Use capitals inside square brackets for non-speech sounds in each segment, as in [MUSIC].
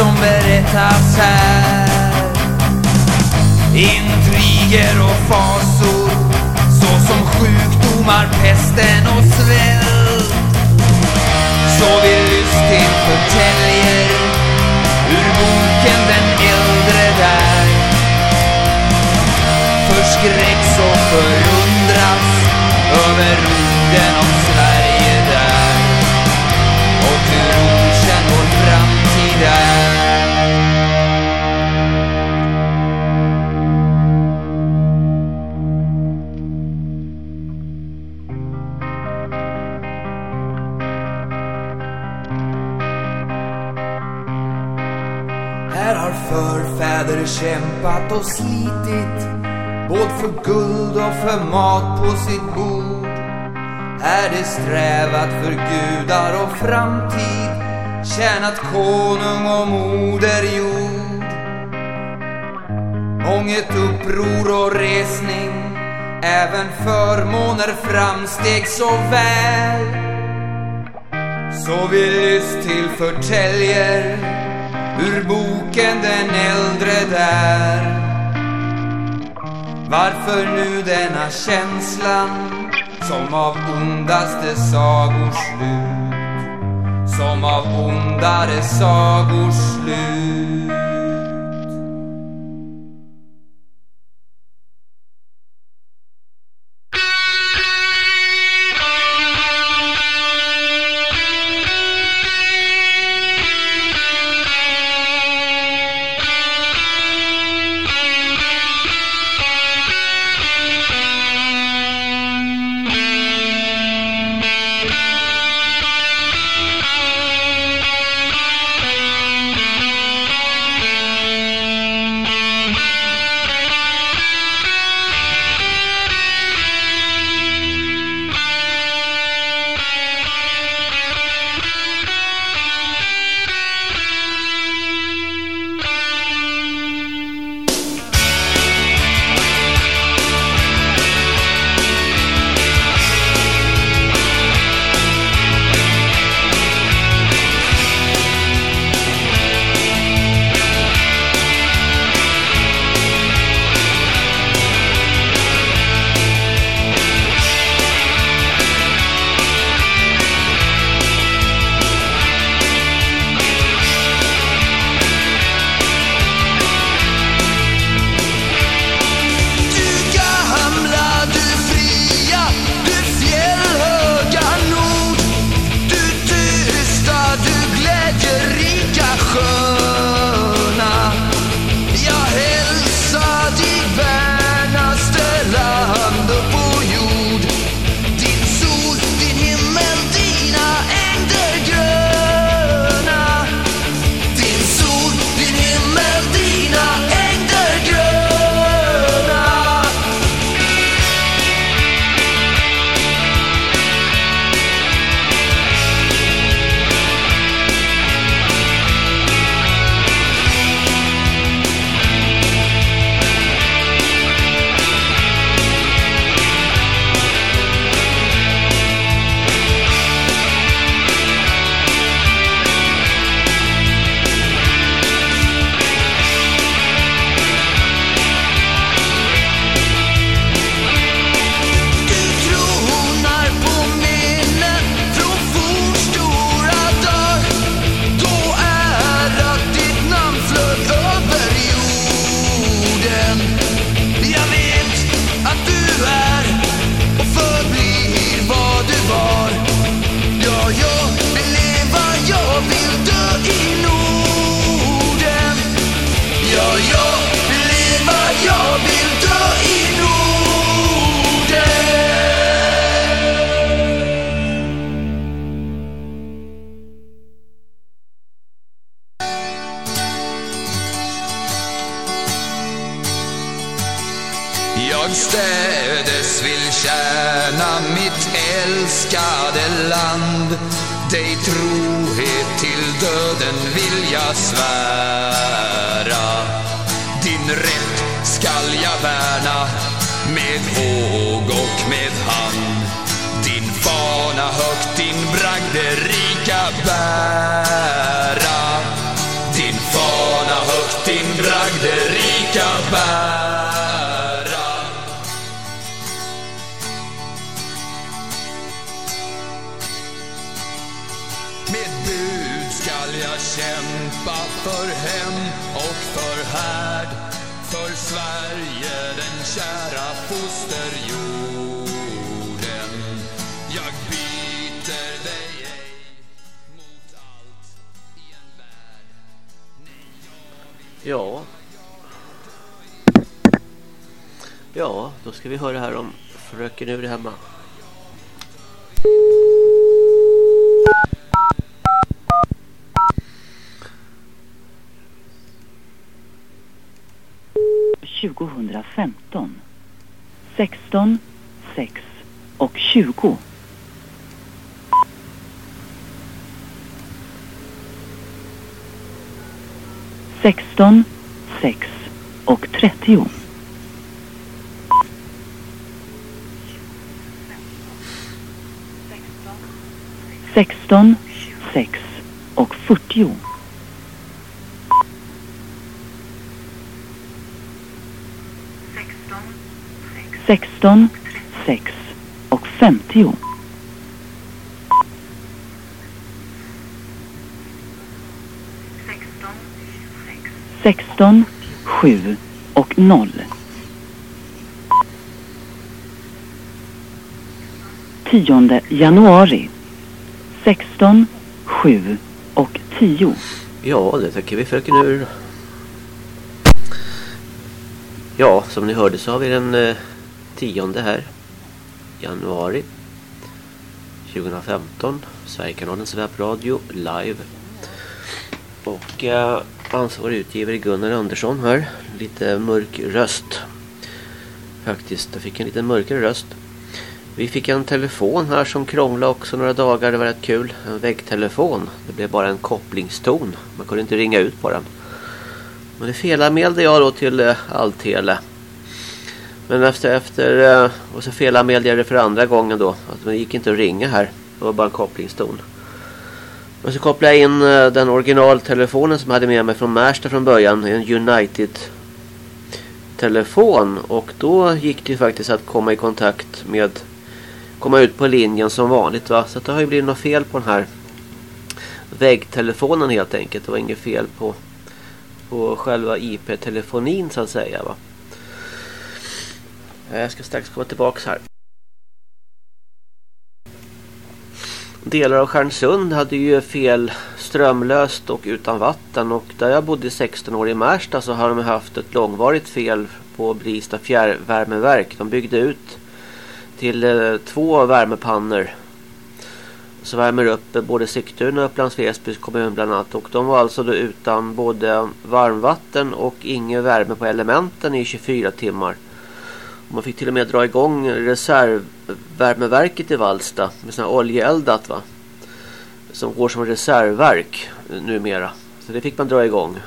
som berättas här. Intriger och fasor såsom sjukdomar, pesten och svält. Så vi lyss till förtäljer ur boken Den äldre där. Förskräcks och förundras över orden om kämpat och slitit Både för guld och för mat på sitt bord. Här de strävat för gudar och framtid Tjänat konung och moder jord. Månget uppror och resning Även förmåner framsteg så väl. Så vi lyss till förtäljer ur boken den äldre där. Varför nu denna känslan som av ondaste sagors slut? Som av ondare sagors slut? 10 januari 16, 7 och 10. Ja, det tycker vi fröken ur. Ja, som ni hörde så har vi den eh, tionde här. Januari 2015. Sverigekanalens webbradio live. Och eh, ansvarig utgivare Gunnar Andersson här. Lite mörk röst. Faktiskt, jag fick en lite mörkare röst. Vi fick en telefon här som krånglade också några dagar. Det var rätt kul. En väggtelefon. Det blev bara en kopplingston. Man kunde inte ringa ut på den. Men det felanmälde jag då till eh, Alltele. Men efter, efter eh, och så felanmälde jag det för andra gången då. Att det gick inte att ringa här. Det var bara en kopplingston. Men så kopplade jag in eh, den originaltelefonen som jag hade med mig från Märsta från början. En United telefon. Och då gick det ju faktiskt att komma i kontakt med komma ut på linjen som vanligt va. Så det har ju blivit något fel på den här väggtelefonen helt enkelt. Det var inget fel på, på själva IP-telefonin så att säga va. Eh, jag ska strax komma tillbaka här. Delar av Stjärnsund hade ju fel strömlöst och utan vatten och där jag bodde 16 år i Märsta så har de haft ett långvarigt fel på Brista fjärrvärmeverk. De byggde ut till eh, två värmepannor Som värmer upp eh, både Sigtuna och Upplands Väsby kommun bland annat och de var alltså då utan både varmvatten och ingen värme på elementen i 24 timmar. Man fick till och med dra igång reservvärmeverket i Valsta med sådana oljeeldat va. Som går som reservverk numera. Så det fick man dra igång.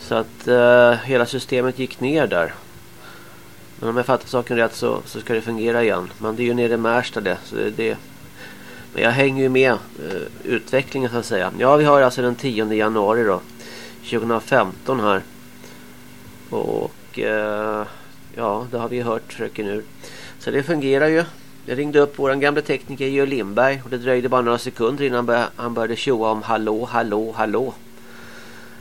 Så att eh, hela systemet gick ner där. Men om jag fattar saken rätt så, så ska det fungera igen. Men det är ju nere i Märsta det. Så det, det. Men jag hänger ju med eh, utvecklingen så att säga. Ja vi har alltså den 10 januari då. 2015 här. Och... eh, Ja, det har vi hört fröken ur. Så det fungerar ju. Jag ringde upp vår gamla tekniker Georg Lindberg och det dröjde bara några sekunder innan han började tjoa om hallå, hallå, hallå.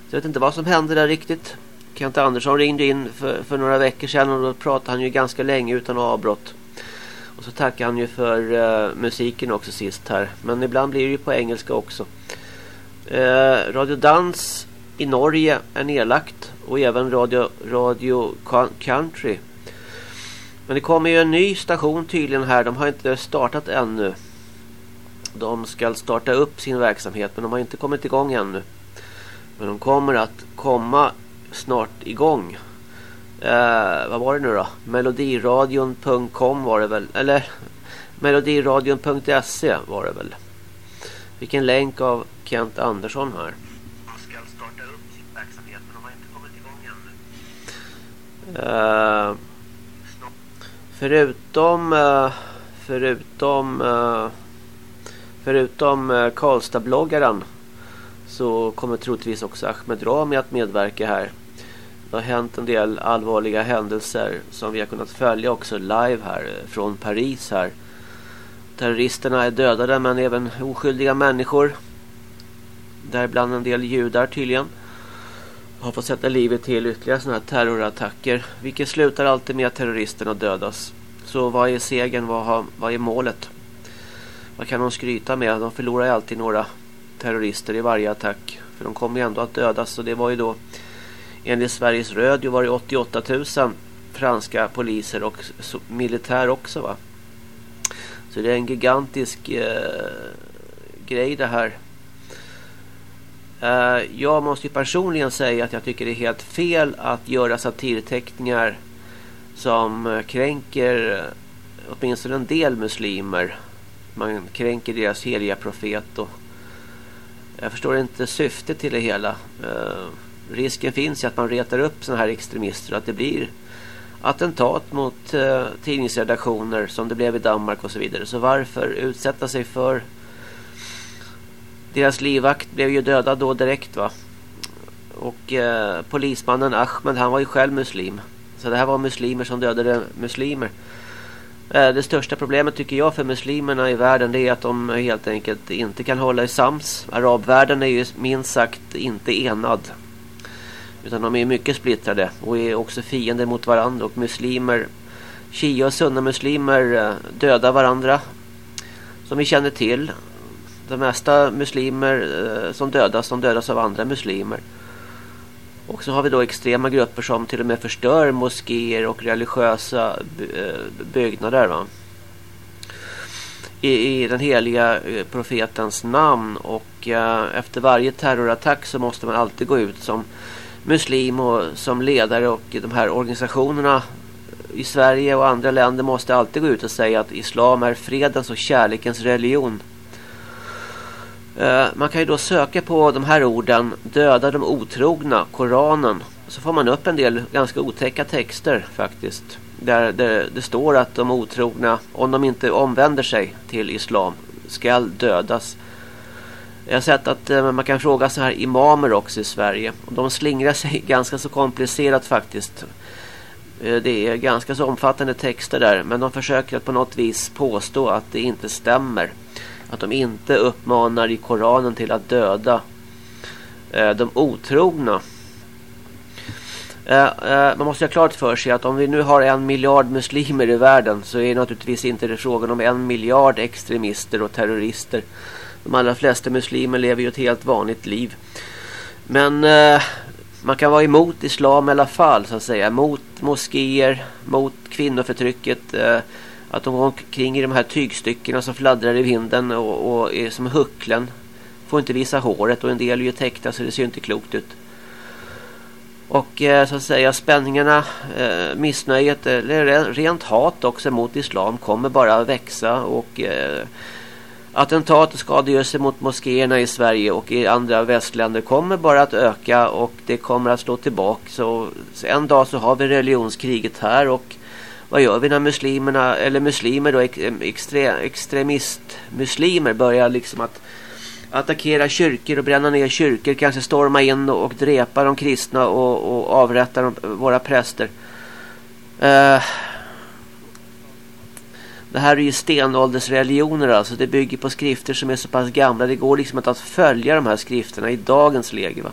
Så jag vet inte vad som hände där riktigt. Kent Andersson ringde in för, för några veckor sedan och då pratade han ju ganska länge utan avbrott. Och så tackade han ju för uh, musiken också sist här. Men ibland blir det ju på engelska också. Uh, Radio Dans i Norge är nedlagt och även Radio, Radio Country. Men det kommer ju en ny station tydligen här. De har inte startat ännu. De ska starta upp sin verksamhet men de har inte kommit igång ännu. Men de kommer att komma snart igång. Eh, vad var det nu då? Melodiradion.com var det väl? Eller melodiradion.se var det väl? Vilken länk av Kent Andersson här. Uh, förutom uh, förutom uh, förutom uh, Karlstad-bloggaren så kommer troligtvis också Ahmed Rami att medverka här. Det har hänt en del allvarliga händelser som vi har kunnat följa också live här eh, från Paris här. Terroristerna är dödade men även oskyldiga människor Däribland en del judar tydligen. Har fått sätta livet till ytterligare sådana här terrorattacker. Vilket slutar alltid med att terroristerna dödas. Så vad är segern? Vad, har, vad är målet? Vad kan de skryta med? De förlorar ju alltid några terrorister i varje attack. För de kommer ju ändå att dödas. Så det var ju då enligt Sveriges Radio var det 88 000 franska poliser och militär också va. Så det är en gigantisk eh, grej det här. Eh, jag måste ju personligen säga att jag tycker det är helt fel att göra satirteckningar som eh, kränker eh, åtminstone en del muslimer. Man kränker deras heliga profet och jag förstår inte syftet till det hela. Eh, risken finns ju att man retar upp sådana här extremister och att det blir attentat mot eh, tidningsredaktioner som det blev i Danmark och så vidare. Så varför utsätta sig för deras livvakt blev ju dödad då direkt va. Och eh, polismannen Ahmed han var ju själv muslim. Så det här var muslimer som dödade muslimer. Eh, det största problemet tycker jag för muslimerna i världen det är att de helt enkelt inte kan hålla i sams. Arabvärlden är ju minst sagt inte enad. Utan de är mycket splittrade och är också fiender mot varandra. Och muslimer, Shia och sunna muslimer eh, dödar varandra. Som vi känner till. De mesta muslimer eh, som dödas, de dödas av andra muslimer. Och så har vi då extrema grupper som till och med förstör moskéer och religiösa eh, byggnader. Va? I, I den heliga profetens namn. Och efter varje terrorattack så måste man alltid gå ut som muslim och som ledare och de här organisationerna i Sverige och andra länder måste alltid gå ut och säga att islam är fredens och kärlekens religion. Eh, man kan ju då söka på de här orden Döda de otrogna, Koranen. Så får man upp en del ganska otäcka texter faktiskt. Där det, det står att de otrogna, om de inte omvänder sig till islam, skall dödas. Jag har sett att eh, man kan fråga så här imamer också i Sverige. Och de slingrar sig [LAUGHS] ganska så komplicerat faktiskt. Eh, det är ganska så omfattande texter där. Men de försöker att på något vis påstå att det inte stämmer. Att de inte uppmanar i Koranen till att döda eh, de otrogna. Eh, eh, man måste ha klart för sig att om vi nu har en miljard muslimer i världen så är det naturligtvis inte frågan om en miljard extremister och terrorister. De allra flesta muslimer lever ju ett helt vanligt liv. Men eh, man kan vara emot islam i alla fall så att säga. Mot moskéer, mot kvinnoförtrycket. Eh, att de går omkring i de här tygstyckena som fladdrar i vinden och, och är som hucklen. Får inte visa håret och en del är ju täckta så det ser inte klokt ut. Och eh, så att säga spänningarna, eh, missnöjet eller rent hat också mot islam kommer bara att växa och eh, Attentat och skadegörelse mot moskéerna i Sverige och i andra västländer kommer bara att öka och det kommer att slå tillbaka. Så, en dag så har vi religionskriget här och vad gör vi när muslimerna, eller muslimer då, extre, extremistmuslimer börjar liksom att attackera kyrkor och bränna ner kyrkor, kanske storma in och, och dräpa de kristna och, och avrätta de, våra präster. Uh, det här är ju stenåldersreligioner alltså. Det bygger på skrifter som är så pass gamla. Det går liksom inte att följa de här skrifterna i dagens läge va.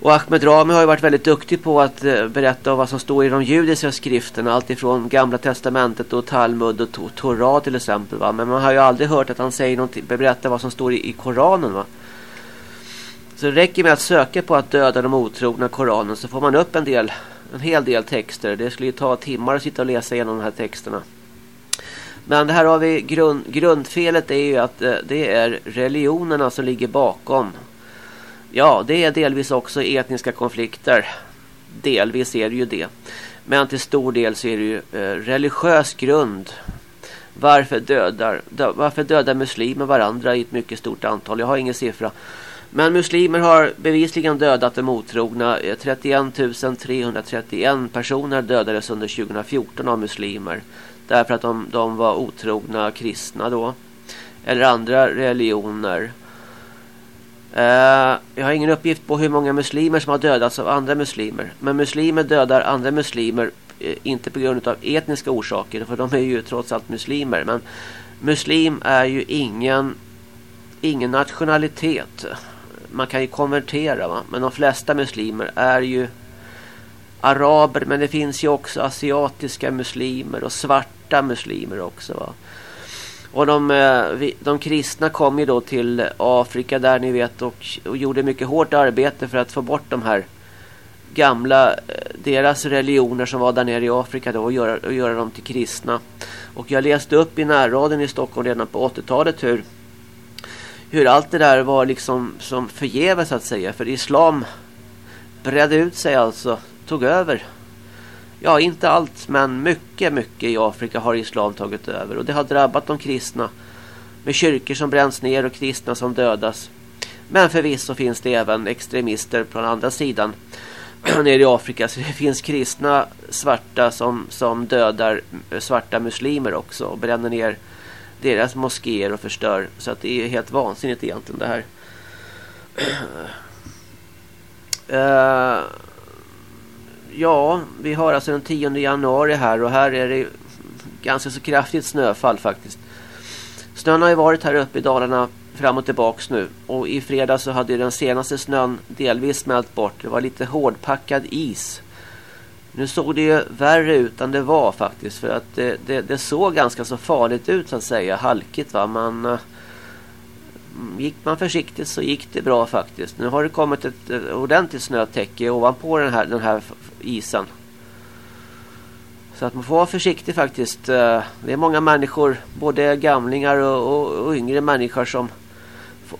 Och Ahmed Rami har ju varit väldigt duktig på att eh, berätta om vad som står i de judiska skrifterna. Allt ifrån Gamla Testamentet och Talmud och Torah till exempel. Va? Men man har ju aldrig hört att han säger någonting, berättar vad som står i, i Koranen. Va? Så det räcker med att söka på att döda de otrogna Koranen så får man upp en del, en hel del texter. Det skulle ju ta timmar att sitta och läsa igenom de här texterna. Men det här har vi grund, grundfelet är ju att eh, det är religionerna som ligger bakom. Ja, det är delvis också etniska konflikter. Delvis är det ju det. Men till stor del så är det ju eh, religiös grund. Varför dödar, dö, varför dödar muslimer varandra i ett mycket stort antal? Jag har ingen siffra. Men muslimer har bevisligen dödat de otrogna. Eh, 31 331 personer dödades under 2014 av muslimer. Därför att de, de var otrogna kristna då. Eller andra religioner. Uh, jag har ingen uppgift på hur många muslimer som har dödats av andra muslimer. Men muslimer dödar andra muslimer uh, inte på grund av etniska orsaker. För de är ju trots allt muslimer. Men muslim är ju ingen ingen nationalitet. Man kan ju konvertera va? men de flesta muslimer är ju araber men det finns ju också asiatiska muslimer och svarta muslimer också va. Och de, eh, de kristna kom ju då till Afrika där ni vet och, och gjorde mycket hårt arbete för att få bort de här gamla, eh, deras religioner som var där nere i Afrika då och göra, och göra dem till kristna. Och jag läste upp i närradion i Stockholm redan på 80-talet hur, hur allt det där var liksom som förgäves så att säga. För islam bredde ut sig alltså, tog över. Ja, inte allt men mycket, mycket i Afrika har islam tagit över. Och det har drabbat de kristna. Med kyrkor som bränns ner och kristna som dödas. Men förvisso finns det även extremister på den andra sidan [CLEARS THROAT] nere i Afrika. Så det finns kristna svarta som, som dödar svarta muslimer också. Och bränner ner deras moskéer och förstör. Så att det är helt vansinnigt egentligen det här. Uh, [CLEARS THROAT] ja, vi har alltså den 10 januari här och här är det ganska så kraftigt snöfall faktiskt. Snön har ju varit här uppe i Dalarna fram och tillbaks nu. Och i fredag så hade den senaste snön delvis smält bort. Det var lite hårdpackad is. Nu såg det ju värre ut än det var faktiskt. För att det, det, det såg ganska så farligt ut så att säga. Halkigt va. Man, eh, gick man försiktigt så gick det bra faktiskt. Nu har det kommit ett, ett ordentligt snötäcke ovanpå den här, den här isen. Så att man får vara försiktig faktiskt. Eh, det är många människor, både gamlingar och, och, och yngre människor som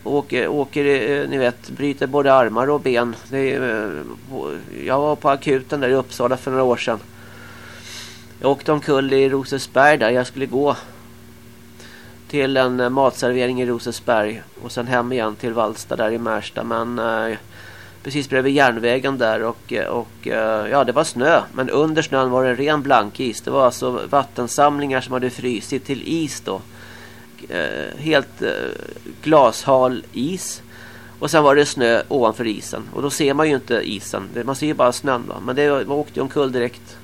åker, åker eh, ni vet, bryter både armar och ben. Är, eh, jag var på akuten där i Uppsala för några år sedan. Jag åkte omkull i Rosersberg där jag skulle gå till en matservering i Rosersberg och sen hem igen till Valsta där i Märsta. Men eh, precis bredvid järnvägen där och, och eh, ja det var snö men under snön var det ren blankis. Det var alltså vattensamlingar som hade frysit till is då. Eh, helt eh, glashal is. Och sen var det snö ovanför isen. Och då ser man ju inte isen. Man ser ju bara snön va. Men det var, åkte ju omkull direkt.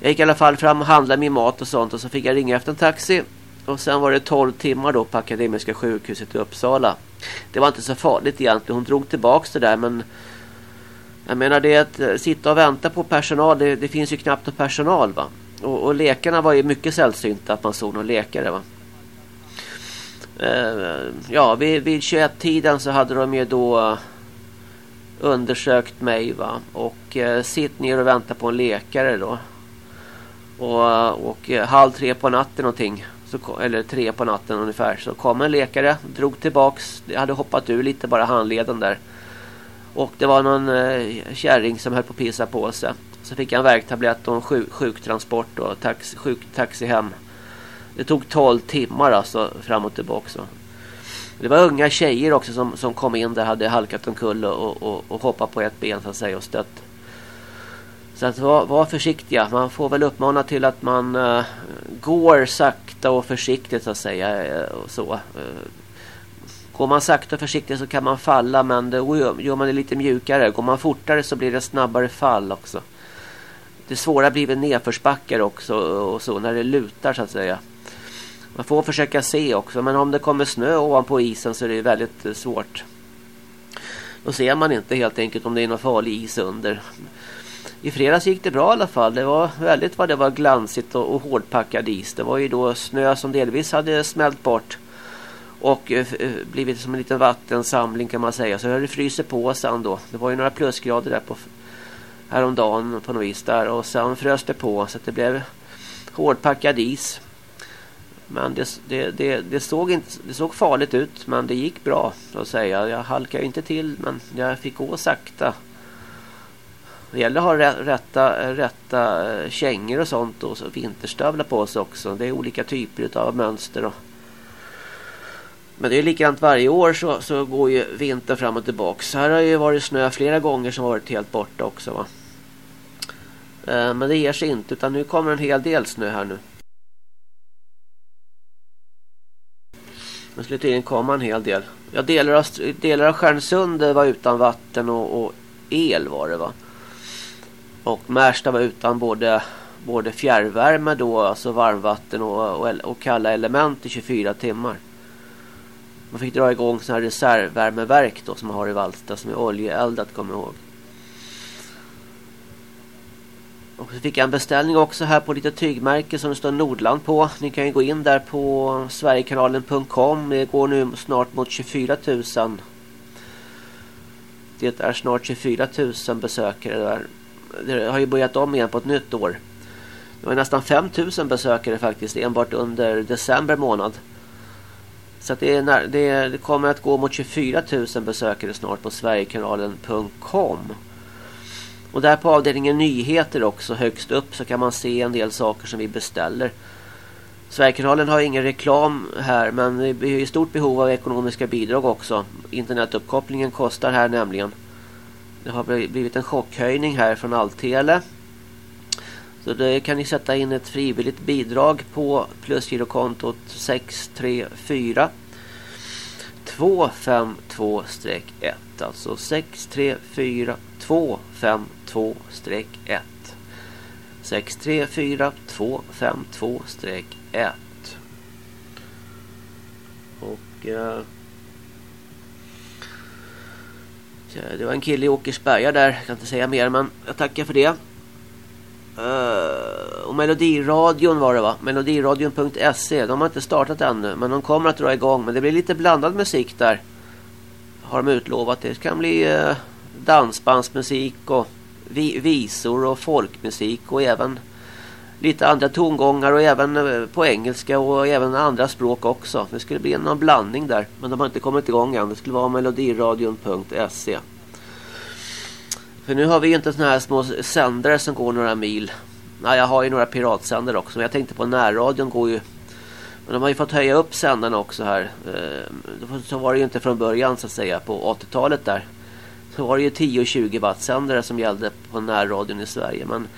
Jag gick i alla fall fram och handlade min mat och sånt. Och så fick jag ringa efter en taxi. Och sen var det 12 timmar då på Akademiska sjukhuset i Uppsala. Det var inte så farligt egentligen. Hon drog tillbaks det där men... Jag menar det att eh, sitta och vänta på personal. Det, det finns ju knappt någon personal va. Och, och läkarna var ju mycket sällsynta att man såg någon läkare va. Uh, ja, vid, vid 21-tiden så hade de ju då eh, undersökt mig va. Och uh, sitt ner och vänta på en läkare då. Och, och halv tre på natten någonting. Så, eller tre på natten ungefär. Så kom en läkare, drog tillbaks. Det hade hoppat ur lite bara handleden där. Och det var någon eh, kärring som höll på att pissa på sig. Så fick han värktablett och en sjuk, sjuktransport och tax, sjuktaxi hem. Det tog 12 timmar alltså fram och tillbaka. Så. Det var unga tjejer också som, som kom in där hade halkat omkull och, och, och hoppat på ett ben så att säga och stött. Så att var, var försiktiga. Man får väl uppmana till att man uh, går sakta och försiktigt så att säga. Uh, och så. Uh, går man sakta och försiktigt så kan man falla men då gör man det lite mjukare. Går man fortare så blir det snabbare fall också. Det svåra blir väl nedförsbackar också och så när det lutar så att säga. Man får försöka se också. Men om det kommer snö ovanpå isen så är det väldigt svårt. Då ser man inte helt enkelt om det är någon farlig is under. I fredags gick det bra i alla fall. Det var väldigt vad det var glansigt och, och hårdpackad is. Det var ju då snö som delvis hade smält bort. Och eh, eh blivit som en liten vattensamling kan man säga. Så det fryser på sen då. Det var ju några plusgrader där på häromdagen på något vis där. Och sen frös det på så att det blev hårdpackad is. Men det, det, det, det, såg inte, det såg farligt ut men det gick bra så att säga. Jag halkade inte till men jag fick gå sakta. Det gäller att ha rätta, rätta eh, kängor och sånt och så vinterstövlar på sig också. Det är olika typer av mönster. Och men det är likadant varje år så, så går ju vintern fram och tillbaka. Här har ju varit snö flera gånger som varit helt borta också va. Eh, men det ger sig inte utan nu kommer en hel del snö här nu. Men skulle tydligen komma en hel del. Ja, delar av, delar av Stjärnsund var utan vatten och, och, el var det va. Och Märsta var utan både, både fjärrvärme då, alltså varmvatten och, och, och kalla element i 24 timmar. Man fick dra igång sådana här reservvärmeverk då som man har i Valsta som är oljeeldat kommer jag ihåg. Och så fick jag en beställning också här på lite tygmärke som det står Nordland på. Ni kan ju gå in där på sverigekanalen.com. Det går nu snart mot 24 000. Det är snart 24 000 besökare där. Det har ju börjat om igen på ett nytt år. Det var nästan 5000 besökare faktiskt enbart under december månad. Så det, är, det, det kommer att gå mot 24 000 besökare snart på sverigekanalen.com. Och där på avdelningen nyheter också högst upp så kan man se en del saker som vi beställer. Sverigekanalen har ingen reklam här men vi är i stort behov av ekonomiska bidrag också. Internetuppkopplingen kostar här nämligen. Det har blivit en chockhöjning här från Alltele. Så det kan ni sätta in ett frivilligt bidrag på plusgirokontot 634 252-1 alltså 634 252-1 634 252-1 och eh, Eh, det var en kille i Åkersberga där, jag kan inte säga mer men jag tackar för det. Uh, och Melodiradion var det va? Melodiradion.se. De har inte startat ännu. Men de kommer att dra igång. Men det blir lite blandad musik där. Har de utlovat. Det kan bli uh, dansbandsmusik och vi visor och folkmusik. Och även lite andra tongångar. Och även eh, på engelska och även andra språk också. Det skulle bli någon blandning där. Men de har inte kommit igång än. Det skulle vara melodiradion.se. För nu har vi ju inte såna här små sändare som går några mil. Nej, jag har ju några piratsändare också. Men jag tänkte på närradion går ju... Men de har ju fått höja upp sändarna också här. Eh, så var det ju inte från början så att säga på 80-talet där. Så var det ju 10 och 20 watt sändare som gällde på närradion i Sverige. Men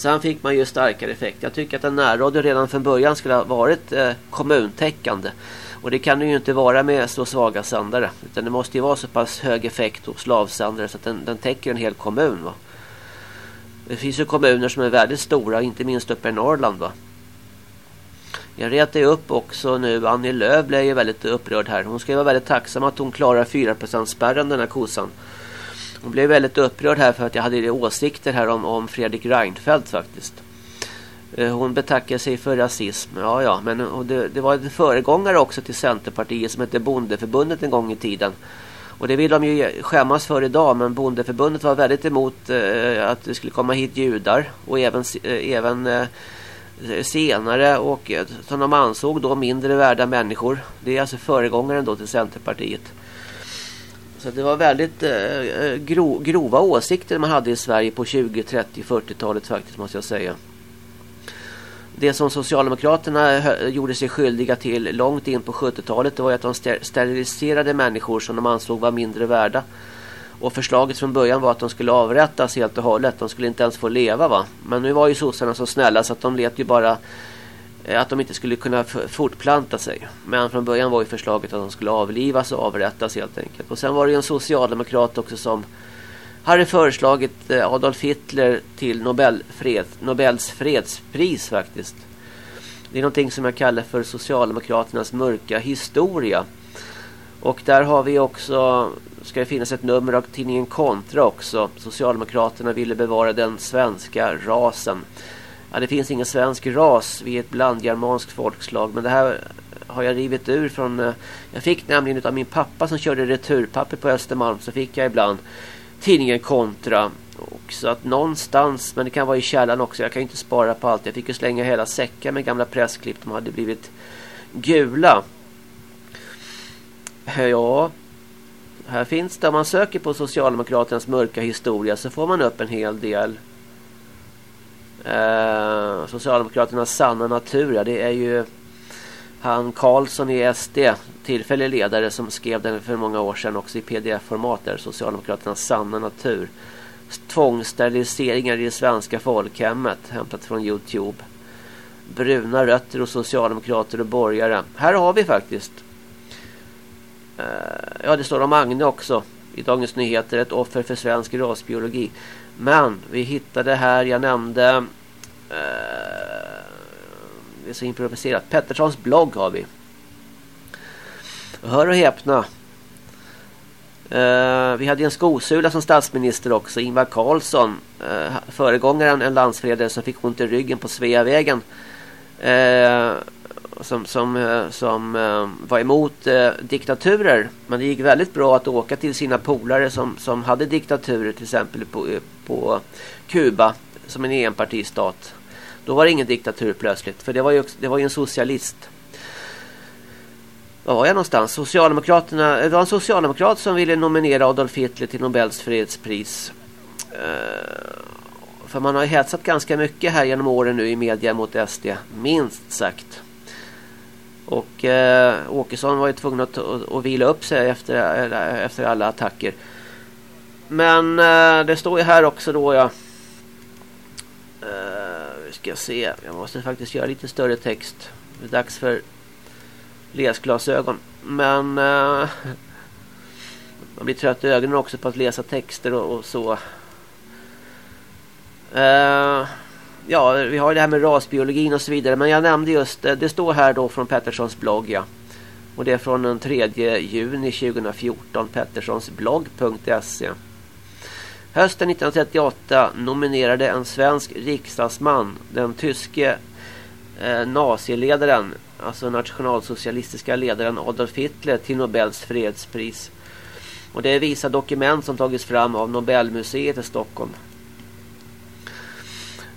sen fick man ju starkare effekt. Jag tycker att en närradio redan från början skulle ha varit eh, kommuntäckande. Och det kan det ju inte vara med så svaga sändare. Utan det måste ju vara så pass hög effekt hos lavsändare så att den, den täcker en hel kommun. Va? Det finns ju kommuner som är väldigt stora, inte minst uppe i Norrland. Va? Jag retar ju upp också nu. Annie Lööf blev ju väldigt upprörd här. Hon ska ju vara väldigt tacksam att hon klarar 4% spärren den här kosan. Hon blev väldigt upprörd här för att jag hade åsikter här om, om Fredrik Reinfeldt faktiskt. Eh, hon betackar sig för rasism. Ja, ja, men det, det var en föregångare också till Centerpartiet som hette Bondeförbundet en gång i tiden. Och det vill de ju skämmas för idag, men Bondeförbundet var väldigt emot eh, att det skulle komma hit judar och även, eh, även eh, senare och eh, som de ansåg då mindre värda människor. Det är alltså föregångaren då till Centerpartiet. Så det var väldigt eh, eh, gro, grova åsikter man hade i Sverige på 20, 30, 40-talet faktiskt måste jag säga det som Socialdemokraterna gjorde sig skyldiga till långt in på 70-talet var att de steriliserade människor som de ansåg var mindre värda. Och förslaget från början var att de skulle avrättas helt och hållet. De skulle inte ens få leva va. Men nu var ju sossarna så snälla så att de let ju bara Eh, att de inte skulle kunna fortplanta sig. Men från början var ju förslaget att de skulle avlivas och avrättas helt enkelt. Och sen var det ju en socialdemokrat också som hade föreslagit eh, Adolf Hitler till Nobel fred, Nobels fredspris faktiskt. Det är någonting som jag kallar för Socialdemokraternas mörka historia. Och där har vi också, ska det finnas ett nummer av tidningen Kontra också. Socialdemokraterna ville bevara den svenska rasen. Ja, det finns ingen svensk ras, vi är ett blandgermanskt folkslag. Men det här har jag rivit ur från... Eh, jag fick nämligen av min pappa som körde returpapper på Östermalm så fick jag ibland tidningen Kontra. Och så att någonstans, men det kan vara i källan också. Jag kan ju inte spara på allt. Jag fick ju slänga hela säckar med gamla pressklipp. De hade blivit gula. Ja, här finns det. Om man söker på Socialdemokraternas mörka historia så får man upp en hel del. Eh, Socialdemokraternas sanna natur, ja, det är ju han Karlsson i SD, tillfällig ledare som skrev den för många år sedan också i pdf-format där Socialdemokraternas sanna natur. Tvångssteriliseringar i det svenska folkhemmet hämtat från Youtube. Bruna rötter och socialdemokrater och borgare. Här har vi faktiskt. Eh, ja, det står om Agne också i Dagens Nyheter. Ett offer för svensk rasbiologi. Men vi hittade här, jag nämnde Eh, det är så improviserat. Petterssons blogg har vi. Hör och häpna. Eh, vi hade en skosula som statsminister också, Ingvar Carlsson. eh, föregångaren, en landsfredare som fick ont i ryggen på Sveavägen. Eh, som, som, eh, som eh, var emot eh, diktaturer. Men det gick väldigt bra att åka till sina polare som, som hade diktaturer. Till exempel på, på Kuba som en enpartistat. Då var det ingen diktatur plötsligt. För det var ju, det var ju en socialist. Var var jag någonstans? Socialdemokraterna, det var en socialdemokrat som ville nominera Adolf Hitler till Nobels fredspris. För man har ju hetsat ganska mycket här genom åren nu i media mot SD. Minst sagt. Och eh, Åkesson var ju tvungen att, att, att vila upp sig efter, eh, efter alla attacker. Men eh, det står ju här också då ja. Eh, vi ska se. Jag måste faktiskt göra lite större text. Det är dags för läsglasögon. Men Eh, man blir trött i ögonen också på att läsa texter och, och så. Eh, ja, vi har det här med rasbiologin och så vidare. Men jag nämnde just, eh, det står här då från Petterssons blogg ja. Och det är från den 3 juni 2014, petterssonsblogg.se. Hösten 1938 nominerade en svensk riksdagsman den tyske eh, naziledaren, alltså nationalsocialistiska ledaren Adolf Hitler till Nobels fredspris. Och det visar dokument som tagits fram av Nobelmuseet i Stockholm.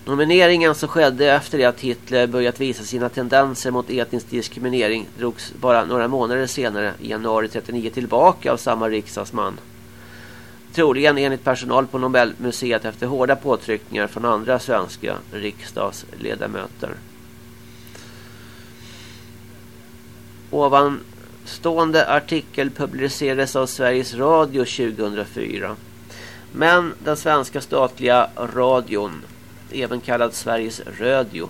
Nomineringen som skedde efter det att Hitler börjat visa sina tendenser mot etnisk diskriminering drogs bara några månader senare i januari 39 tillbaka av samma riksdagsman. Troligen enligt personal på Nobelmuseet efter hårda påtryckningar från andra svenska riksdagsledamöter. Ovanstående artikel publicerades av Sveriges Radio 2004. Men den svenska statliga radion, även kallad Sveriges Radio,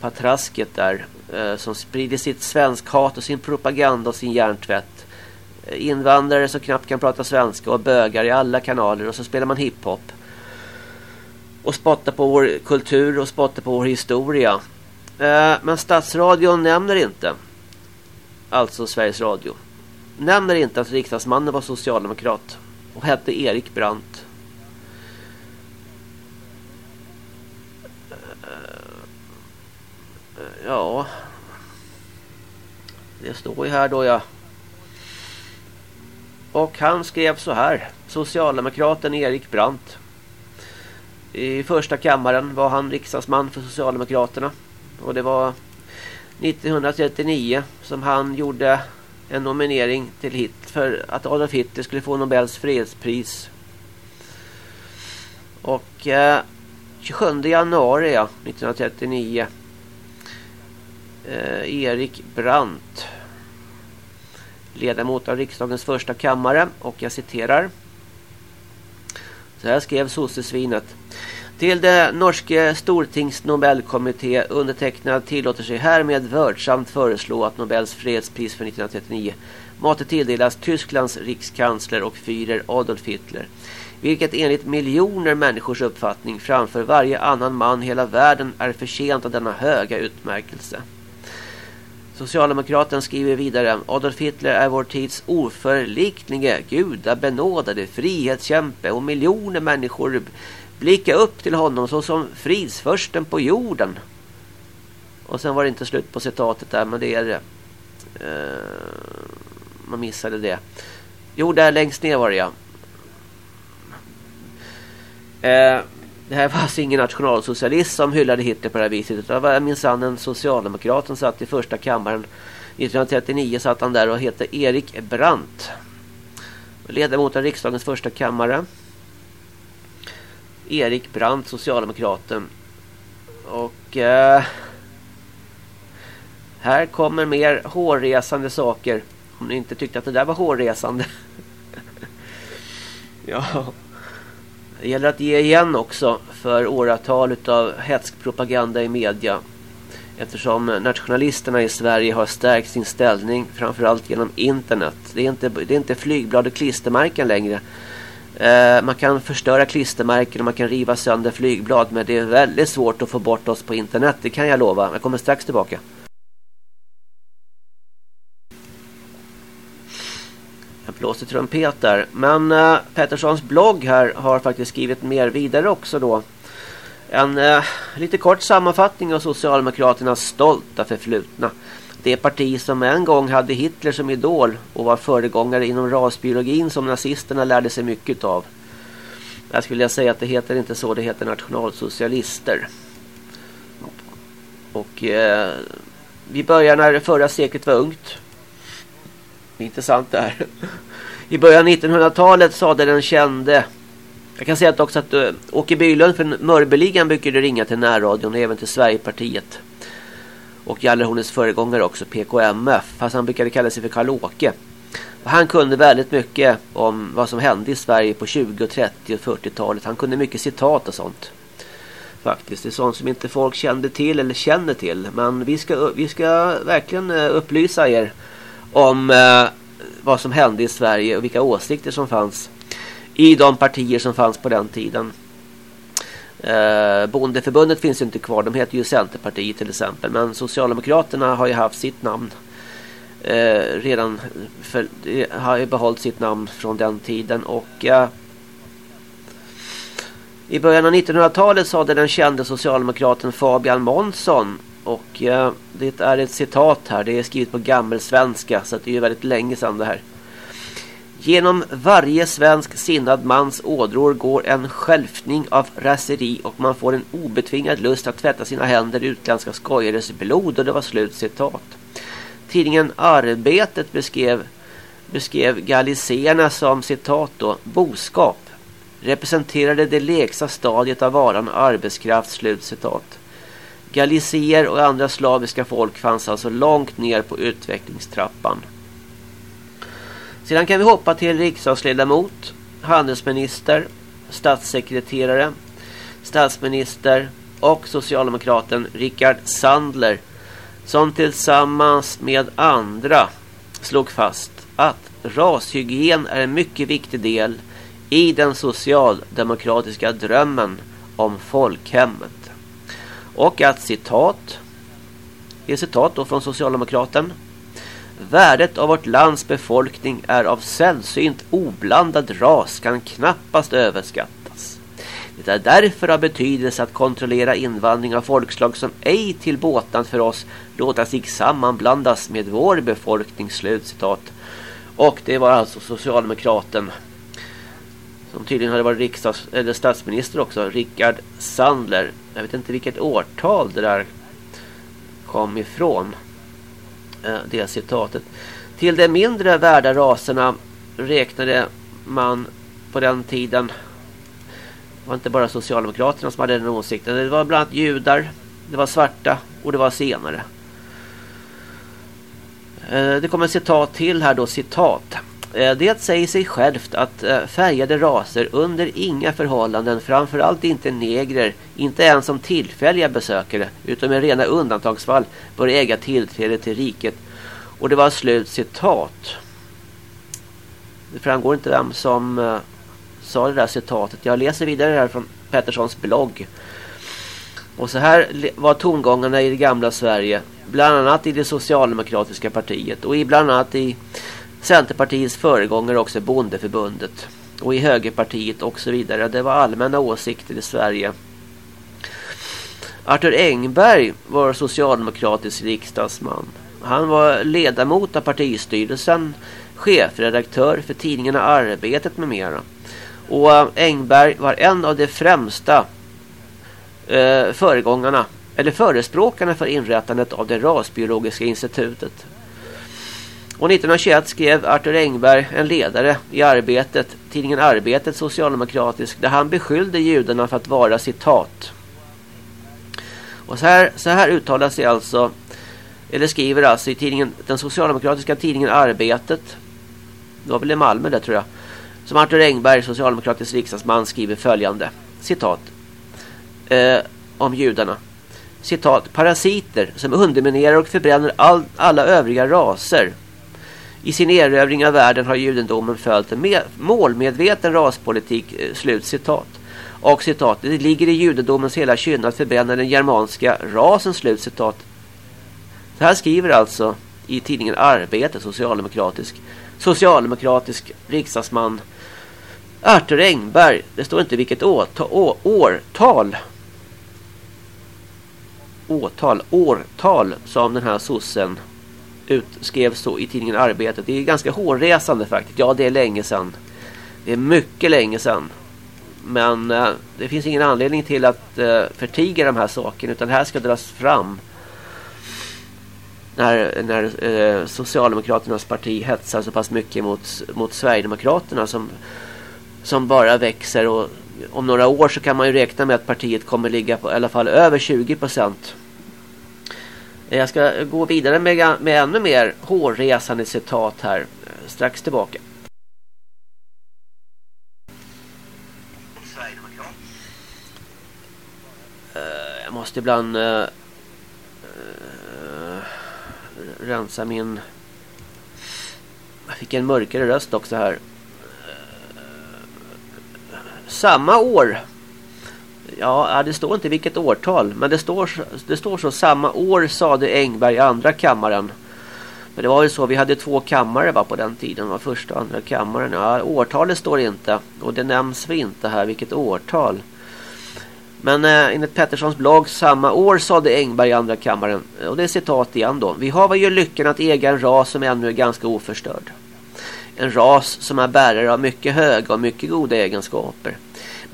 patrasket där, eh, som sprider sitt svensk hat och sin propaganda och sin hjärntvätt. Eh, invandrare som knappt kan prata svenska och bögar i alla kanaler och så spelar man hiphop. Och spottar på vår kultur och spottar på vår historia. Eh, men Stadsradion nämner inte alltså Sveriges Radio, nämner inte att riksdagsmannen var socialdemokrat och hette Erik Brandt. Ja. Det står ju här då ja. Och han skrev så här. Socialdemokraten Erik Brandt. I första kammaren var han riksdagsman för Socialdemokraterna. Och det var 1939 som han gjorde en nominering till Hitler för att Adolf Hitler skulle få Nobels fredspris. Och eh, 27 januari ja, 1939 eh, Erik Brandt ledamot av riksdagens första kammare och jag citerar så här skrev sossesvinet till det norske Stortings Nobelkommitté undertecknad tillåter sig härmed vördsamt föreslå att Nobels fredspris för 1939 måtte tilldelas Tysklands rikskansler och fyrer Adolf Hitler. Vilket enligt miljoner människors uppfattning framför varje annan man hela världen är förtjänt av denna höga utmärkelse. Socialdemokraten skriver vidare Adolf Hitler är vår tids oförliknige, gudabenådade frihetskämpe och miljoner människor blickar upp till honom såsom fridsförsten på jorden. Och sen var det inte slut på citatet där, men det är det. Uh, man missade det. Jo, där längst ner var det ja. Uh, det här var alltså ingen nationalsocialist som hyllade Hitler på det här viset. Utan det var minsann en socialdemokrat som satt i första kammaren. 1939 satt han där och hette Erik Brandt. Ledamot av riksdagens första kammare. Erik Brandt, Socialdemokraten. Och eh, här kommer mer hårresande saker. Om ni inte tyckte att det där var hårresande. [LAUGHS] ja. Det gäller att ge igen också för åratal av hätsk propaganda i media. Eftersom nationalisterna i Sverige har stärkt sin ställning framförallt genom internet. Det är inte, det är inte flygblad och klistermärken längre Eh, man kan förstöra klistermärken och man kan riva sönder flygblad. Men det är väldigt svårt att få bort oss på internet. Det kan jag lova. Jag kommer strax tillbaka. Blåser trumpeter. trumpet där. Men eh, Petterssons blogg här har faktiskt skrivit mer vidare också då. En eh, lite kort sammanfattning av Socialdemokraternas stolta förflutna. Det parti som en gång hade Hitler som idol och var föregångare inom rasbiologin som nazisterna lärde sig mycket av. Jag skulle säga att det heter inte så, det heter nationalsocialister. Och eh, vi börjar när det förra seklet var ungt. Intressant det här. I början av 1900-talet sade den kände jag kan säga att också att uh, Åke Bylund från Mörbeligan brukade ringa till närradion och även till Sverigepartiet. Och Jallerhornets föregångare också, PKMF. Fast han brukade kalla sig för Karl-Åke. Han kunde väldigt mycket om vad som hände i Sverige på 20, 30 och 40-talet. Han kunde mycket citat och sånt. Faktiskt, det är sånt som inte folk kände till eller känner till. Men vi ska, vi ska verkligen eh, upplysa er om eh, vad som hände i Sverige och vilka åsikter som fanns i de partier som fanns på den tiden. Eh, Bondeförbundet finns ju inte kvar, de heter ju Centerpartiet till exempel. Men Socialdemokraterna har ju haft sitt namn eh, redan, för, har ju behållit sitt namn från den tiden. Och eh, i början av 1900-talet sade den kände socialdemokraten Fabian Månsson och eh, det är ett citat här, det är skrivet på gammelsvenska så det är ju väldigt länge sedan det här. Genom varje svensk sinnad mans ådror går en skälfning av raseri och man får en obetvingad lust att tvätta sina händer i utländska skojares blod och det var slut citat. Tidningen Arbetet beskrev, beskrev gallicerna som citat då, boskap representerade det lägsta stadiet av varan arbetskraft slut citat. Galicier och andra slaviska folk fanns alltså långt ner på utvecklingstrappan. Sedan kan vi hoppa till riksdagsledamot, handelsminister, statssekreterare, statsminister och socialdemokraten Richard Sandler som tillsammans med andra slog fast att rashygien är en mycket viktig del i den socialdemokratiska drömmen om folkhemmet. Och att citat, det är citat då från Socialdemokraten. Värdet av vårt lands befolkning är av sällsynt oblandad ras kan knappast överskattas. Det är därför av betydelse att kontrollera invandring av folkslag som ej till båtnad för oss låta sig sammanblandas med vår befolkning. Slutcitat. Och det var alltså Socialdemokraten som tydligen hade varit riksdags eller statsminister också, Rickard Sandler. Jag vet inte vilket årtal det där kom ifrån. Eh, det citatet. Till de mindre värda raserna räknade man på den tiden det var inte bara Socialdemokraterna som hade den åsikten. Det var bland annat judar, det var svarta och det var senare. Eh, det kommer citat till här då, citat. Eh, det säger sig självt att eh, färgade raser under inga förhållanden, framförallt inte negrer, inte ens som tillfälliga besökare, utom i rena undantagsfall, bör äga tillträde till riket. Och det var slut citat. Det framgår inte vem som eh, sa det där citatet. Jag läser vidare här från Petterssons blogg. Och så här var tongångarna i det gamla Sverige. Bland annat i det socialdemokratiska partiet och i bland annat i Centerpartiets föregångare också Bondeförbundet och i högerpartiet och så vidare. Det var allmänna åsikter i Sverige. Arthur Engberg var socialdemokratisk riksdagsman. Han var ledamot av partistyrelsen, chefredaktör för tidningarna Arbetet med mera. Och eh, Engberg var en av de främsta eh, föregångarna eller förespråkarna för inrättandet av det rasbiologiska institutet. Och 1921 skrev Arthur Engberg en ledare i arbetet, tidningen Arbetet socialdemokratisk, där han beskyllde judarna för att vara citat. Och så här, så här uttalar sig alltså, eller skriver alltså i tidningen, den socialdemokratiska tidningen Arbetet, det var väl i Malmö där tror jag, som Arthur Engberg, socialdemokratisk riksdagsman, skriver följande, citat, eh, om judarna. Citat, parasiter som underminerar och förbränner all, alla övriga raser i sin erövring av världen har judendomen följt en målmedveten raspolitik, eh, slut citat. Och citat, det ligger i judendomens hela kynne att förbränna den germanska rasen, slut citat. Det här skriver alltså i tidningen Arbete, socialdemokratisk, socialdemokratisk riksdagsman Arthur Engberg. Det står inte vilket årtal, årtal åtal, årtal som den här sossen utskrevs så i tidningen Arbetet. Det är ganska hårresande faktiskt. Ja, det är länge sedan. Det är mycket länge sedan. Men eh, det finns ingen anledning till att eh, förtiga de här sakerna utan det här ska dras fram. När, när eh, Socialdemokraternas parti hetsar så pass mycket mot, mot Sverigedemokraterna som, som bara växer och om några år så kan man ju räkna med att partiet kommer ligga på i alla fall över 20 procent. Jag ska gå vidare med, med ännu mer hårresande citat här eh, strax tillbaka. Eh, jag måste ibland uh, uh, rensa min... Jag fick en mörkare röst också här samma år. Ja, det står inte vilket årtal. Men det står, det står så. Samma år sade Engberg i andra kammaren. Men det var ju så. Vi hade två kammare va, på den tiden. var första och andra kammaren. Ja, årtalet står inte. Och det nämns vi inte här. Vilket årtal. Men eh, enligt Petterssons blogg samma år sade Engberg i andra kammaren. Och det är citat igen då. Vi har ju lyckan att äga en ras som ännu är ganska oförstörd en ras som är bärare av mycket höga och mycket goda egenskaper.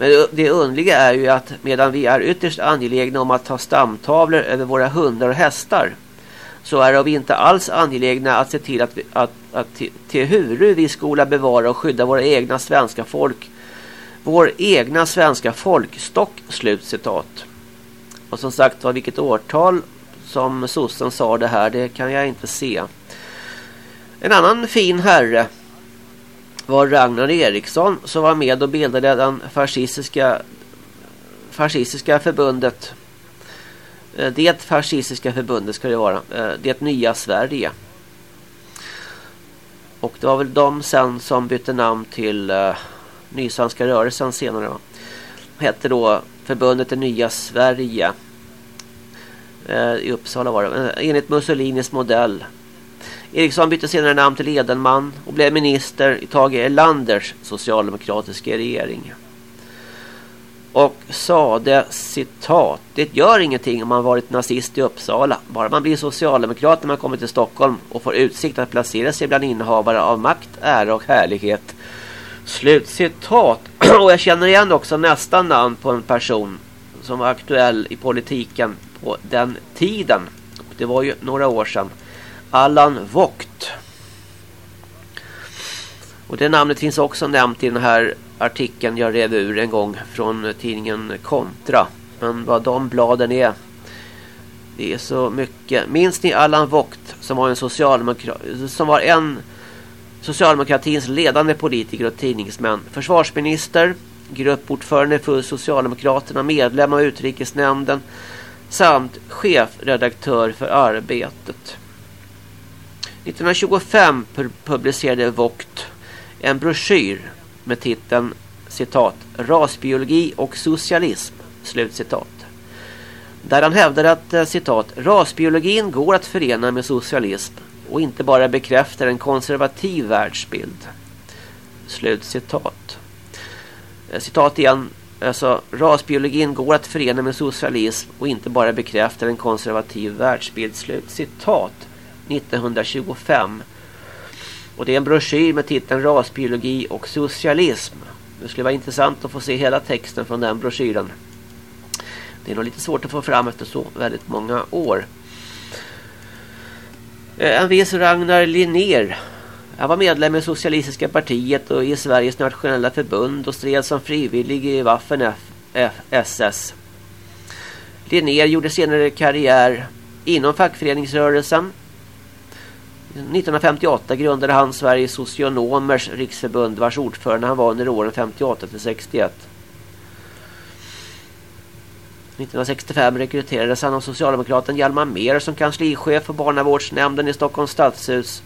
Men det underliga är ju att medan vi är ytterst angelägna om att ta stamtavlor över våra hundar och hästar så är vi inte alls angelägna att se till att, vi, att, att till, till huru vi skola bevara och skydda våra egna svenska folk vår egna svenska folkstock slutcitat. Och som sagt var vilket årtal som sossen sa det här det kan jag inte se. En annan fin herre var Ragnar Eriksson som var med och bildade den fascistiska fascistiska förbundet. Eh, det fascistiska förbundet ska det vara. Eh, det nya Sverige. Och det var väl de sen som bytte namn till uh, Nysvenska rörelsen senare va? hette då förbundet det nya Sverige. Uh, i Uppsala var det. Enligt Mussolinis modell Eriksson bytte senare namn till Edenman och blev minister i Tage Erlanders socialdemokratiska regering. Och sade citat. Det gör ingenting om man varit nazist i Uppsala. Bara man blir socialdemokrat när man kommer till Stockholm och får utsikt att placera sig bland innehavare av makt, ära och härlighet. Slut citat. [CLEARS THROAT] och jag känner igen också nästa namn på en person som var aktuell i politiken på den tiden. Det var ju några år sedan. Allan Vogt. Och det namnet finns också nämnt i den här artikeln jag rev ur en gång från tidningen Kontra. Men vad de bladen är det är så mycket. Minns ni Allan Vogt som var en socialdemokrat som var en socialdemokratins ledande politiker och tidningsmän, försvarsminister, gruppordförande för Socialdemokraterna, medlem av utrikesnämnden samt chefredaktör för Arbetet. 1925 publicerade Vogt en broschyr med titeln citat Rasbiologi och socialism slutcitat. Där han hävdade att eh, citat rasbiologin går att förena med socialism och inte bara bekräftar en konservativ världsbild. Slutcitat. Eh, citat igen. Alltså, rasbiologin går att förena med socialism och inte bara bekräftar en konservativ världsbild. Slutcitat. 1925. Och det är en broschyr med titeln Rasbiologi och socialism. Det skulle vara intressant att få se hela texten från den broschyren. Det är nog lite svårt att få fram efter så väldigt många år. Eh, en viss Ragnar Linnér. Han var medlem i Socialistiska partiet och i Sveriges nationella förbund och stred som frivillig i Waffen SS. Linnér gjorde senare karriär inom fackföreningsrörelsen 1958 grundade han Sveriges socionomers riksförbund vars ordförande han var under åren 58 till 61. 1965 rekryterades han av socialdemokraten Hjalmar Mer som kanslichef för barnavårdsnämnden i Stockholms stadshus.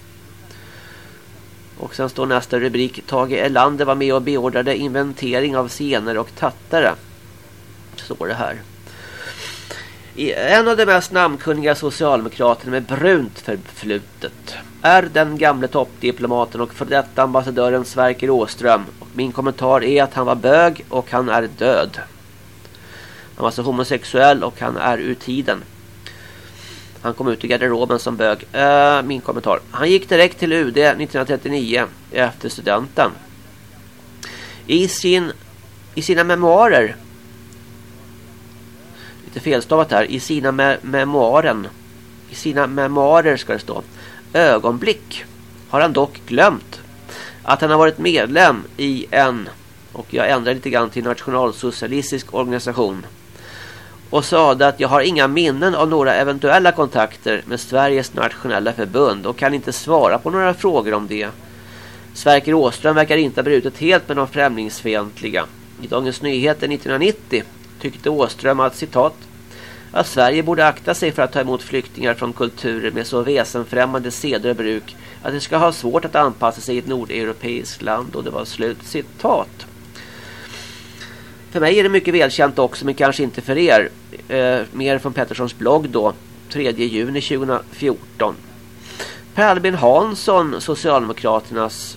Och sen står nästa rubrik Tage Erlander var med och beordrade inventering av scener och tattare. Står det här. En av de mest namnkunniga socialdemokraterna med brunt förflutet är den gamle toppdiplomaten och för detta ambassadören Sverker Åström. Och min kommentar är att han var bög och han är död. Han var alltså homosexuell och han är ur tiden. Han kom ut i garderoben som bög. Äh, min kommentar. Han gick direkt till UD 1939 efter studenten. I, sin, i sina memoarer lite felstavat här. I sina me memoaren i sina memoarer ska det stå. Ögonblick har han dock glömt att han har varit medlem i en och jag ändrar lite grann till nationalsocialistisk organisation och sade att jag har inga minnen av några eventuella kontakter med Sveriges nationella förbund och kan inte svara på några frågor om det. Sverker Åström verkar inte ha brutit helt med de främlingsfientliga. I Dagens Nyheter 1990 tyckte Åström att citat att Sverige borde akta sig för att ta emot flyktingar från kulturer med så väsenfrämmande seder och bruk att det ska ha svårt att anpassa sig i ett nordeuropeiskt land och det var slut citat. För mig är det mycket välkänt också men kanske inte för er. Eh, mer från Petterssons blogg då 3 juni 2014. Per Albin Hansson, Socialdemokraternas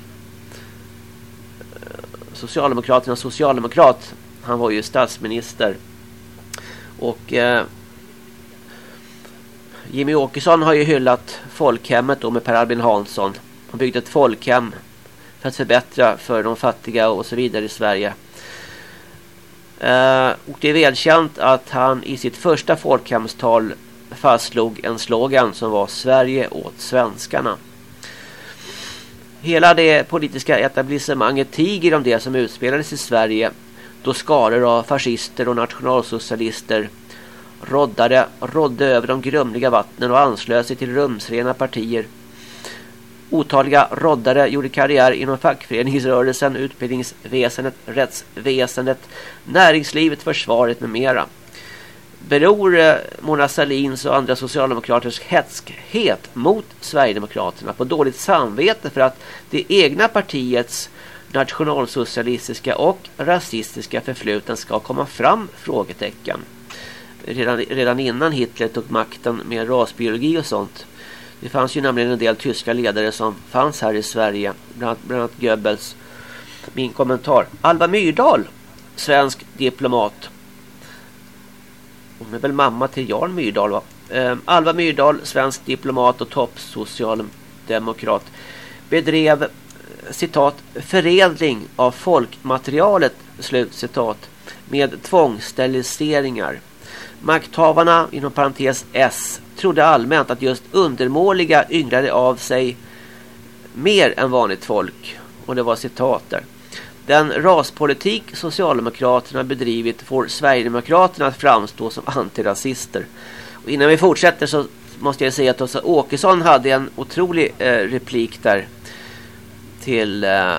eh, Socialdemokraternas socialdemokrat. Han var ju statsminister. Och eh, Jimmy Åkesson har ju hyllat folkhemmet då med Per Albin Hansson. Han byggde ett folkhem för att förbättra för de fattiga och så vidare i Sverige. Eh, och det är välkänt att han i sitt första folkhemstal fastslog en slogan som var Sverige åt svenskarna. Hela det politiska etablissemanget tiger om det som utspelades i Sverige då skaror av fascister och nationalsocialister roddade, rådde över de grumliga vattnen och anslöt sig till rumsrena partier. Otaliga roddare gjorde karriär inom fackföreningsrörelsen, utbildningsväsendet, rättsväsendet, näringslivet, försvaret med mera. Beror eh, Mona Salins och andra socialdemokraters hetskhet mot Sverigedemokraterna på dåligt samvete för att det egna partiets nationalsocialistiska och rasistiska förfluten ska komma fram? Frågetecken. Redan, redan innan Hitler tog makten med rasbiologi och sånt. Det fanns ju nämligen en del tyska ledare som fanns här i Sverige. Bland, bland annat Goebbels. Min kommentar. Alva Myrdal, svensk diplomat. Hon är väl mamma till Jan Myrdal va? Eh, Alva Myrdal, svensk diplomat och toppsocialdemokrat. Bedrev citat förädling av folkmaterialet slut citat med tvångssteriliseringar. Makthavarna inom parentes S trodde allmänt att just undermåliga yngrade av sig mer än vanligt folk och det var citat där. Den raspolitik Socialdemokraterna bedrivit får Sverigedemokraterna att framstå som antirasister. Och innan vi fortsätter så måste jag säga att Åsa Åkesson hade en otrolig eh, replik där till eh,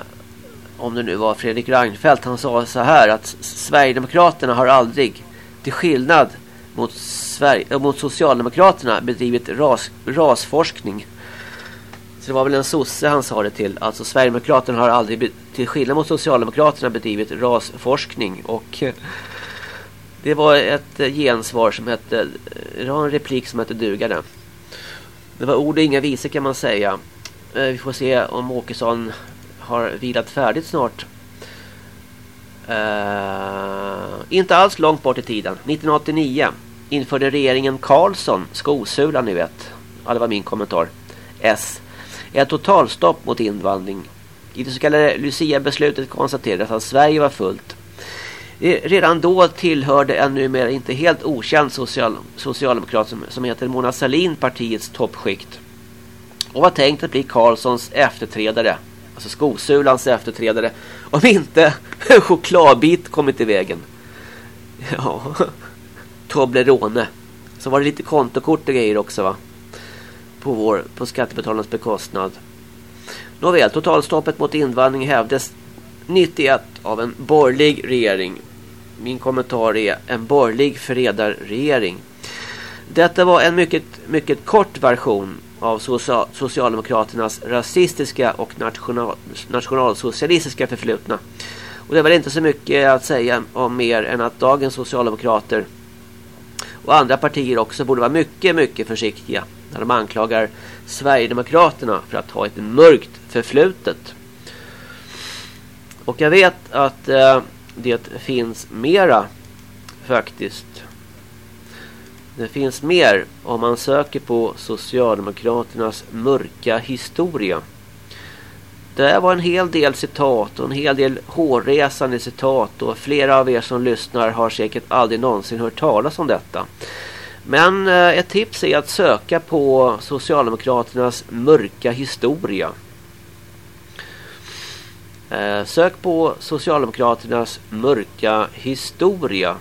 om det nu var Fredrik Reinfeldt han sa så här att Sverigedemokraterna har aldrig till skillnad mot, Sverige, äh, mot Socialdemokraterna bedrivit ras, rasforskning. Så det var väl en sosse han sa det till. Alltså Sverigedemokraterna har aldrig till skillnad mot Socialdemokraterna bedrivit rasforskning och eh, det var ett eh, gensvar som hette det var en replik som hette dugade. Det var ord och inga visor kan man säga. Eh, vi får se om Åkesson har vilat färdigt snart. Uh, inte alls långt bort i tiden. 1989 införde regeringen Karlsson skosulan ni vet. Ja, det var min kommentar. S. Ett totalstopp mot invandring. I det så kallade Lucia-beslutet konstaterades att Sverige var fullt. Eh, redan då tillhörde en numera inte helt okänd social, socialdemokrat som, som heter Mona Salin partiets toppskikt och var tänkt att bli Karlssons efterträdare. Alltså skosulans efterträdare. Om inte [LAUGHS] en chokladbit kommit i vägen. Ja. [LAUGHS] Toblerone. Så var det lite kontokort och grejer också va. På, vår, på skattebetalarnas bekostnad. Nåväl, totalstoppet mot invandring hävdes 91 av en borgerlig regering. Min kommentar är en borgerlig förrädarregering. Detta var en mycket, mycket kort version av Socialdemokraternas rasistiska och national, nationalsocialistiska förflutna. Och det är väl inte så mycket att säga om mer än att dagens socialdemokrater och andra partier också borde vara mycket, mycket försiktiga när de anklagar Sverigedemokraterna för att ha ett mörkt förflutet. Och jag vet att eh, det finns mera faktiskt. Det finns mer om man söker på Socialdemokraternas mörka historia. Det var en hel del citat och en hel del hårresande citat och flera av er som lyssnar har säkert aldrig någonsin hört talas om detta. Men eh, ett tips är att söka på Socialdemokraternas mörka historia. Eh, sök på Socialdemokraternas mörka historia.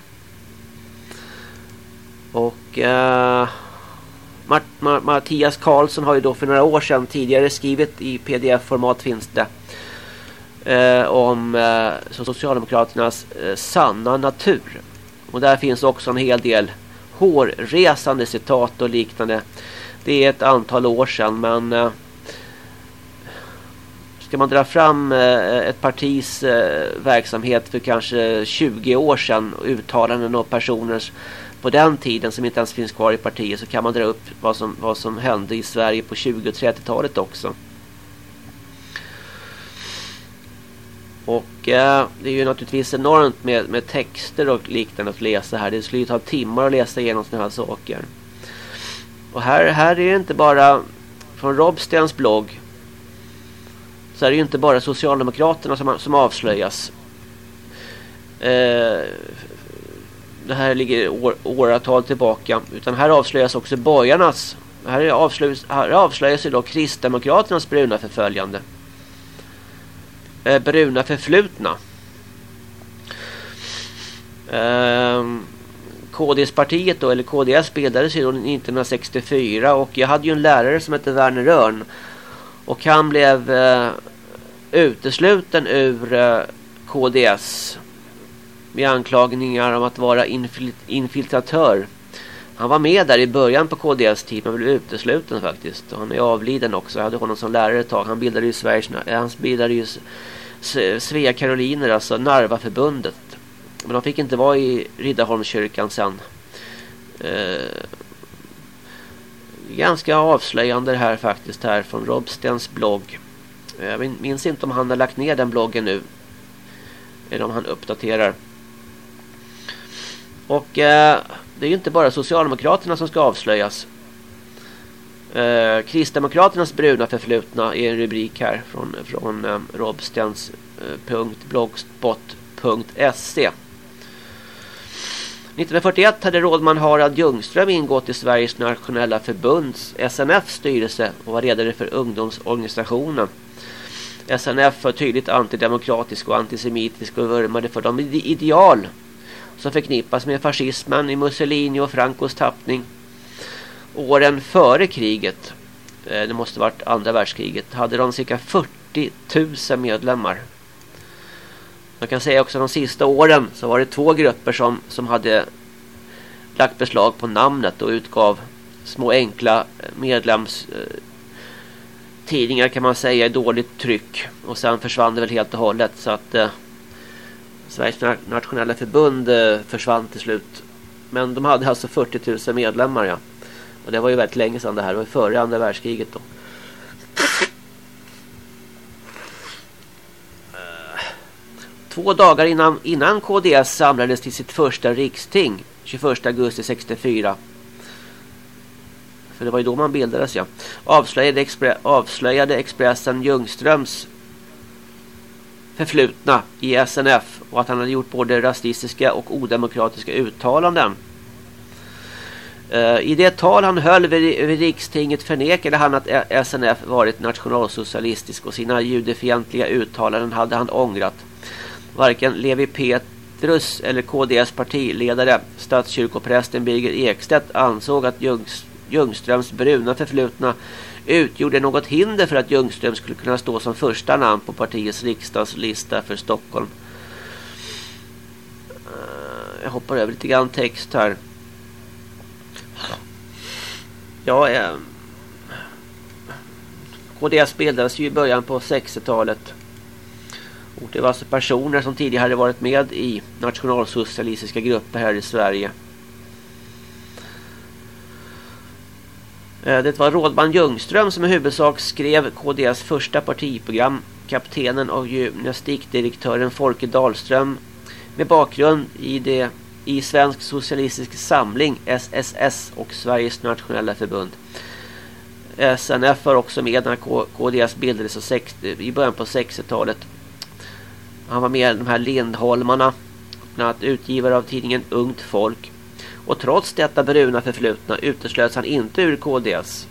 Och eh, Mattias Karlsson har ju då för några år sedan tidigare skrivit i pdf-format finns det. Eh, om eh, Socialdemokraternas eh, sanna natur. Och där finns också en hel del hårresande citat och liknande. Det är ett antal år sedan men eh, ska man dra fram eh, ett partis eh, verksamhet för kanske 20 år sedan och uttalanden av personers på den tiden som inte ens finns kvar i partiet så kan man dra upp vad som, vad som hände i Sverige på 20- och 30-talet också. Och eh, det är ju naturligtvis enormt med, med texter och liknande att läsa här. Det skulle ju ta timmar att läsa igenom sådana här saker. Och här, här är det inte bara från Robstens blogg så är det ju inte bara Socialdemokraterna som, som avslöjas. Eh, det här ligger år, åratal tillbaka. Utan här avslöjas också borgarnas. Här avslöjas, här avslöjas ju då Kristdemokraternas bruna förföljande. Eh, bruna förflutna. Eh, KDS-partiet då, eller KDS bildades ju då 1964 och jag hade ju en lärare som hette Werner Rörn. Och han blev eh, utesluten ur eh, KDS med anklagningar om att vara infiltratör. Han var med där i början på KDS tid men blev utesluten faktiskt. Han är avliden också. Jag hade honom som lärare ett tag. Han bildade ju Sveriges han bildade ju Svea Karoliner, alltså Narvaförbundet. Men de fick inte vara i Riddarholmskyrkan sen. Eh, ganska avslöjande det här faktiskt här från Robstens blogg. Eh, jag minns inte om han har lagt ner den bloggen nu. Eller om han uppdaterar. Och eh, det är ju inte bara Socialdemokraterna som ska avslöjas. Eh, Kristdemokraternas bruna förflutna är en rubrik här från, från eh, Robstens eh, blogspot.se 1941 hade rådman Harald Ljungström ingått i Sveriges nationella förbunds SNF styrelse och var ledare för ungdomsorganisationen. SNF var tydligt antidemokratisk och antisemitisk och vurmade för de ideal som förknippas med fascismen i Mussolini och Francos tappning. Åren före kriget, eh, det måste varit andra världskriget, hade de cirka 40 000 medlemmar. Man kan säga också att de sista åren så var det två grupper som, som hade lagt beslag på namnet och utgav små enkla eh, medlemstidningar eh, kan man säga i dåligt tryck och sen försvann det väl helt och hållet så att eh, Sveriges nationella förbund eh, försvann till slut. Men de hade alltså 40 000 medlemmar ja. Och det var ju väldigt länge sedan det här. Det var ju före andra världskriget då. Eh, två dagar innan, innan KDS samlades till sitt första riksting 21 augusti 64 för det var ju då man bildades ja. Avslöjade, Expre avslöjade Expressen Ljungströms förflutna i SNF och att han hade gjort både rasistiska och odemokratiska uttalanden. Eh, I det tal han höll vid, rikstinget förnekade han att SNF varit nationalsocialistisk och sina judefientliga uttalanden hade han ångrat. Varken Levi Petrus eller KDS partiledare, statskyrkoprästen Birger Ekstedt ansåg att Ljungströms bruna förflutna utgjorde något hinder för att Ljungström skulle kunna stå som första namn på partiets riksdagslista för Stockholm. Jag hoppar över lite grann text här. Ja, eh, KDS bildades ju i början på 60-talet. Och det var alltså personer som tidigare hade varit med i nationalsocialistiska grupper här i Sverige. Eh, det var Rådman Ljungström som i huvudsak skrev KDS första partiprogram. Kaptenen och gymnastikdirektören Folke Dahlström med bakgrund i det i Svensk Socialistisk Samling SSS och Sveriges Nationella Förbund. Eh, SNF var också med när KDS bildades i början på 60-talet. Han var med i de här Lindholmarna, bland annat utgivare av tidningen Ungt Folk. Och trots detta bruna förflutna uteslöts han inte ur KDS.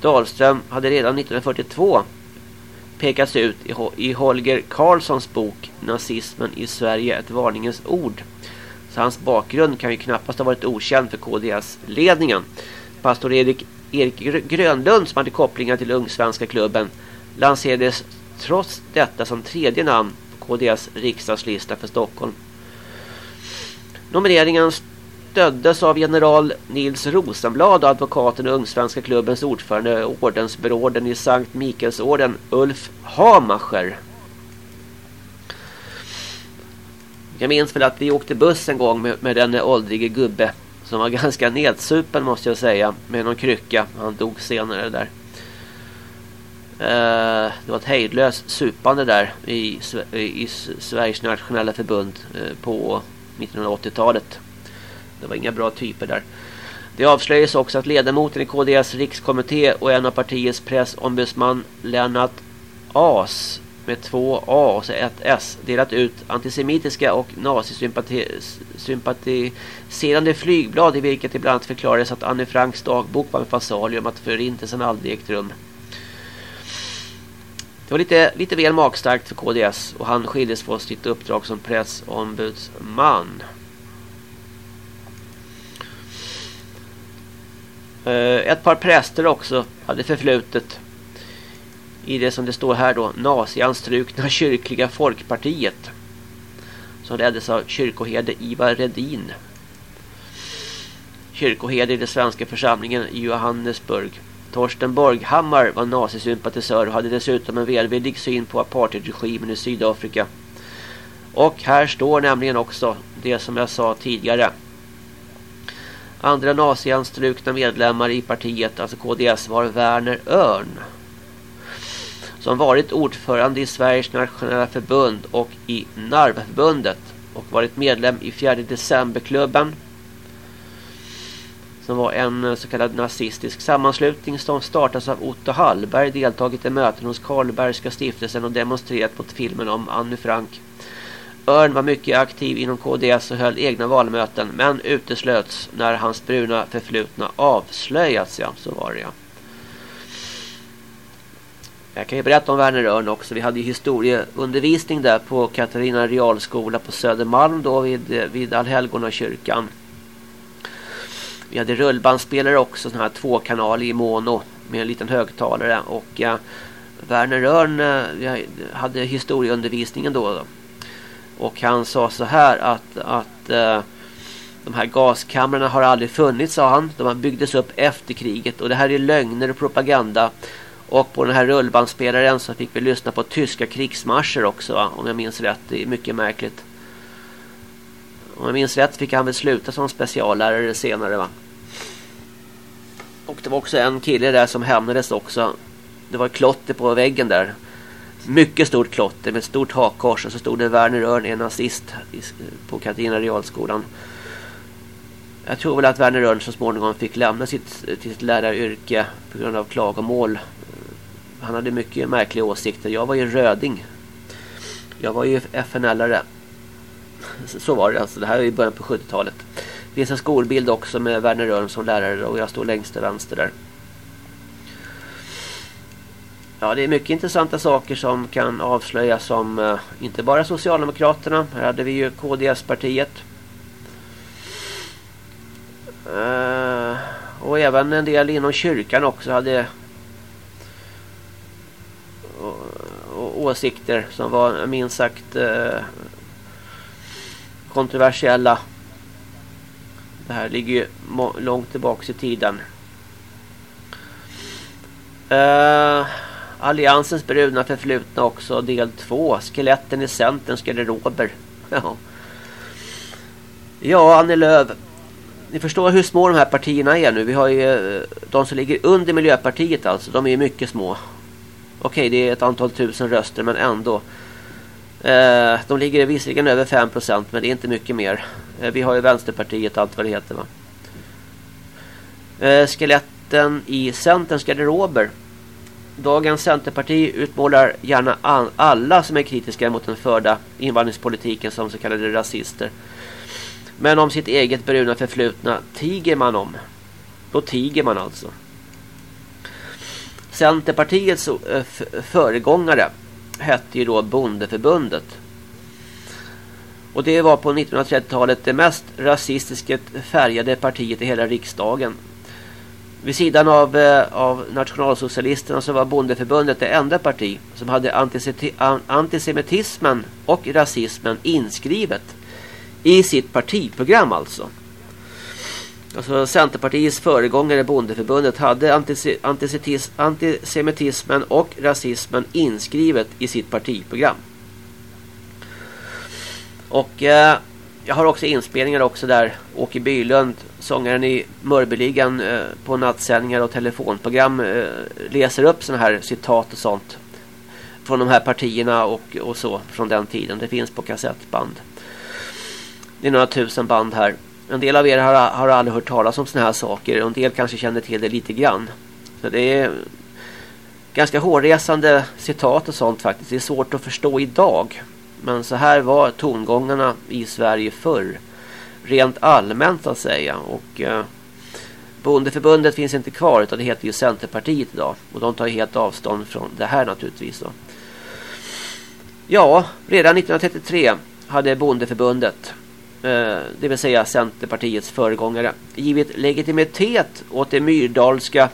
Dahlström hade redan 1942 pekats ut i Holger Karlssons bok Nazismen i Sverige, ett varningens ord. Så hans bakgrund kan ju knappast ha varit okänd för KDS-ledningen. Pastor Erik, Erik Grönlund som hade kopplingar till Ungsvenska klubben lanserades trots detta som tredje namn på KDS riksdagslista för Stockholm. Nomineringen stöddes av general Nils Rosenblad och advokaten och Ungsvenska klubbens ordförande ordensberåden i Sankt Mikaelsorden Ulf Hamacher. Jag minns väl att vi åkte buss en gång med, med den åldrige gubbe som var ganska nedsupen måste jag säga med någon krycka. Han dog senare där. Eh, det var ett hejdlöst supande där i, i, i Sveriges nationella förbund eh, på 1980-talet. Det var inga bra typer där. Det avslöjas också att ledamoten i KDS rikskommitté och en av partiets pressombudsman Lennart As med två A och så ett S delat ut antisemitiska och nazisympatiserande flygblad i vilket det bland annat förklarades att Anne Franks dagbok var en fasalium att förintelsen aldrig ägt rum. Det var lite, lite väl magstarkt för KDS och han skildes från sitt uppdrag som pressombudsman. Eh, ett par präster också hade förflutet i det som det står här då nazianstrukna [LAUGHS] kyrkliga folkpartiet som leddes av kyrkoherde Ivar Redin. Kyrkoherde i den svenska församlingen i Johannesburg. Torsten Borghammar var nazisympatisör och hade dessutom en välvillig syn på apartheidregimen i Sydafrika. Och här står nämligen också det som jag sa tidigare. Andra nazianstrukna medlemmar i partiet, alltså KDS, var Werner Örn som varit ordförande i Sveriges nationella förbund och i Narvförbundet. och varit medlem i 4 decemberklubben som var en eh, så kallad nazistisk sammanslutning som startades av Otto Hallberg deltagit i möten hos Karlbergska stiftelsen och demonstrerat mot filmen om Anne Frank. Örn var mycket aktiv inom KDS och höll egna valmöten men uteslöts när hans bruna förflutna avslöjats. Ja, så var det ja. Jag kan ju berätta om Werner Örn också. Vi hade ju historieundervisning där på Katarina realskola på Södermalm då vid, vid Allhelgona kyrkan. Vi hade rullbandspelare också, sån här tvåkanal i mono med en liten högtalare. Och ja, Werner Örn eh, hade historieundervisningen då. Och han sa så här att, att eh, de här gaskamrarna har aldrig funnits, sa han. De byggdes upp efter kriget och det här är lögner och propaganda. Och på den här rullbandspelaren så fick vi lyssna på tyska krigsmarscher också va? om jag minns rätt. Det är mycket märkligt. Om jag minns rätt fick han väl sluta som speciallärare senare va. Och det var också en kille där som hämnades också. Det var klotter på väggen där. Mycket stort klotter med ett stort hakkors och så stod det Werner Örn, en nazist på Katarina realskolan. Jag tror väl att Werner Örn så småningom fick lämna sitt, sitt läraryrke på grund av klagomål han hade mycket märkliga åsikter. Jag var ju röding. Jag var ju FNL-are. Så var det alltså. Det här är i början på 70-talet. Det finns en skolbild också med Werner Örn som lärare och jag står längst till vänster där. Ja, det är mycket intressanta saker som kan avslöjas som uh, eh, inte bara Socialdemokraterna. Här hade vi ju KDS-partiet. Uh, eh, och även en del inom kyrkan också hade eh, åsikter som var minst sagt eh, kontroversiella. Det här ligger ju långt tillbaka i tiden. Uh, Alliansens bruna förflutna också del 2. Skeletten i Centerns garderober. Ja. ja, Annie Lööf. ni förstår hur små de här partierna är nu. Vi har ju eh, de som ligger under Miljöpartiet alltså. De är mycket små. Okej, det är ett antal tusen röster men ändå. Eh, de ligger visserligen över 5% men det är inte mycket mer. Eh, vi har ju Vänsterpartiet allt vad det heter va. Skeletten i Centerns garderober. Dagens Centerparti utmålar gärna alla som är kritiska mot den förda invandringspolitiken som så kallade rasister. Men om sitt eget bruna förflutna tiger man om. Då tiger man alltså. Centerpartiets eh, föregångare hette ju då Bondeförbundet. Och det var på 1930-talet det mest rasistiskt färgade partiet i hela riksdagen. Vid sidan av, eh, av nationalsocialisterna så var Bondeförbundet det enda parti som hade antisemitismen och rasismen inskrivet i sitt partiprogram alltså. Alltså Centerpartiets föregångare Bondeförbundet hade antisemitismen och rasismen inskrivet i sitt partiprogram. Och eh, jag har också inspelningar också där Åke Bylund, sångaren i Mörbyligan eh, på nattsändningar och telefonprogram eh, läser upp sådana här citat och sånt från de här partierna och, och så från den tiden. Det finns på kassettband. Det är några tusen band här. En del av er har, har aldrig hört talas om sådana här saker. En del kanske känner till det lite grann. Så det är ganska hårresande citat och sånt faktiskt. Det är svårt att förstå idag. Men så här var tongångarna i Sverige förr. Rent allmänt att säga. Och eh, Bondeförbundet finns inte kvar utan det heter ju Centerpartiet idag. Och de tar helt avstånd från det här naturligtvis. Då. Ja, redan 1933 hade Bondeförbundet Eh, det vill säga Centerpartiets föregångare, givit legitimitet åt det myrdalska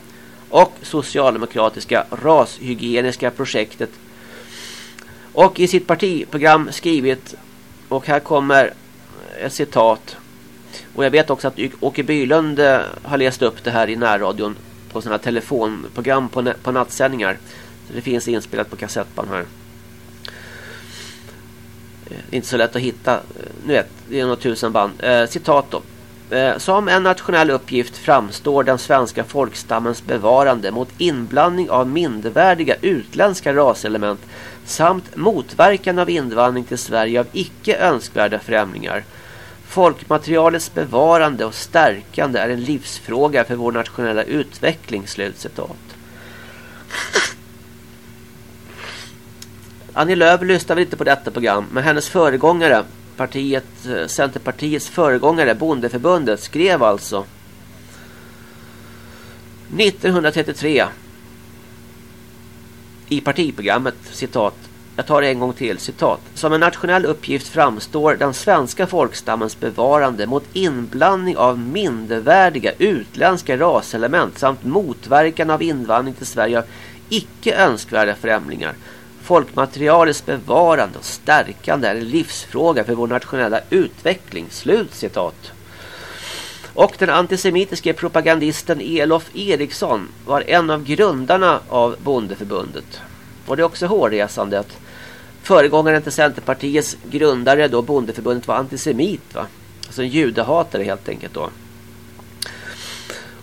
och socialdemokratiska rashygieniska projektet och i sitt partiprogram skrivit och här kommer ett citat och jag vet också att Åke Bylund eh, har läst upp det här i närradion på sådana telefonprogram på, på nattsändningar så det finns inspelat på kassettband här det är inte så lätt att hitta. Eh, nu vet, det är några tusen band. Eh, citat då. Eh, som en nationell uppgift framstår den svenska folkstammens bevarande mot inblandning av mindervärdiga utländska raselement samt motverkan av invandring till Sverige av icke önskvärda främlingar. Folkmaterialets bevarande och stärkande är en livsfråga för vår nationella utveckling. Slutcitat. Annie Lööf lyssnade inte på detta program, men hennes föregångare, partiet, eh, Centerpartiets föregångare, Bondeförbundet, skrev alltså 1933 i partiprogrammet, citat, jag tar det en gång till, citat. Som en nationell uppgift framstår den svenska folkstammens bevarande mot inblandning av mindervärdiga utländska raselement samt motverkan av invandring till Sverige av icke önskvärda främlingar Folkmaterialets bevarande och stärkande är en livsfråga för vår nationella utveckling. Slut citat. Och den antisemitiske propagandisten Elof Eriksson var en av grundarna av Bondeförbundet. Och det är också hårresande att föregångaren till Centerpartiets grundare då Bondeförbundet var antisemit va? Alltså en judehatare helt enkelt då.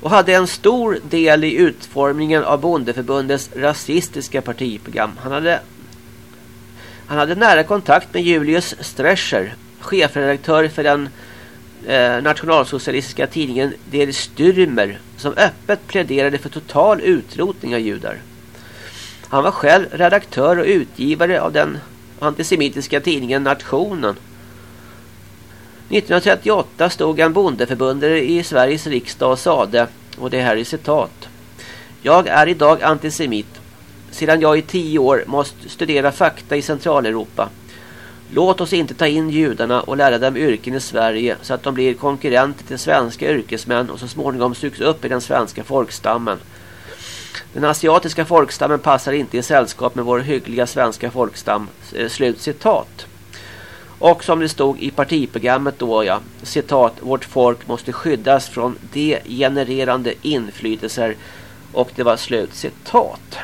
Och hade en stor del i utformningen av Bondeförbundets rasistiska partiprogram. Han hade han hade nära kontakt med Julius Strescher, chefredaktör för den eh, nationalsocialistiska tidningen Der Stürmer som öppet pläderade för total utrotning av judar. Han var själv redaktör och utgivare av den antisemitiska tidningen Nationen. 1938 stod en bondeförbundare i Sveriges riksdag och sade, och det här är citat. Jag är idag antisemit sedan jag i tio år måste studera fakta i Centraleuropa. Låt oss inte ta in judarna och lära dem yrken i Sverige så att de blir konkurrenter till svenska yrkesmän och så småningom sugs upp i den svenska folkstammen. Den asiatiska folkstammen passar inte i sällskap med vår hyggliga svenska folkstam. Eh, slut citat. Och som det stod i partiprogrammet då ja, citat, vårt folk måste skyddas från degenererande inflytelser och det var slut citat.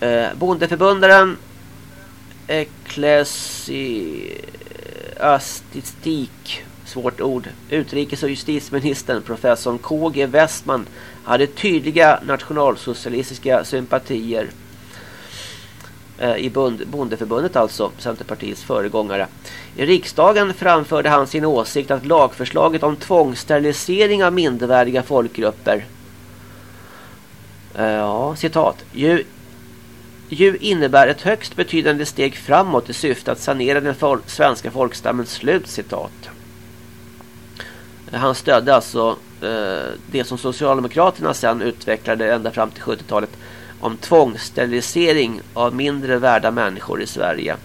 Eh, bondeförbundaren Ecclesiastik eh, svårt ord. Utrikes- och justitieministern professor KG Westman hade tydliga nationalsocialistiska sympatier eh, i bondeförbundet alltså, Centerpartiets föregångare. I riksdagen framförde han sin åsikt att lagförslaget om tvångssterilisering av mindervärdiga folkgrupper eh, ja, citat, ju, ju innebär ett högst betydande steg framåt i syfte att sanera den fol svenska folkstammen, slut citat. Han stödde alltså eh, det som Socialdemokraterna sen utvecklade ända fram till 70-talet om tvångssterilisering av mindre värda människor i Sverige.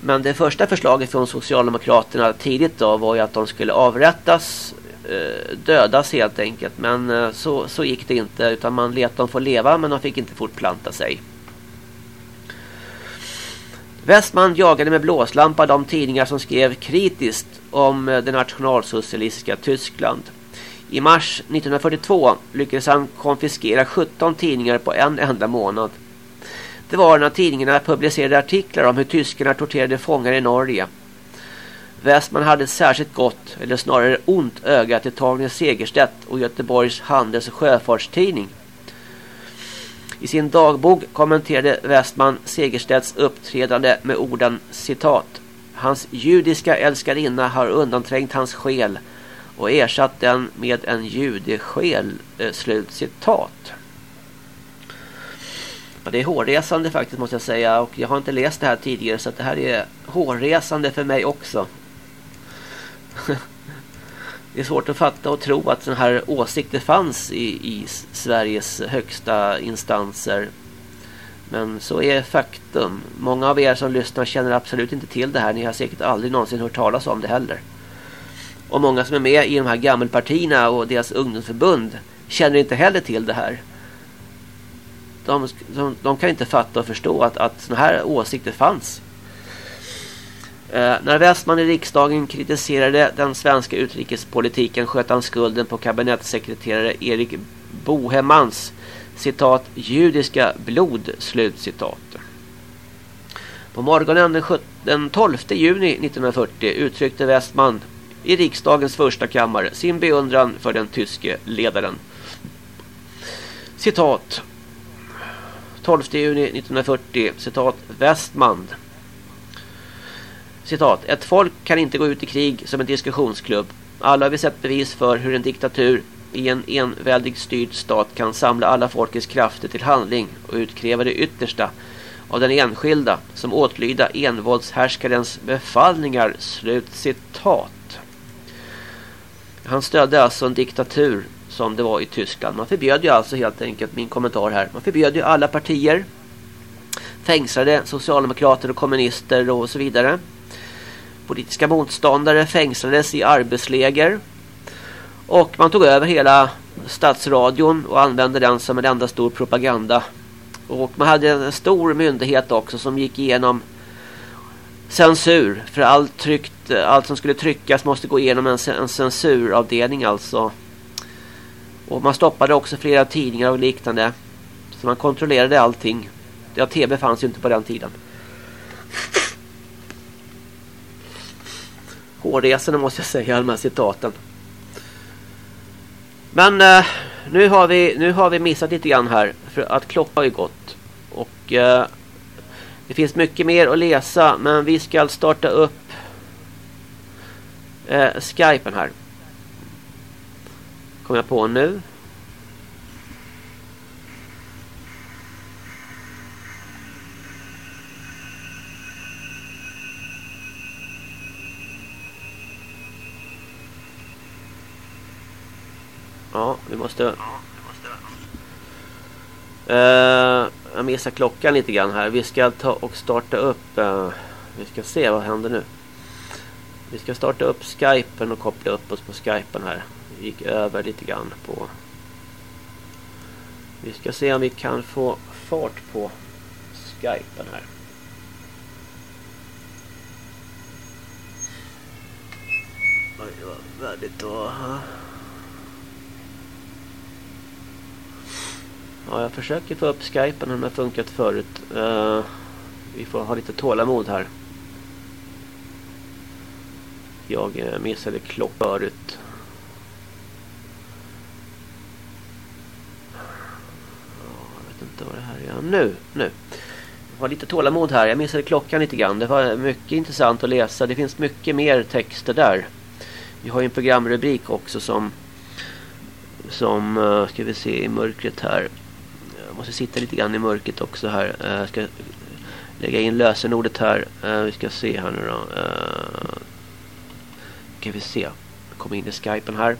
Men det första förslaget från Socialdemokraterna tidigt då var ju att de skulle avrättas, eh, dödas helt enkelt. Men eh, så, så gick det inte utan man lät dem få leva men de fick inte fortplanta sig. Westman jagade med blåslampa de tidningar som skrev kritiskt om eh, det nationalsocialistiska Tyskland. I mars 1942 lyckades han konfiskera 17 tidningar på en enda månad. Det var när tidningarna publicerade artiklar om hur tyskarna torterade fångar i Norge. Westman hade ett särskilt gott, eller snarare ont öga till Torgny Segerstedt och Göteborgs handels- och sjöfartstidning. I sin dagbok kommenterade Westman Segerstedts uppträdande med orden citat. Hans judiska älskarinna har undanträngt hans själ och ersatt den med en judesjäl. Eh, slut citat. Det är hårresande faktiskt måste jag säga och jag har inte läst det här tidigare så det här är hårresande för mig också. [LAUGHS] det är svårt att fatta och tro att sådana här åsikter fanns i, i Sveriges högsta instanser. Men så är faktum. Många av er som lyssnar känner absolut inte till det här. Ni har säkert aldrig någonsin hört talas om det heller. Och många som är med i de här gammelpartierna och deras ungdomsförbund känner inte heller till det här. De, de, de kan inte fatta och förstå att, att sådana här åsikter fanns. Eh, när Westman i riksdagen kritiserade den svenska utrikespolitiken sköt han skulden på kabinettssekreterare Erik Bohemans citat judiska blod slut citat. På morgonen den, den 12 juni 1940 uttryckte Westman i riksdagens första kammare sin beundran för den tyske ledaren. Citat 12 juni 1940 citat Westman Citat Ett folk kan inte gå ut i krig som en diskussionsklubb. Alla har vi sett bevis för hur en diktatur i en enväldig styrd stat kan samla alla folkets krafter till handling och utkräva det yttersta av den enskilda som åtlyda envåldshärskarens befallningar. Slut citat. Han stödde alltså en diktatur som det var i Tyskland. Man förbjöd ju alltså helt enkelt min kommentar här. Man förbjöd ju alla partier. Fängslade socialdemokrater och kommunister och så vidare. Politiska motståndare fängslades i arbetsläger. Och man tog över hela statsradion och använde den som en enda stor propaganda. Och man hade en stor myndighet också som gick igenom censur. För allt, tryckt, allt som skulle tryckas måste gå igenom en, en censuravdelning alltså. Och man stoppade också flera tidningar och liknande. Så man kontrollerade allting. Ja, tv fanns ju inte på den tiden. Hårresande måste jag säga, de här citaten. Men eh, nu, har vi, nu har vi missat lite grann här. För att klockan har ju gått. Och eh, det finns mycket mer att läsa. Men vi ska alltså starta upp eh, Skypen här. Kommer jag på nu. Ja, vi måste... Uh, jag missar klockan lite grann här. Vi ska ta och starta upp... Uh, vi ska se vad händer nu. Vi ska starta upp Skypen och koppla upp oss på Skypen här. Vi gick över lite grann på... Vi ska se om vi kan få fart på Skypen här. Oj, det var väldigt då. Ja, jag försöker få upp Skypen den har funkat förut. Uh, vi får ha lite tålamod här. jag eh, missade klock förut. Jag vet inte vad det här är. Nu, nu. Jag har lite tålamod här. Jag missade klockan lite grann. Det var mycket intressant att läsa. Det finns mycket mer texter där. Vi har ju en programrubrik också som som uh, ska vi se i mörkret här. Jag måste sitta lite grann i mörkret också här. Eh, jag ska lägga in lösenordet här. Eh, vi ska se här nu då. Kan ska vi se. Jag kommer in i skypen här.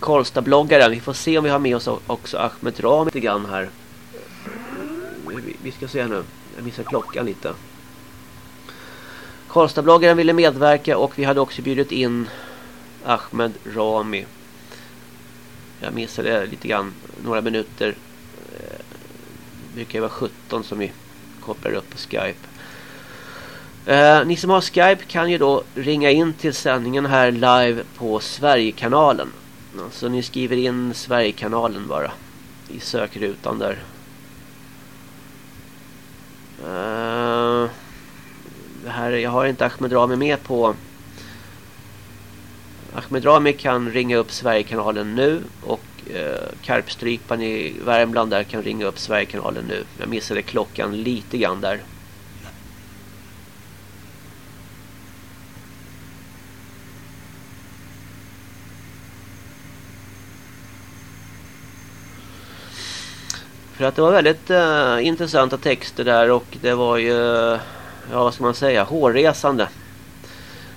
Karlstad-bloggaren. Vi får se om vi har med oss också Ahmed Ram lite grann här. Vi, ska se nu. Jag missar klockan lite. Karlstad-bloggaren ville medverka och vi hade också bjudit in Ahmed Rami. Jag missade lite grann, några minuter. Det brukar vara 17 som vi kopplar upp på Skype. Eh, ni som har Skype kan ju då ringa in till sändningen här live på Sverigekanalen. Så ni skriver in Sverigekanalen bara i sökrutan där. Uh, det här, jag har inte Ahmed Rami med på Ahmed Rami kan ringa upp Sverigekanalen nu och Eh, Karpstrypan i Värmland där kan ringa upp Sverigekanalen nu. Jag missade klockan lite grann där. För att det var väldigt uh, intressanta texter där och det var ju, ja vad ska man säga, hårresande.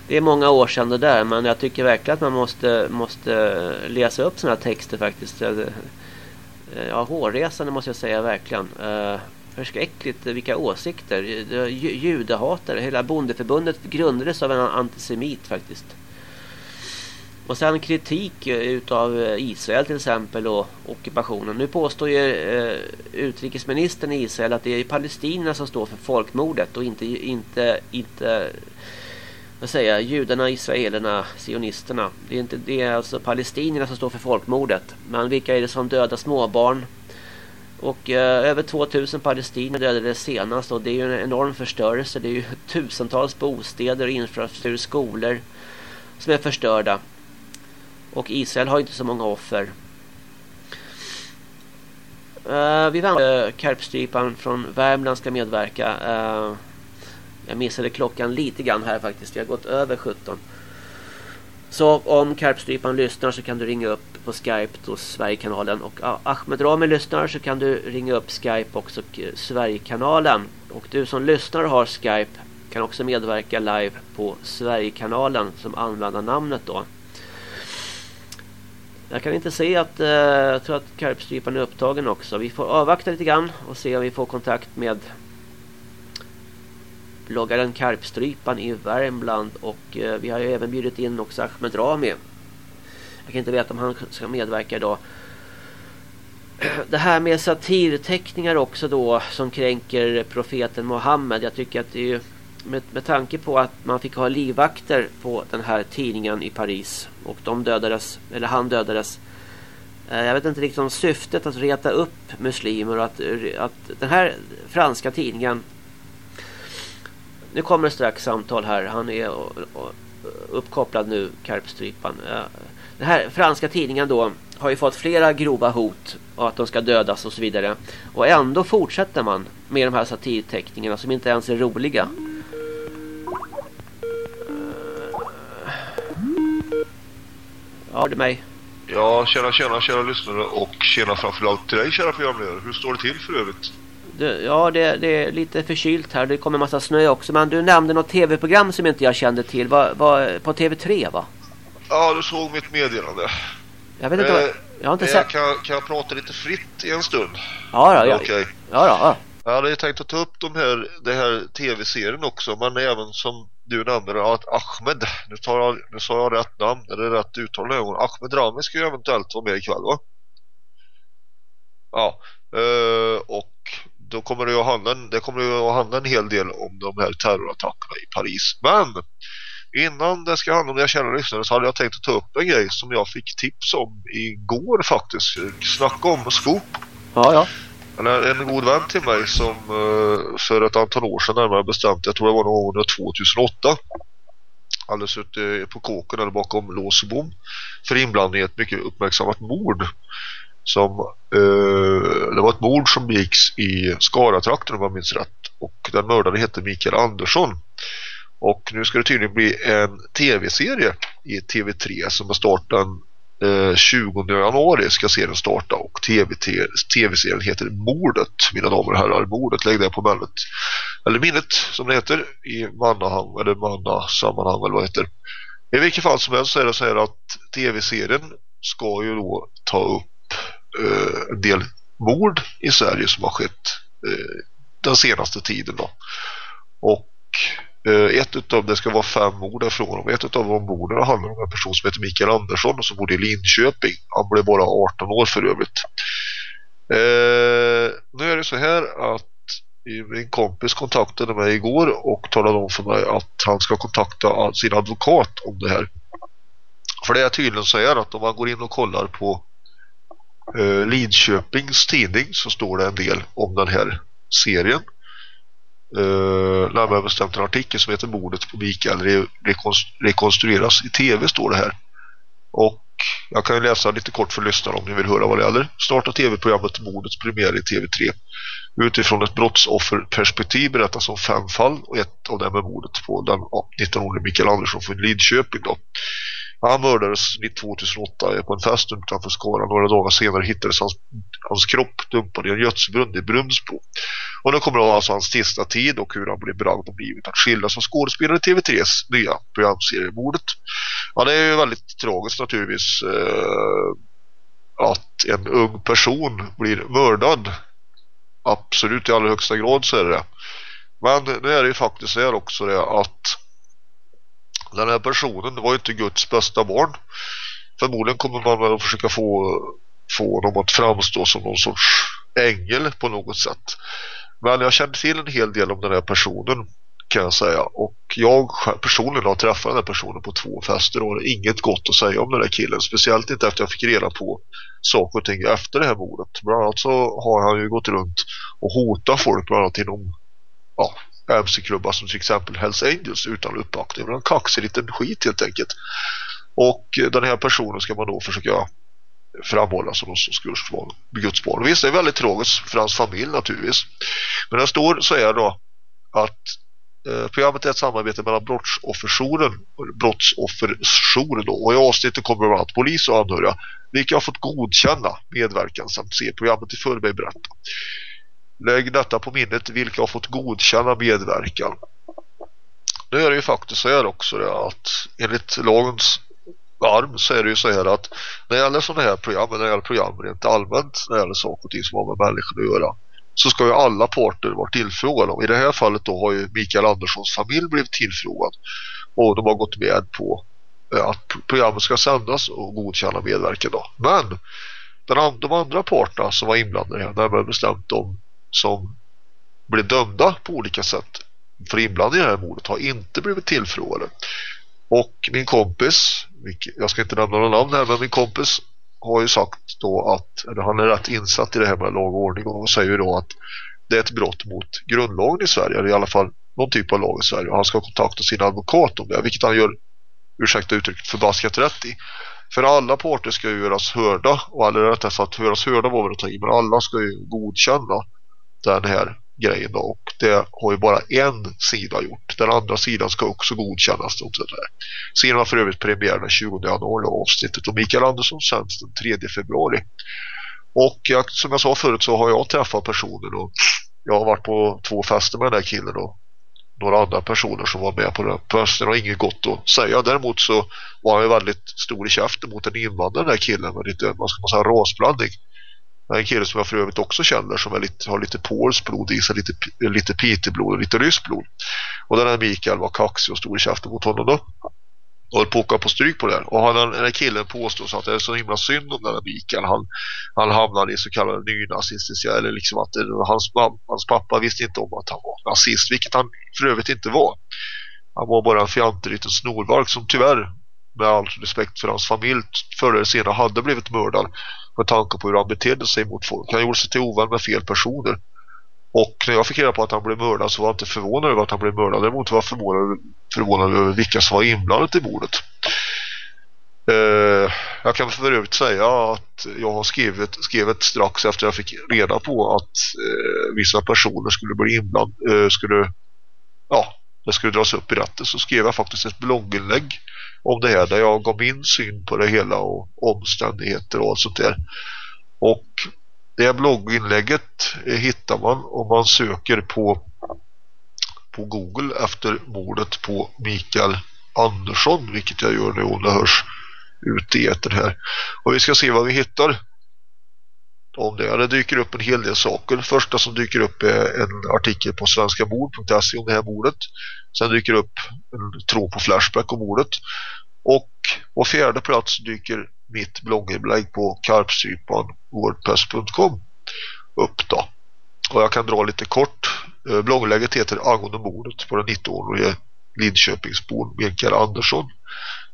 Det är många år sedan det där men jag tycker verkligen att man måste, måste läsa upp sådana här texter faktiskt. Eh, ja, hårresande måste jag säga verkligen. Eh, förskräckligt vilka åsikter. Judehatare. Hela bondeförbundet grundades av en antisemit faktiskt. Och sen kritik eh, utav Israel till exempel och ockupationen. Nu påstår ju utrikesministern i Israel att det är palestinierna som står för folkmordet och inte, inte, inte vad säger judarna, israelerna, sionisterna. Det är, inte, det är alltså palestinierna som står för folkmordet. Men vilka är det som dödar småbarn? Och eh, över 2000 palestinier dödades senast och det är ju en enorm förstörelse. Det är ju tusentals bostäder, infrastruktur, skolor som är förstörda. Och Israel har inte så många offer. Uh, vi väntar eh, Karpstrypan från Värmland ska medverka. Uh, jag missade klockan lite grann här faktiskt. Vi har gått över 17. Så om Karpstrypan lyssnar så kan du ringa upp på Skype då, Sverigekanalen. Och Ahmed Rami lyssnar så kan du ringa upp Skype också eh, Sverigekanalen. Och du som lyssnar och har Skype kan också medverka live på Sverigekanalen som använder namnet då. Jag kan inte se att eh, jag tror att karpstrypan är upptagen också. Vi får avvakta lite grann och se om vi får kontakt med bloggaren Karpstrypan i Värmland och eh, vi har ju även bjudit in också Ahmed Rami. Jag kan inte veta om han ska medverka idag. [CLEARS THROAT] Det här med satirteckningar också då som kränker profeten Mohammed. Jag tycker att det är ju med, med tanke på att man fick ha livvakter på den här tidningen i Paris och de dödades, eller han dödades eh, jag vet inte riktigt om syftet att reta upp muslimer och att, att den här franska tidningen nu kommer det strax samtal här han är uppkopplad nu Karpstrypan den här franska tidningen då har ju fått flera grova hot och att de ska dödas och så vidare och ändå fortsätter man med de här satirteckningarna som inte ens är roliga eh. Ja, det mig. Ja, tjena, tjena, kära lyssnare och tjena framförallt till dig, kära programledare. Hur står det till för övrigt? Det, ja, det, det, är lite förkylt här. Det kommer massa snö också. Men du nämnde något tv-program som inte jag kände till. Var, var på TV3, va? Ja, du såg mitt meddelande. Jag vet inte eh, vad... Jag har inte sett... Kan, kan jag prata lite fritt i en stund? Ja, då, ja. Okej. Ja, då, ja. Jag hade tänkt att ta upp de här, den här tv-serien också, men även som du nämnde att Ahmed, nu, tar jag, nu sa jag rätt namn, eller rätt uttal någon. Ahmed Rami ska ju eventuellt vara med ikväll va? Ja, uh, och då kommer det att handla, det kommer det att handla en hel del om de här terrorattackerna i Paris. Men innan det ska handla om det jag känner lyssnare så hade jag tänkt att ta upp en grej som jag fick tips om igår faktiskt. Snacka om skop. Ja, ja. En god vän till mig som för ett antal år sedan närmare bestämt, jag tror det var någon gång 2008 alldeles ute på kåken eller bakom lås och bom för inblandning i ett mycket uppmärksammat mord som eh, det var ett mord som begicks i Skaratrakten om jag minns rätt och den mördade hette Mikael Andersson och nu ska det tydligen bli en tv-serie i TV3 som har startat eh, den 20 januari ska serien starta och tv-serien heter Mordet, mina damer och herrar. Mordet, lägg det på minnet. Eller minnet som det heter i mannahang eller mannasammanhang eller vad det heter. I vilket fall som helst så är det så här att tv-serien ska ju då ta upp en del mord i Sverige som har skett eh, den senaste tiden då. Och eh, ett utav det ska vara fem mord därifrån, och ett utav de morden handlar om en person som heter Mikael Andersson som bodde i Linköping. Han blev bara 18 år för övrigt. Eh, nu är det så här att min kompis kontaktade mig igår och talade om för mig att han ska kontakta sin advokat om det här. För det är tydligen så här att om man går in och kollar på eh, Lidköpings tidning så står det en del om den här serien Eh, närmare bestämt en artikel som heter Mordet på Mikael rekonstrueras i tv står det här. Och jag kan ju läsa lite kort för lyssnarna om ni vill höra vad det gäller. Starta tv-programmet Mordets premiär i TV3. Utifrån ett brottsofferperspektiv berättas om fem fall och ett av dem är mordet på den 19-årige Mikael Andersson från Lidköping då. Han mördades 2008 på en fest utanför Skara. Några dagar senare hittades hans, hans kropp dumpad i en gödselbrunn i Brunnsbo. Och nu kommer alltså hans sista tid och hur han blev bragd och blivit att skildras som skådespelare i TV3s nya programserie Mordet. Ja, det är ju väldigt tragiskt naturligtvis eh, att en ung person blir mördad. Absolut i allra högsta grad så är det det. Men nu är det ju faktiskt så här också det att den här personen var ju inte Guds bästa barn. Förmodligen kommer man väl att försöka få, få honom att framstå som någon sorts ängel på något sätt. Men jag kände till en hel del om den här personen kan jag säga. Och jag personligen har träffat den här personen på två fester och har inget gott att säga om den här killen. Speciellt inte efter jag fick reda på saker och ting efter det här mordet. Bland annat så har han ju gått runt och hotat folk bland annat inom ja, MC-klubbar som till exempel Hells Angels utan uppbackning. En kaxig liten skit helt enkelt. Och eh, den här personen ska man då försöka framhålla som någon som skulle vara Guds barn. Visst, det är väldigt tragiskt för hans familj naturligtvis. Men det står så är då att eh, programmet är ett samarbete mellan brottsofferjouren brottsofferjouren då, och i avsnittet kommer bland annat polis och anhöriga vilka har fått godkänna medverkan samt se programmet i förväg berätta. Lägg detta på minnet vilka har fått godkänna medverkan. Nu är det ju faktiskt så här också det, att enligt lagens arm så är det ju så här att när det gäller sådana här program, när det gäller program rent allmänt, när det gäller saker och ting som har med människor att göra så ska ju alla parter vara tillfrågade och i det här fallet då har ju Mikael Anderssons familj blivit tillfrågad och de har gått med på eh, att programmet ska sändas och godkänna medverkan då. Men den, de andra parterna som var inblandade här, närmare bestämt de som blev dömda på olika sätt för inblandning i det här mordet har inte blivit tillfrågade. Och min kompis, jag ska inte nämna några namn här, men min kompis har ju sagt då att eller han är rätt insatt i det här med lag och ordning och säger då att det är ett brott mot grundlagen i Sverige, eller i alla fall någon typ av lag i Sverige och han ska kontakta sin advokat om det, vilket han gör ursäkta uttrycket förbaskat rätt i. För alla parter ska ju göras hörda och alla rättare sagt höras hörda var väl att ta i, men alla ska ju godkänna den här grejen då. och det har ju bara en sida gjort. Den andra sidan ska också godkännas. Och sådär. Serien har för övrigt premiär den 20 januari och avsnittet och Mikael Andersson sänds den 3 februari. Och jag, som jag sa förut så har jag träffat personer och jag har varit på två fester med den här killen och några andra personer som var med på den festen och inget gott att säga. Däremot så var han ju väldigt stor i käften mot en invandrare den här killen med lite, vad ska man säga, rasblandning. En kille som jag för övrigt också känner som är lite, har lite polskt blod i sig, lite, lite piteblod och lite ryskt blod. Och den här Mikael var kaxig och stod i käften mot honom då. Och höll på att på stryk på det. Och han, den här killen påstår så att det är så himla synd om den här Mikael. Han, han hamnade i så kallade nynazistiska, eller liksom att det, hans, hans pappa visste inte om att han var nazist, vilket han för övrigt inte var. Han var bara en fjantig liten snorvalk som tyvärr, med all respekt för hans familj, förr eller senare hade blivit mördad med tanke på hur han betedde sig mot folk. Han gjorde sig till ovän med fel personer. Och när jag fick reda på att han blev mördad så var jag inte förvånad över att han blev mördad. Däremot var jag förvånad, förvånad över vilka som var inblandade i mordet. Uh, jag kan för övrigt säga att jag har skrivit, skrivit strax efter jag fick reda på att uh, vissa personer skulle bli inblandade, uh, skulle, ja, det skulle dras upp i rätten så skrev jag faktiskt ett blogginlägg om det här där jag gav min syn på det hela och omständigheter och allt sånt där. Och det blogginlägget hittar man om man söker på på Google efter mordet på Mikael Andersson vilket jag gör nu om det hörs ut i etern här. Och vi ska se vad vi hittar om det. Det dyker upp en hel del saker. Första som dyker upp är en artikel på svenskabord.se om det här mordet. Sen dyker upp en tråd på Flashback om mordet. Och på fjärde plats dyker mitt blogginlägg på karpstrypan wordpress.com upp då. Och jag kan dra lite kort. Eh, blogginlägget heter Angående mordet på den 19-årige Linköpingsbon Mikael Andersson.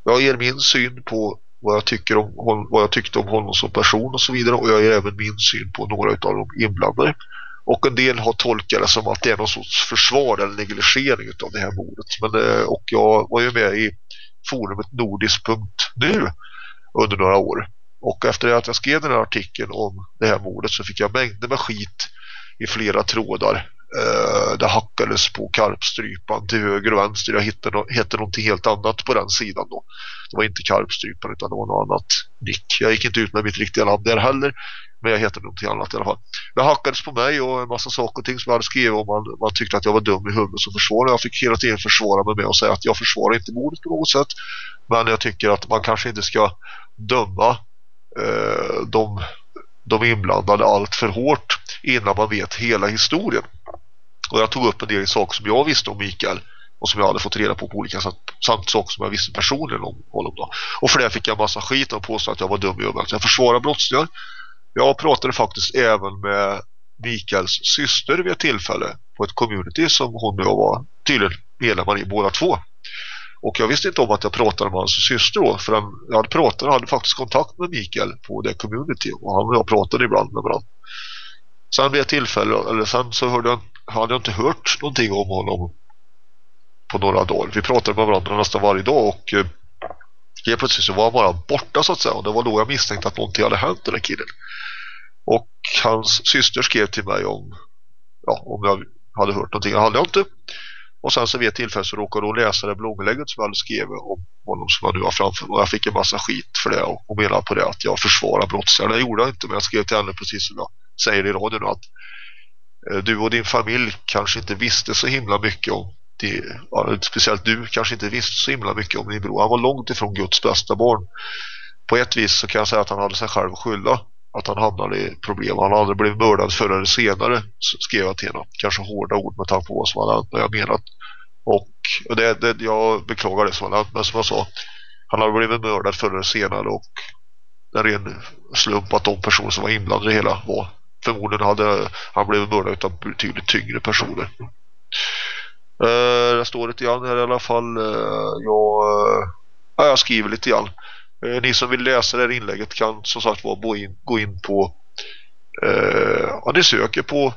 Jag ger min syn på vad jag, tycker om, vad jag tyckte om honom som person och så vidare och jag ger även min syn på några av de inblandade. Och en del har tolkat det som att det är någon sorts försvar eller negligering av det här mordet. Men, eh, och jag var ju med i forumet nordisk.nu under några år. Och efter att jag skrev den här artikeln om det här mordet så fick jag mängder med skit i flera trådar. Eh, uh, det hackades på karpstrypan till höger och vänster. Jag hittade, no hittade någonting helt annat på den sidan då. Det var inte karpstrypan utan det var något annat nick. Jag gick inte ut med mitt riktiga namn där heller. Men jag heter någonting annat i alla fall. Det hackades på mig och en massa saker och ting som jag hade skrivit om man, man tyckte att jag var dum i huvudet så försvarade jag. fick hela tiden försvara mig med och säga att jag försvarar inte mordet på något sätt. Men jag tycker att man kanske inte ska döma eh, de, de inblandade allt för hårt innan man vet hela historien. Och jag tog upp en del saker som jag visste om Mikael och som jag hade fått reda på på olika sätt samt saker som jag visste personligen om honom då. Och för det fick jag massa skit och påstå att jag var dum i huvudet. Jag försvarar brottslingar jag pratade faktiskt även med Mikaels syster vid ett tillfälle på ett community som hon och jag var tydligen medlemmar i båda två. Och jag visste inte om att jag pratade med hans syster då för jag hade pratat och hade faktiskt kontakt med Mikael på det community och han och jag pratade ibland med varandra. Sen vid ett tillfälle, eller sen så hörde jag, hade jag inte hört någonting om honom på några dagar. Vi pratade med varandra nästan varje dag och eh, helt plötsligt så var han bara borta så att säga och det var då jag misstänkte att någonting hade hänt den här killen. Och hans syster skrev till mig om, ja, om jag hade hört någonting. Jag hade jag inte. Och sen så vid ett tillfälle så råkade hon läsa det blogglägget som jag hade skrivit om honom som jag nu har framför mig. Och jag fick en massa skit för det och menade på det att jag försvarar brottslingar. Det gjorde jag inte men jag skrev till henne precis som jag säger i radion att Eh, du och din familj kanske inte visste så himla mycket om det, ja, speciellt du kanske inte visste så himla mycket om din bror. Han var långt ifrån Guds bästa barn. På ett vis så kan jag säga att han hade sig själv att skylla att han hamnade i problem. Han hade blivit mördad förr eller senare skrev jag till honom. Kanske hårda ord med tanke på vad som hade hänt, vad jag menat. Och det, det, jag beklagar det som hade hänt, men som jag sa han hade blivit mördad förr eller senare och det är en slump att de personer som var inblandade i det hela var förmodligen hade han blivit mördad av betydligt tyngre personer. Uh, det står lite grann här i alla fall. Uh, jag, uh, jag skriver lite grann. Uh, ni som vill läsa det här inlägget kan som sagt var gå in, gå in på uh, ja, ni söker på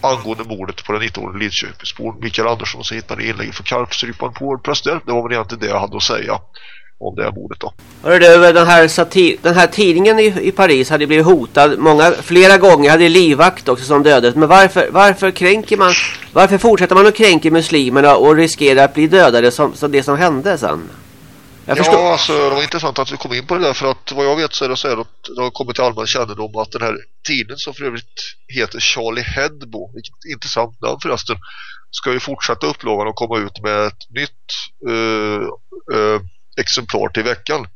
angående mordet på den 19-årige Lidköpingsbon Mikael Andersson så hittar ni inlägget för Karpstrypan på Wordpress där. Det var väl egentligen det jag hade att säga om det här mordet då. Hörru, den, här satir, den här tidningen i, i Paris hade blivit hotad många, flera gånger. Hade livvakt också som dödades. Men varför, varför kränker man, varför fortsätter man att kränka muslimerna och riskerar att bli dödade som, som det som hände sen? Jag ja, förstår. alltså det var intressant att vi kom in på det där för att vad jag vet så är det så här att det har kommit till allmän kännedom att den här tidningen som för övrigt heter Charlie Hedbo, vilket intressant namn förresten, ska ju fortsätta upplagan och komma ut med ett nytt uh, uh, exemplar till veckan.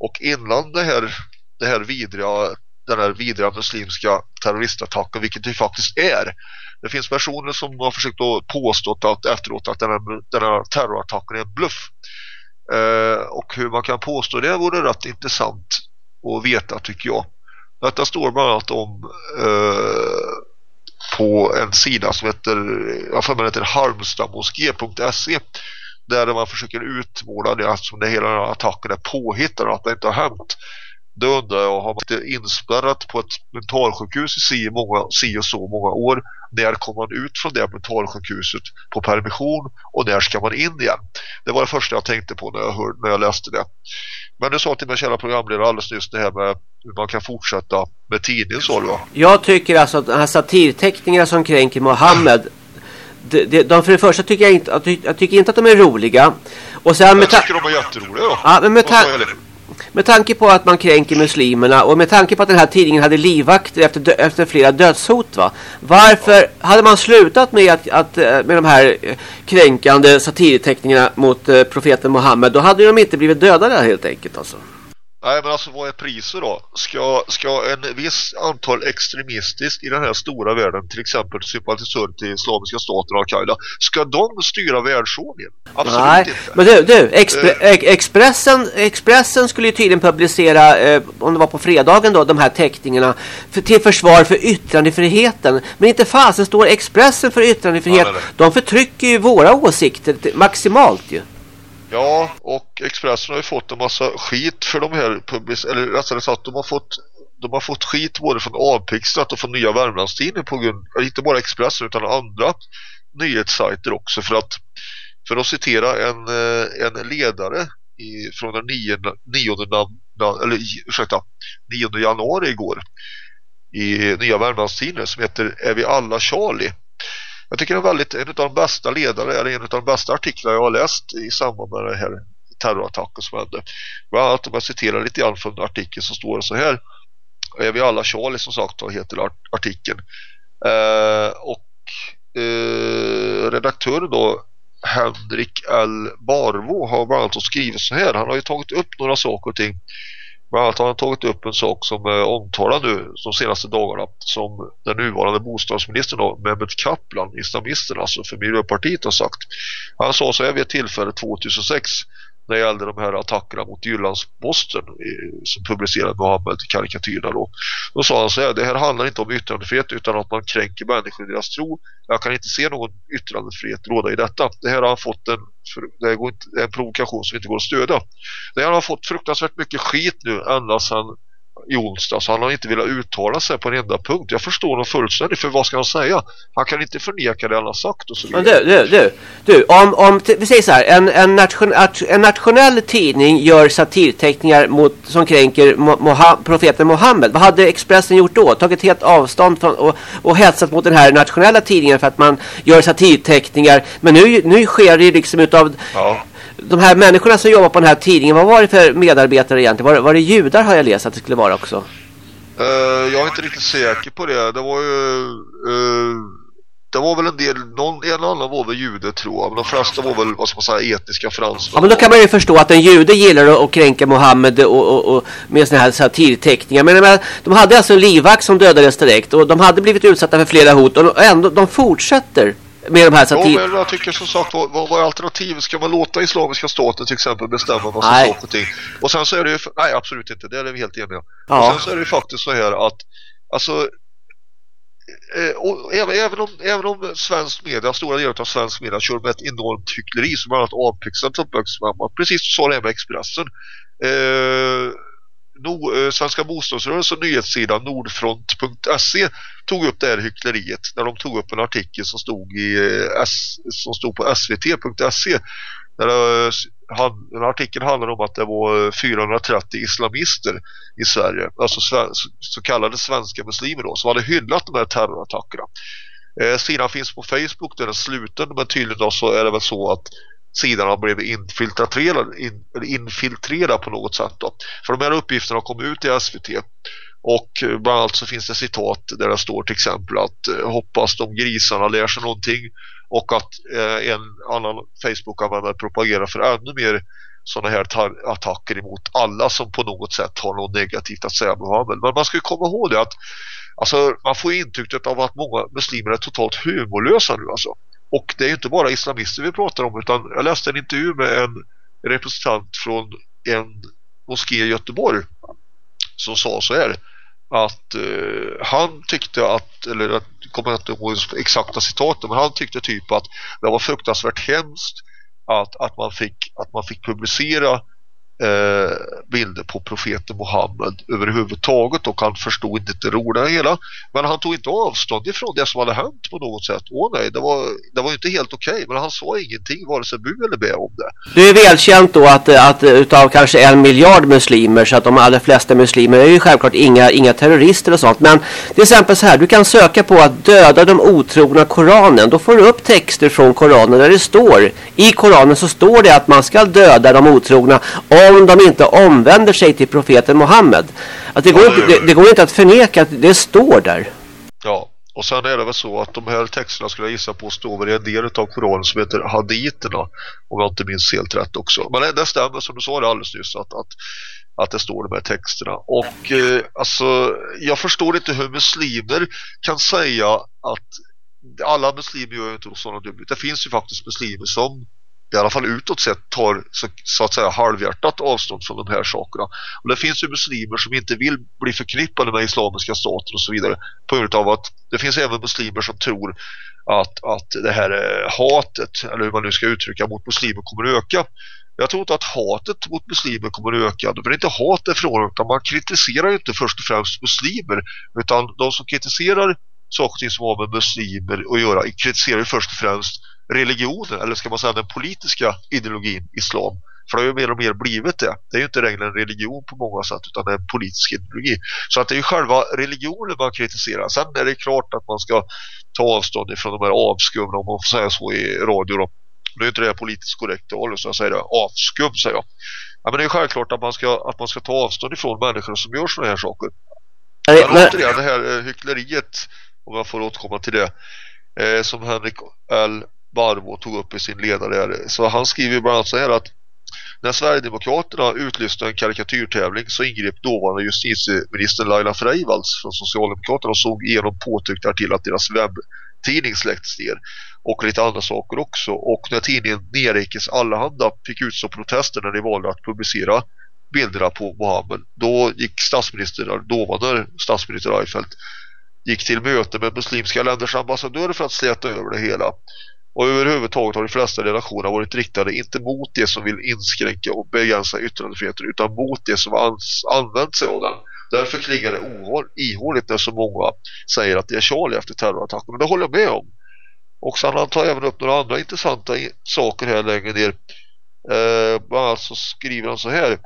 Och innan det här, det här vidriga, den här vidriga muslimska terroristattacken, vilket det faktiskt är, det finns personer som har försökt att påstå att efteråt att den här, den här terrorattacken är en bluff. Eh, och hur man kan påstå det vore rätt intressant att veta tycker jag. Detta står bland annat om eh, på en sida som heter, jag mig heter harmstamoské.se där man försöker utmåla det som det hela den här attacken är påhittad och att det inte har hänt. Då undrar jag, har man inte inspärrat på ett mentalsjukhus i si, många, si och så många år? När kommer man ut från det mentalsjukhuset på permission och när ska man in igen? Det var det första jag tänkte på när jag, hör, när jag läste det. Men du sa till mig kära programledare alldeles nyss det här med hur man kan fortsätta med tidningen sa du va? Jag tycker alltså att de här satirteckningarna som kränker Mohammed de, de, de, för det första tycker jag inte, jag, jag tycker inte att de är roliga. Och sen jag tycker de är jätteroliga då. Ja, men med, ta med tanke på att man kränker muslimerna och med tanke på att den här tidningen hade livvakter efter, efter flera dödshot va. Varför hade man slutat med att, att, eh, med de här eh, kränkande satirteckningarna mot eh, profeten Mohammed? Då hade de inte blivit dödade helt enkelt alltså. Nej men alltså vad är priset då? Ska, ska en viss antal extremistisk i den här stora världen, till exempel sympatisörer till Islamiska staten och Al-Qaida, ska de styra världsordningen? Absolut Nej, inte. men du, du Expre uh, Expressen, Expressen skulle ju tydligen publicera, eh, om det var på fredagen då, de här teckningarna för, till försvar för yttrandefriheten. Men inte fasen står Expressen för yttrandefrihet. Ja, de förtrycker ju våra åsikter maximalt ju. Ja, och Expressen har ju fått en massa skit för de här public eller rättare sagt de har fått de har fått skit både från Avpixlat och från Nya Värmlandstidningen på grund inte bara Expressen utan andra nyhetssajter också. För att för att citera en, eh, en ledare i, från den 9, 9, eller, ursäkta, 9 januari igår i Nya Värmlandstidningen som heter Är vi alla Charlie? Jag tycker det är väldigt, en av de bästa ledare eller en av de bästa artiklar jag har läst i samband med det här terrorattacken som hände. Bland annat om jag citerar lite grann från artikeln som står så här. Är vi alla Charlie som sagt då heter artikeln. Eh, och eh, redaktören då Henrik L. Barvo har bland annat skrivit så här. Han har ju tagit upp några saker och ting Bland annat har han tagit upp en sak som eh, är omtalad nu de senaste dagarna som den nuvarande bostadsministern då, Mehmet Kaplan, islamisten alltså för Miljöpartiet har sagt. Han sa så här vid ett tillfälle 2006 när det gällde de här attackerna mot Jyllandsposten eh, som publicerade Mohammed-karikatyrerna då. Då sa han så här, det här handlar inte om yttrandefrihet utan att man kränker människor i deras tro. Jag kan inte se någon yttrandefrihet råda i detta. Det här har han fått en, det går inte, en provokation som inte går att stödja. Det här har han fått fruktansvärt mycket skit nu ända sedan i onsdag så han har inte velat uttala sig på en enda punkt. Jag förstår honom fullständigt för vad ska han säga? Han kan inte förneka det han har sagt och så vidare. Men du, du, du, du om, om vi säger så här, en, en, nation, en nationell tidning gör satirteckningar mot, som kränker Moha, profeten Mohammed. Vad hade Expressen gjort då? Tagit helt avstånd från och, och hetsat mot den här nationella tidningen för att man gör satirteckningar. Men nu, nu sker det liksom utav ja de här människorna som jobbar på den här tidningen, vad var det för medarbetare egentligen? Var, var det judar har jag läst att det skulle vara också? Uh, jag är inte riktigt säker på det. Det var ju... Uh, det var väl en del, någon, en annan var väl jude tror jag. Men de flesta var väl, vad ska man säga, etniska franska. Ja men då kan man ju förstå att en jude gillar att kränka Mohammed och, och, och med sådana här satirteckningar. Men, men de hade alltså en livvakt som dödades direkt och de hade blivit utsatta för flera hot och ändå, de fortsätter med de här satir... Ja, men jag tycker som sagt, vad, vad är alternativet? Ska man låta islamiska staten till exempel bestämma vad som saker och ting? Och sen så är det ju, nej absolut inte, det är vi helt eniga. Ja. Och sen så är det ju faktiskt så här att, alltså, eh, och även, även, om, även om svensk media, stora delar av svensk media kör med ett enormt hyckleri som bland annat avpixlat uppmärksammat, precis så det är med Expressen. Eh, no, eh, Svenska bostadsrörelsen nyhetssida nordfront.se tog upp det här hyckleriet när de tog upp en artikel som stod i eh, S, som stod på svt.se där eh, han, den artikeln handlar om att det var eh, 430 islamister i Sverige, alltså så kallade svenska muslimer då, som hade hyllat de här terrorattackerna. Eh, sidan finns på Facebook, den är sluten men tydligen då så är det väl så att sidan har blivit infiltrerad, in, infiltrerad på något sätt då. För de här uppgifterna har kommit ut i SVT och eh, bland annat så finns det citat där det står till exempel att eh, hoppas de grisarna lär sig någonting och att eh, en annan Facebook-användare propagerar för ännu mer sådana här attacker emot alla som på något sätt har något negativt att säga om Mohammed. Men man ska ju komma ihåg det att alltså, man får intrycket av att många muslimer är totalt humorlösa nu alltså. Och det är inte bara islamister vi pratar om utan jag läste en intervju med en representant från en moské i Göteborg som sa så här att eh, han tyckte att eller jag kommer inte ihåg exakta citaten men han tyckte typ att det var fruktansvärt hemskt att, att, man, fick, att man fick publicera eh, bilder på profeten Muhammed överhuvudtaget och han förstod inte det roliga hela. Men han tog inte avstånd ifrån det som hade hänt på något sätt. Åh nej, det var, det var inte helt okej okay, men han sa ingenting vare sig bu eller bä om det. Det är välkänt då att, att utav kanske en miljard muslimer så att de allra flesta muslimer är ju självklart inga, inga terrorister och sånt. Men till exempel så här, du kan söka på att döda de otrogna Koranen. Då får du upp texter från Koranen där det står, i Koranen så står det att man ska döda de otrogna om de inte omvänder sig till profeten Muhammed. Att det, går inte, det, det går inte att förneka att det står där. Ja, och sen är det väl så att de här texterna skulle jag gissa på står väl i en del av Koranen som heter haditerna om jag inte minns helt rätt också. Men det, det stämmer som du sa det alldeles nyss att, att, att det står de här texterna. Och eh, alltså jag förstår inte hur muslimer kan säga att alla muslimer gör ju inte sådana dumheter. Det finns ju faktiskt muslimer som i alla fall utåt sett tar så, så, att säga halvhjärtat avstånd från de här sakerna. Och det finns ju muslimer som inte vill bli förknippade med islamiska stater och så vidare på grund av att det finns även muslimer som tror att, att det här eh, hatet, eller hur man nu ska uttrycka, mot muslimer kommer att öka. Jag tror inte att hatet mot muslimer kommer att öka. Det är inte hat ifrån utan man kritiserar ju inte först och främst muslimer utan de som kritiserar saker som har med muslimer att göra kritiserar ju först och främst religionen eller ska man säga den politiska ideologin islam. För det har ju mer och mer blivit det. Det är ju inte längre en religion på många sätt utan det är en politisk ideologi. Så att det är ju själva religionen man kritiserar. Sen är det klart att man ska ta avstånd ifrån de här avskumna om man får säga så i radio då. Nu är inte det politiskt korrekt håll så jag säger det. Avskum säger jag. Ja, men det är självklart att man ska, att man ska ta avstånd ifrån människor som gör sådana här saker. Nej, men återigen det här eh, hyckleriet om jag får återkomma till det eh, som Henrik L. Barbo tog upp i sin ledare. Så han skriver bland annat så här att när Sverigedemokraterna utlyste en karikatyrtävling så ingrep dåvarande justitieministern Laila Freivalds från Socialdemokraterna och såg igenom påtryckningar till att deras webbtidning släcktes ner och lite andra saker också. Och när tidningen Nerikes Allehanda fick utstå protester när de valde att publicera bilderna på Mohammed då gick statsminister, dåvarande statsminister Reinfeldt gick till möte med muslimska länders ambassadörer för att släta över det hela. Och överhuvudtaget har de flesta relationer varit riktade inte mot det som vill inskränka och begränsa yttrandefriheten utan mot det som använt sig av den. Därför klingar det ihåligt när så många säger att det är Charlie efter terrorattacken. Men det håller jag med om. Och sen han tar även upp några andra intressanta saker här längre ner. Eh, bland annat så skriver han så här.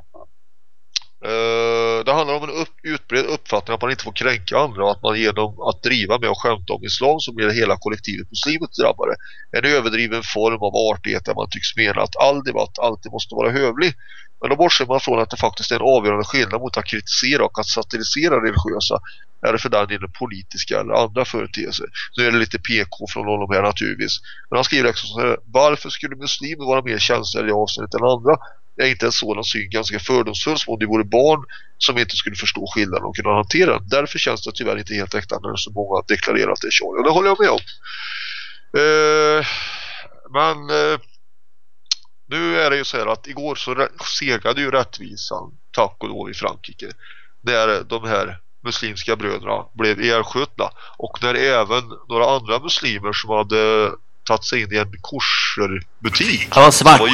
Uh, det handlar om en upp, utbredd uppfattning att man inte får kränka andra och att man genom att driva med och skämta om islam så blir hela kollektivet muslimet drabbade. En överdriven form av artighet där man tycks mena att all debatt alltid måste vara hövlig. Men då bortser man från att det faktiskt är en avgörande skillnad mot att kritisera och att satirisera religiösa eller för den delen politiska eller andra företeelser. Nu är det lite PK från honom här naturligtvis. Men han skriver också så här, varför skulle muslimer vara mer känsliga i avseendet än andra? Är inte en sådan syn ganska fördomsfull som om det vore barn som inte skulle förstå skillnaden och kunna hantera den. Därför känns det tyvärr inte helt äkta när så många deklarerar att det är Charlie. Och det håller jag med om. Eh, men eh, nu är det ju så här att igår så segade ju rättvisan tack och lov i Frankrike. När de här muslimska bröderna blev erskjutna och när även några andra muslimer som hade tagit sig in i en korserbutik. Han var svart. Var.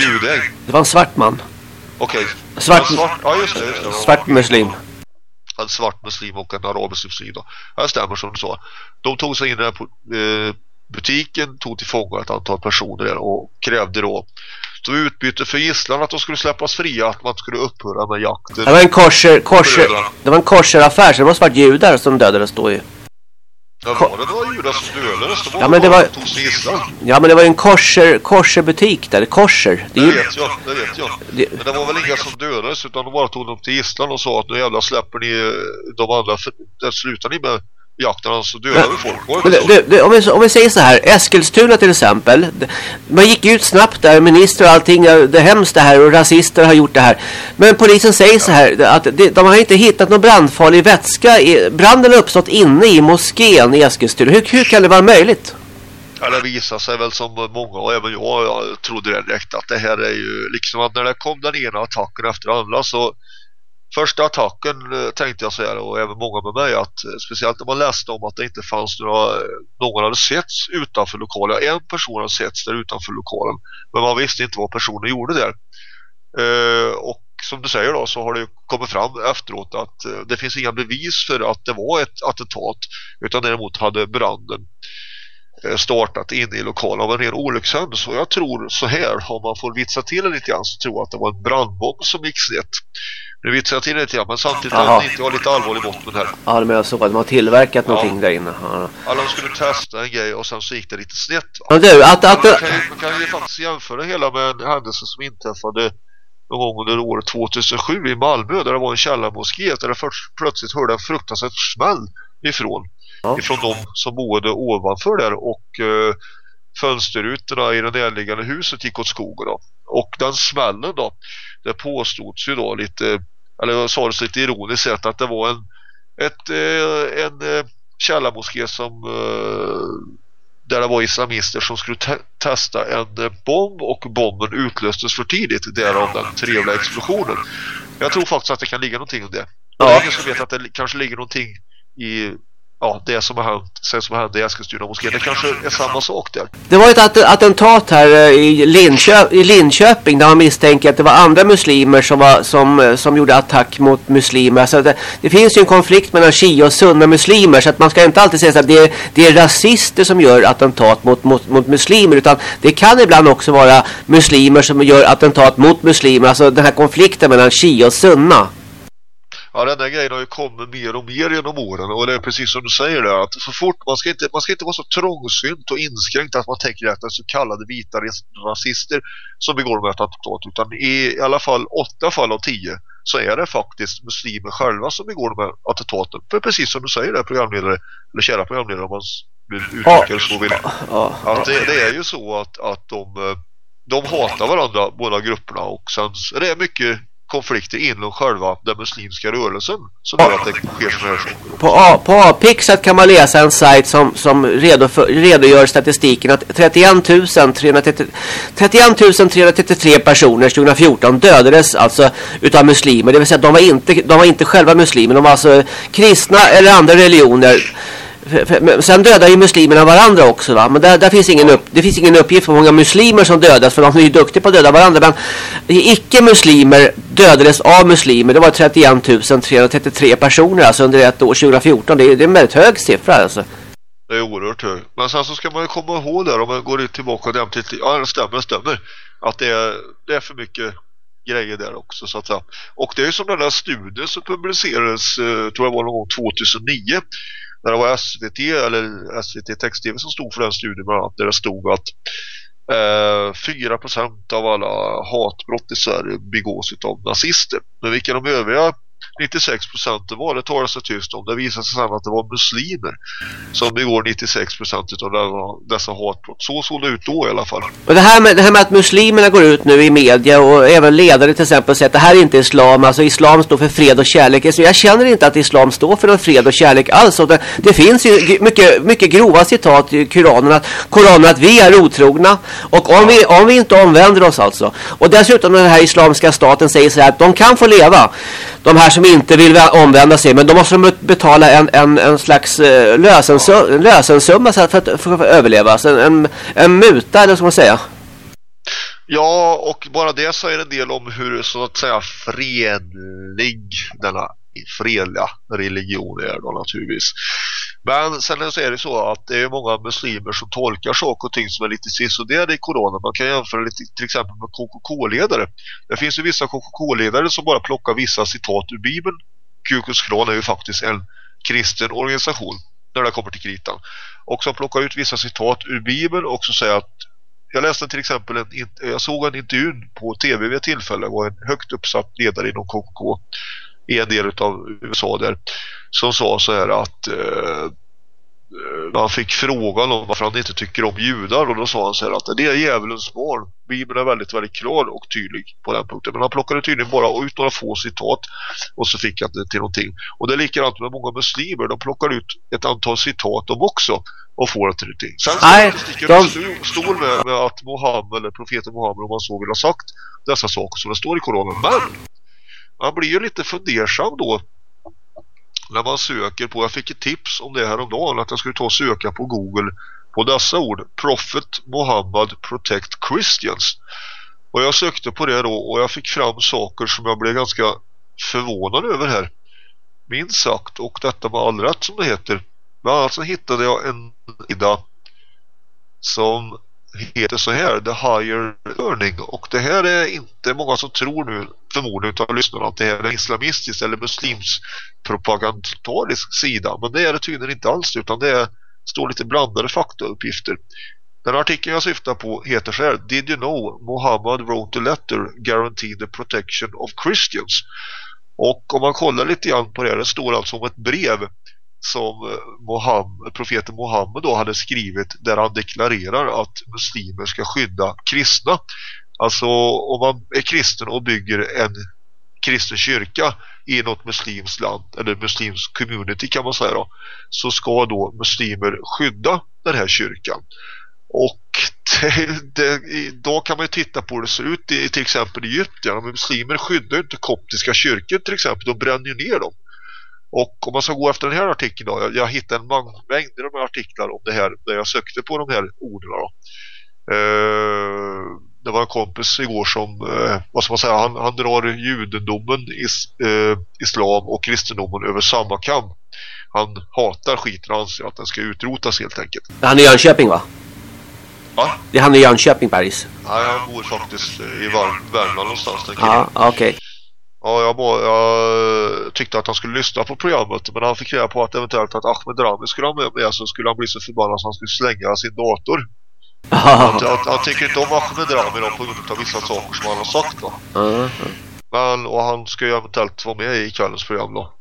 Det var en svart man. Okej. Okay. Svart, svart, ja, just det, just det. svart muslim. En svart muslim och en arabisk muslim då. Det stämmer som du sa. De tog sig in i den eh, butiken, tog till fånga ett antal personer där och krävde då så utbyte för gisslan att de skulle släppas fria att man skulle upphöra med jakten. Det var en korser, korser, det var en korseraffär så det var svart judar som dödades då ju. Ja, var det några judar som dödades? Ja, men det var... Ja, men det var ju en korser, korserbutik där. Korser. Det, det vet jag, det vet jag. Det... Men det var väl inga som dödades utan de bara tog dem till gisslan och sa att nu jävla släpper ni de andra. För, slutar ni med jakten så dödar vi folk. Men det, det, om, vi, om vi säger så här, Eskilstuna till exempel. Man gick ut snabbt där, minister och allting. Det är hemskt det här och rasister har gjort det här. Men polisen säger ja. så här, att det, de har inte hittat någon brandfarlig vätska. Branden har uppstått inne i moskén i Eskilstuna. Hur, hur kan det vara möjligt? Ja, det visar sig väl som många och även jag, jag trodde det direkt att det här är ju liksom att när det kom den ena attacken efter andra så första attacken eh, tänkte jag säga och även många med mig att eh, speciellt när man läste om att det inte fanns några eh, någon hade setts utanför lokalen. En person hade setts där utanför lokalen men man visste inte vad personen gjorde där. och som du säger då så har det kommit fram efteråt att det finns inga bevis för att det var ett attentat utan däremot hade branden startat inne i lokalen av en ren olyckshändelse. Så jag tror så här, om man får vitsa till det lite grann så tror jag att det var en brandbomb som gick snett. Nu vitsar jag till det lite grann men samtidigt Jaha. att det inte var lite allvarlig botten här. Ja, men jag såg att de har tillverkat Ja. någonting där inne. Ja. Alla de skulle testa en grej och sen så gick det lite snett. Men du, att, att, Man kan, ju, man kan ju faktiskt jämföra hela med en händelse som inträffade någon gång under året 2007 i Malmö där det var en källarmoské där det först, plötsligt hörde en fruktansvärt smäll ifrån Ja. ifrån de som bodde ovanför där och eh, fönsterrutorna i det närliggande huset gick åt skogen då. Och den smällen då det påstods ju då lite eller det lite ironiskt sett att det var en ett, eh, en eh, källarmoské som eh, där det var islamister som skulle te testa en bomb och bomben utlöstes för tidigt därav den trevliga explosionen. Jag tror faktiskt att det kan ligga någonting i det. Ja. ingen som vet att det kanske ligger någonting i ja, det som har hänt, sen som hände i Eskilstuna moskén. Det kanske är samma sak där. det var ett att, attentat här eh, i, Linköp, i Linköping där man misstänker att det var andra muslimer som, var, som, eh, som gjorde attack mot muslimer. Så det, det finns ju en konflikt mellan shia och sunna muslimer så att man ska inte alltid säga att det är, det är rasister som gör attentat mot, mot, mot muslimer utan det kan ibland också vara muslimer som gör attentat mot muslimer. Alltså den här konflikten mellan shia och sunna. Ja, den där grejen har ju kommit mer och mer genom åren och det är precis som du säger där att så fort man ska inte, man ska inte vara så trångsynt och inskränkt att man tänker att det är så kallade vita ras- rasister som begår de här attentat utan i, i alla fall åtta fall av tio så är det faktiskt muslimer själva som begår de här attentaten. För precis som du säger där programledare, eller kära programledare om man det så vill. Att det, det är ju så att, att de, eh, de hatar varandra, båda grupperna och sen det är mycket konflikter inom själva den muslimska rörelsen som gör att det sker sådana här saker. På, A- på Apixat kan man läsa en sajt som, som redoför, redogör statistiken att 31 330 31 333 personer 2014 dödades alltså utav muslimer. Det vill säga de var inte, de var inte själva muslimer. De var alltså kristna eller andra religioner. För- för- Sen dödar ju muslimerna varandra också va. Men där, där finns ingen upp, det finns ingen uppgift på hur många muslimer som dödas. För de är ju duktiga på att döda varandra. Men icke-muslimer dödades av muslimer. Det var 31 333 personer alltså under ett år 2014. Det är, det är en väldigt hög siffra alltså. Det är oerhört hög. Men sen så ska man ju komma ihåg där om man går tillbaka och till ja det stämmer, det stämmer. Att det är, det är för mycket grejer där också så att säga. Och det är ju som den där studien som publicerades eh, tror jag var någon gång 2009 när det var SVT eller SVT Text-TV som stod för den studien bland annat där det stod att eh, 4% av alla hatbrott i Sverige begås av nazister. Men vilka de övriga 96% var, det talar sig tyst om. Det visade sig sedan att det var muslimer som begår 96% av dessa hatbrott. Så såg det ut då i alla fall. Och det här, med, det här med att muslimerna går ut nu i media och även ledare till exempel säger att det här är inte islam. Alltså islam står för fred och kärlek. Alltså, jag känner inte att islam står för någon fred och kärlek alls. Det, det finns ju mycket, mycket grova citat i Koranen att, Koranen att vi är otrogna. Och om vi, om vi inte omvänder oss alltså. Och dessutom den här islamiska staten säger så här att de kan få leva. De här som inte vill vä- omvända sig. Men då måste de betala en, en, en slags eh, lösensu- lösensumma så att- för att, för att överleva. Alltså en, en, en muta eller vad ska man säga. Ja, och bara det säger en del om hur så att säga fredlig denna fredliga religion är då naturligtvis. Men sen så är det så att det är många muslimer som tolkar saker och ting som är lite sisådär i Koranen. Man kan jämföra lite till exempel med KKK-ledare. Det finns ju vissa KKK-ledare som bara plockar vissa citat ur Bibeln. Kukus Klux Klan är ju faktiskt en kristen organisation när det kommer till kritan. Och som plockar ut vissa citat ur Bibeln och så säger att jag läste till exempel en, jag såg en intervju på tv vid ett tillfälle var en högt uppsatt ledare inom KKK i en del av USA där som sa så här att eh, eh, han fick frågan om varför han inte tycker om judar och då sa han så här att det är djävulens barn. Bibeln är väldigt, väldigt klar och tydlig på den punkten. Men han plockade tydligen bara ut några få citat och så fick han det till någonting. Och det är likadant med många muslimer. De plockar ut ett antal citat de också och får det till någonting. Sen Nej, statistiken de- stor med, med att Mohammed eller profeten Mohammed om man så vill ha sagt dessa saker som det står i Koranen. Men man blir ju lite fundersam då när man söker på, jag fick ett tips om det här om dagen att jag skulle ta och söka på Google på dessa ord Prophet Muhammad Protect Christians Och jag sökte på det då och jag fick fram saker som jag blev ganska förvånad över här. Minst sagt. Och detta var all rätt som det heter. Bland annat så hittade jag en sida som heter så här The Higher Learning. Och det här är inte många som tror nu förmodligen utav lyssnarna att det här är en islamistisk eller muslims propagandarisk sida. Men det är det tydligen inte alls utan det är, står lite blandade faktauppgifter. Den artikeln jag syftar på heter så här Did you know Muhammad wrote a letter guaranteeing the protection of Christians? Och om man kollar lite grann på det här, det står alltså om ett brev som eh, Mohammed, profeten Mohammed då hade skrivit där han deklarerar att muslimer ska skydda kristna. Alltså om man är kristen och bygger en kristen kyrka i något muslimskt land eller muslimsk community kan man säga då så ska då muslimer skydda den här kyrkan. Och det, det, då kan man ju titta på hur det ser ut i till exempel i Egypten. Muslimer skyddar inte koptiska kyrkor till exempel, de bränner ju ner dem. Och om man ska gå efter den här artikeln då, jag, jag hittade en mängd med artiklar om det här där jag sökte på de här orden då. Eh, det var en kompis igår som, eh, vad ska man säga, han, han drar judendomen, is, eh, islam och kristendomen över samma kam. Han hatar skiten och anser att den ska utrotas helt enkelt. Han är i Jönköping va? Va? Det är han i Jönköping, Paris. Nej, han bor faktiskt i Värmland någonstans. Ja, okej. Okay. Ja, jag, må, jag tyckte att han skulle lyssna på programmet men han fick reda på att eventuellt att Ahmed Rami skulle ha med mig så skulle han bli så förbannad att han skulle slänga sin dator. [LAUGHS] han, han, han tycker inte om Ahmed Rami då, på grund av vissa saker som han har sagt då. Mm. Men, och han ska ju eventuellt vara med i kvällens program då.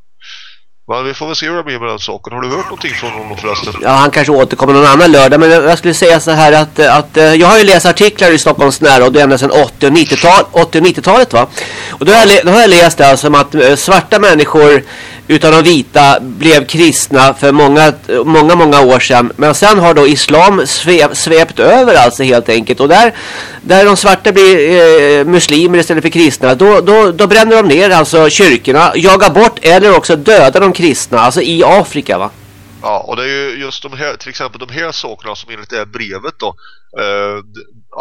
Men vi får väl se hur det blir med den saken. Har du hört någonting från honom förresten? Ja, han kanske återkommer någon annan lördag. Men jag skulle säga så här att, att eh, jag har ju läst artiklar i Stockholms närradio ända sedan 80- och 90-talet 80 90 va? Och då har, jag, då har jag läst det alltså om att eh, svarta människor utan de vita blev kristna för många, många, många år sedan. Men sen har då islam svep, svept över alltså helt enkelt. Och där, där de svarta blir eh, muslimer istället för kristna, då, då, då bränner de ner alltså kyrkorna, jagar bort eller också dödar de kristna, alltså i Afrika va? Ja, och det är ju just de här, till exempel de här sakerna som enligt det här brevet då, eh,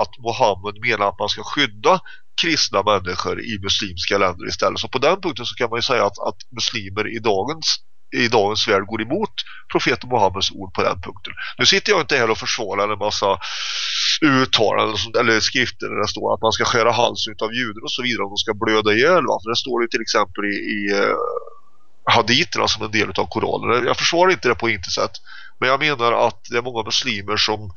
att Mohammed menar att man ska skydda kristna människor i muslimska länder istället. Så på den punkten så kan man ju säga att, att muslimer i dagens i dagens värld går emot profeten Muhammeds ord på den punkten. Nu sitter jag inte här och försvarar en massa uttalanden eller skrifter där det står att man ska skära halsen av judar och så vidare om de ska blöda ihjäl. Va? För det står ju till exempel i, i eh, haditerna som en del av Koranen. Jag försvarar inte det på intet sätt. Men jag menar att det är många muslimer som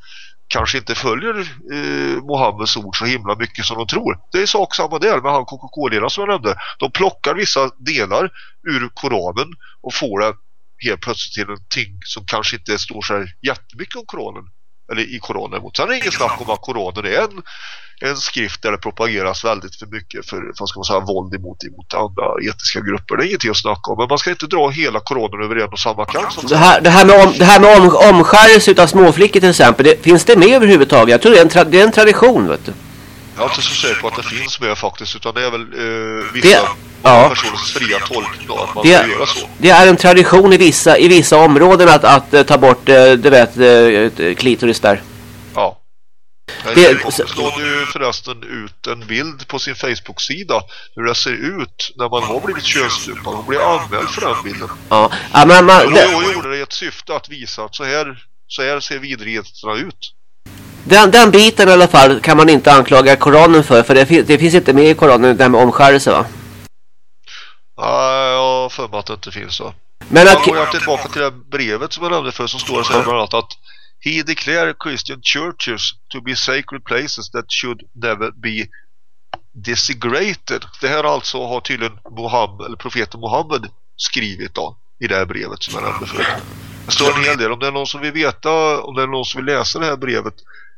kanske inte följer eh, Mohammeds ord så himla mycket som de tror. Det är sak samma där med han KKK-ledaren som jag nämnde. De plockar vissa delar ur Koranen och får det helt plötsligt till en ting som kanske inte står så här jättemycket om Koranen. Eller i Koranen. Sen är det ingen snack om att Koranen är en en skrift där det propageras väldigt för mycket för vad ska man säga, våld emot, emot andra etiska grupper. Det är ingenting att snacka om. Men man ska inte dra hela coronan över en och samma kant. Det här, det här med, om, det här med om, omskärelse av småflickor till exempel. Det, finns det med överhuvudtaget? Jag tror det är en, tra, det är en tradition, vet du. Jag är inte så säker på att det finns med faktiskt. Utan det är väl eh, vissa det, ja. personers fria tolkning då, att man det, ska göra så. Det är en tradition i vissa, i vissa områden att, att, att ta bort, eh, du vet, eh, klitoris där. Ja. Det, slår nu förresten ut en bild på sin Facebook-sida hur det ser ut när man har blivit könsstympad. Hon blir anmäld för den bilden. Ja, ja men man... Det... Jag gjorde det i ett syfte att visa att så här, så här ser vidrigheterna ut. Den, den biten i alla fall kan man inte anklaga Koranen för, för det, det finns inte med i Koranen det här med omskärelse va? Nej, jag har för mig att det inte finns så. Men att... Går jag tillbaka till det brevet som jag nämnde för så står det så här bland annat att He declared Christian churches to be sacred places that should never be desecrated. Det här alltså har tydligen Mohammed, eller profeten Muhammed skrivit då i det här brevet som jag nämnde förut. Det står en hel del. Om det är någon som vill veta, om det är någon som vill läsa det här brevet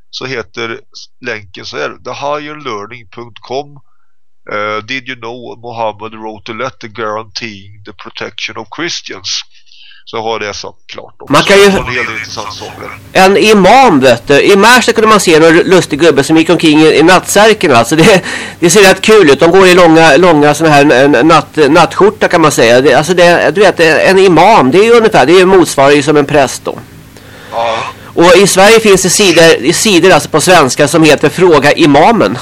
så heter länken så här thehigherlearning.com uh, eh, Did you know Muhammad wrote a letter guaranteeing the protection of Christians? Så har det så klart också. Man kan ju... En, en imam vet du. I Märsta kunde man se en lustig gubbe som gick omkring i, i nattsärken. Alltså det, det ser rätt kul ut. De går i långa, långa såna här natt, nattskjorta kan man säga. Det, alltså det, du vet, en imam, det är ju ungefär, det är motsvarar ju som en präst då. Ja. Och i Sverige finns det sidor, sidor alltså på svenska som heter Fråga imamen.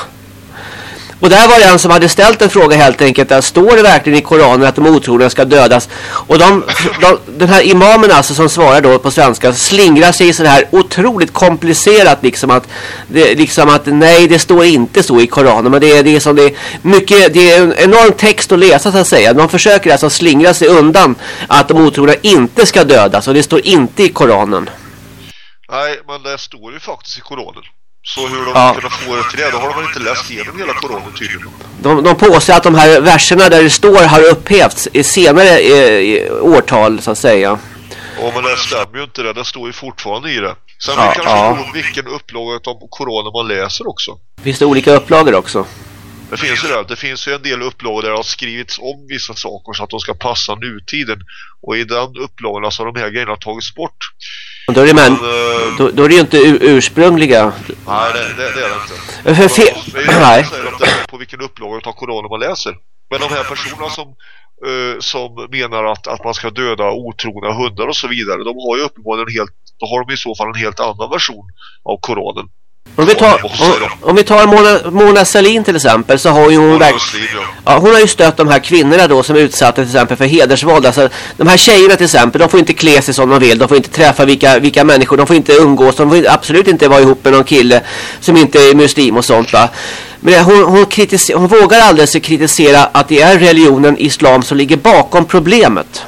Och där var det en som hade ställt en fråga helt enkelt. Där står det verkligen i Koranen att de otrogna ska dödas? Och de, de, den här imamen alltså som svarar då på svenska slingrar sig i så här otroligt komplicerat liksom att, det, liksom att nej det står inte så i Koranen. Men det är, det är som det är mycket, det är en enorm text att läsa så att säga. De försöker alltså slingra sig undan att de otrogna inte ska dödas. Och det står inte i Koranen. Nej, men det står ju faktiskt i Koranen. Så hur de Ja. kunna få det till det, då har de väl inte läst igenom hela Koranen tydligen. De, de påstår att de här verserna där det står har upphävts i senare eh, årtal så att säga. Ja, men det stämmer ju inte det. Det står ju fortfarande i det. Sen Ja, ja, kanske ja. ja. vilken upplaga av Koranen man läser också. Finns det olika upplagor också? Det finns ju det. Det finns ju en del upplagor där det har skrivits om vissa saker så att de ska passa nutiden. Och i den upplagan så har de här grejerna tagits bort. Då är det, men, Men, eh, då, då är det ju inte ur, ursprungliga. Nej, det, det, det är det inte. För fe- [CLEARS THROAT] Det är ju Nej. på vilken upplaga av Koranen man läser. Men de här personerna som, eh, som menar att, att man ska döda otrogna hundar och så vidare, de har ju uppenbarligen en helt, då har de i så fall en helt annan version av Koranen. Om vi tar, om, om vi tar Mona, Mona Sahlin till exempel så har ju hon verk, ja. hon har ju stött de här kvinnorna då som är utsatta till exempel för hedersvåld. Alltså, de här tjejerna till exempel, de får inte klä sig som de vill. De får inte träffa vilka, vilka människor. De får inte umgås. De får absolut inte vara ihop med någon kille som inte är muslim och sånt va. Men hon, hon, hon vågar sig kritisera att det är religionen islam som ligger bakom problemet.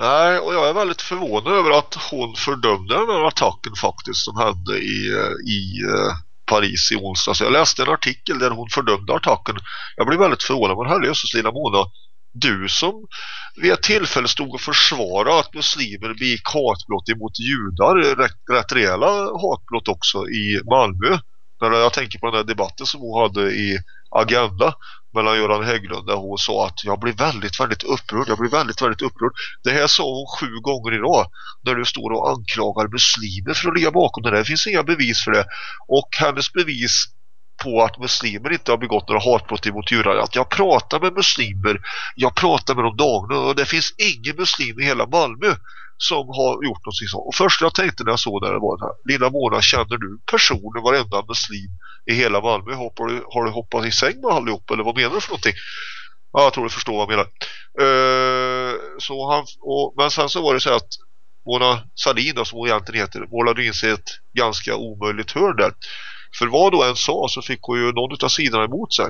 Nej, och jag är väldigt förvånad över att hon fördömde den här attacken faktiskt som hände i, eh, i eh, Paris i onsdags. Jag läste en artikel där hon fördömde attacken. Jag blev väldigt förvånad. Men herrejösses lilla Mona, du som vid ett tillfälle stod och försvarade att muslimer begick hatbrott emot judar, rätt, rätt rejäla hatbrott också i Malmö. När jag tänker på den här debatten som hon hade i Agenda mellan Göran Hägglund där hon sa att jag blir väldigt, väldigt upprörd. Jag blir väldigt, väldigt upprörd. Det här sa hon sju gånger idag när du står och anklagar muslimer för att ligga bakom det där. Det finns inga bevis för det. Och hennes bevis på att muslimer inte har begått några hatbrott emot judar. Att jag pratar med muslimer, jag pratar med dem dagligen och det finns ingen muslim i hela Malmö som har gjort något sånt. Och först jag tänkte när jag såg det var det här. Lilla Mona, känner du personer, varenda muslim i hela Malmö? Hoppar du, har du hoppat i säng med allihop eller vad menar du för någonting? Ja, jag tror du förstår vad jag menar. Uh, så han, och, men sen så var det så att Mona Sahlin då, som hon egentligen heter målade in sig i ett ganska omöjligt hörn där. För vad då än sa så fick hon ju någon av sidorna emot sig.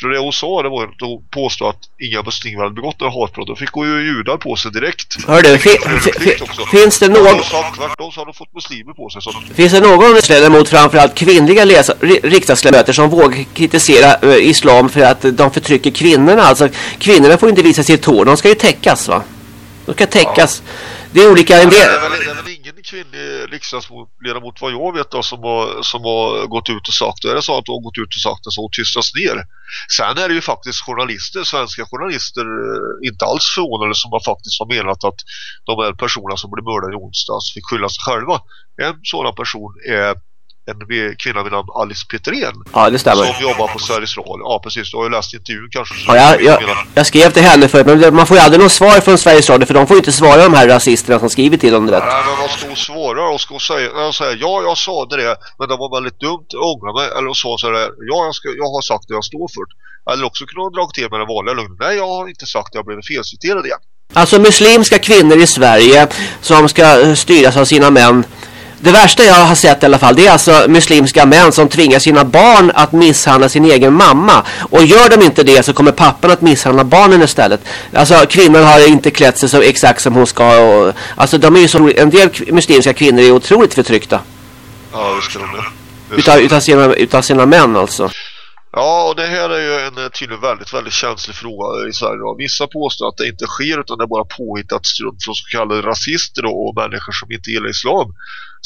För det hon sa det var att hon påstod att inga muslimer hade begått några hatbrott. Då fick hon ju judar på sig direkt. Hör du, fi, fi, fi, finns det någon... Tvärtom så hade de fått muslimer på sig. Så Finns det någon ledamot, framförallt kvinnliga läsa, riksdagsledamöter som vågar kritisera eh, islam för att de förtrycker kvinnorna? Alltså, kvinnorna får inte visa sitt hår, de ska ju täckas va? De ska täckas. Det är olika... En det, är väl, det är väl kvinnlig riksdagsledamot vad jag vet då, som, har, som har gått ut och sagt det. Är det så att hon har gått ut och sagt det så hon tystas ner. Sen är det ju faktiskt journalister, svenska journalister, eh, inte alls förvånade som har faktiskt har menat att de här personerna som blev mördade i onsdags fick skylla sig själva. En sådan person är en kvinna vid namn Alice Petrén ja, det stämmer. som jobbar på Sveriges Radio. Ja, precis. Du har ju läst intervjun kanske. så Ja, jag, jag, jag skrev till henne förut, men man får ju aldrig något svar från Sveriges Radio för de får ju inte svara de här rasisterna som skriver till dem. du Vet. Nej, men vad ska hon svara? Och ska hon säga, hon säger ja, jag sa det, men det var väldigt dumt, jag ångrar mig. Eller hon sa så här, ja, jag, ska, jag har sagt det jag står för. Eller också kunde hon dra till med den vanliga lögnen. Nej, jag har inte sagt det, jag blev felciterad igen. Alltså muslimska kvinnor i Sverige som ska styras av sina män. Det värsta jag har sett i alla fall det är alltså muslimska män som tvingar sina barn att misshandla sin egen mamma. Och gör de inte det så kommer pappan att misshandla barnen istället. Alltså kvinnan har inte klätt sig så exakt som hon ska. Och, alltså de är ju så, en del muslimska kvinnor är otroligt förtryckta. Ja, visst är de det. Utav, utav, sina, utav sina män alltså. Ja, och det här är ju en eh, tydligen väldigt, väldigt känslig fråga i Sverige. Då. Vissa påstår att det inte sker utan det är bara påhittat strunt från så kallade rasister då, och människor som inte gillar islam.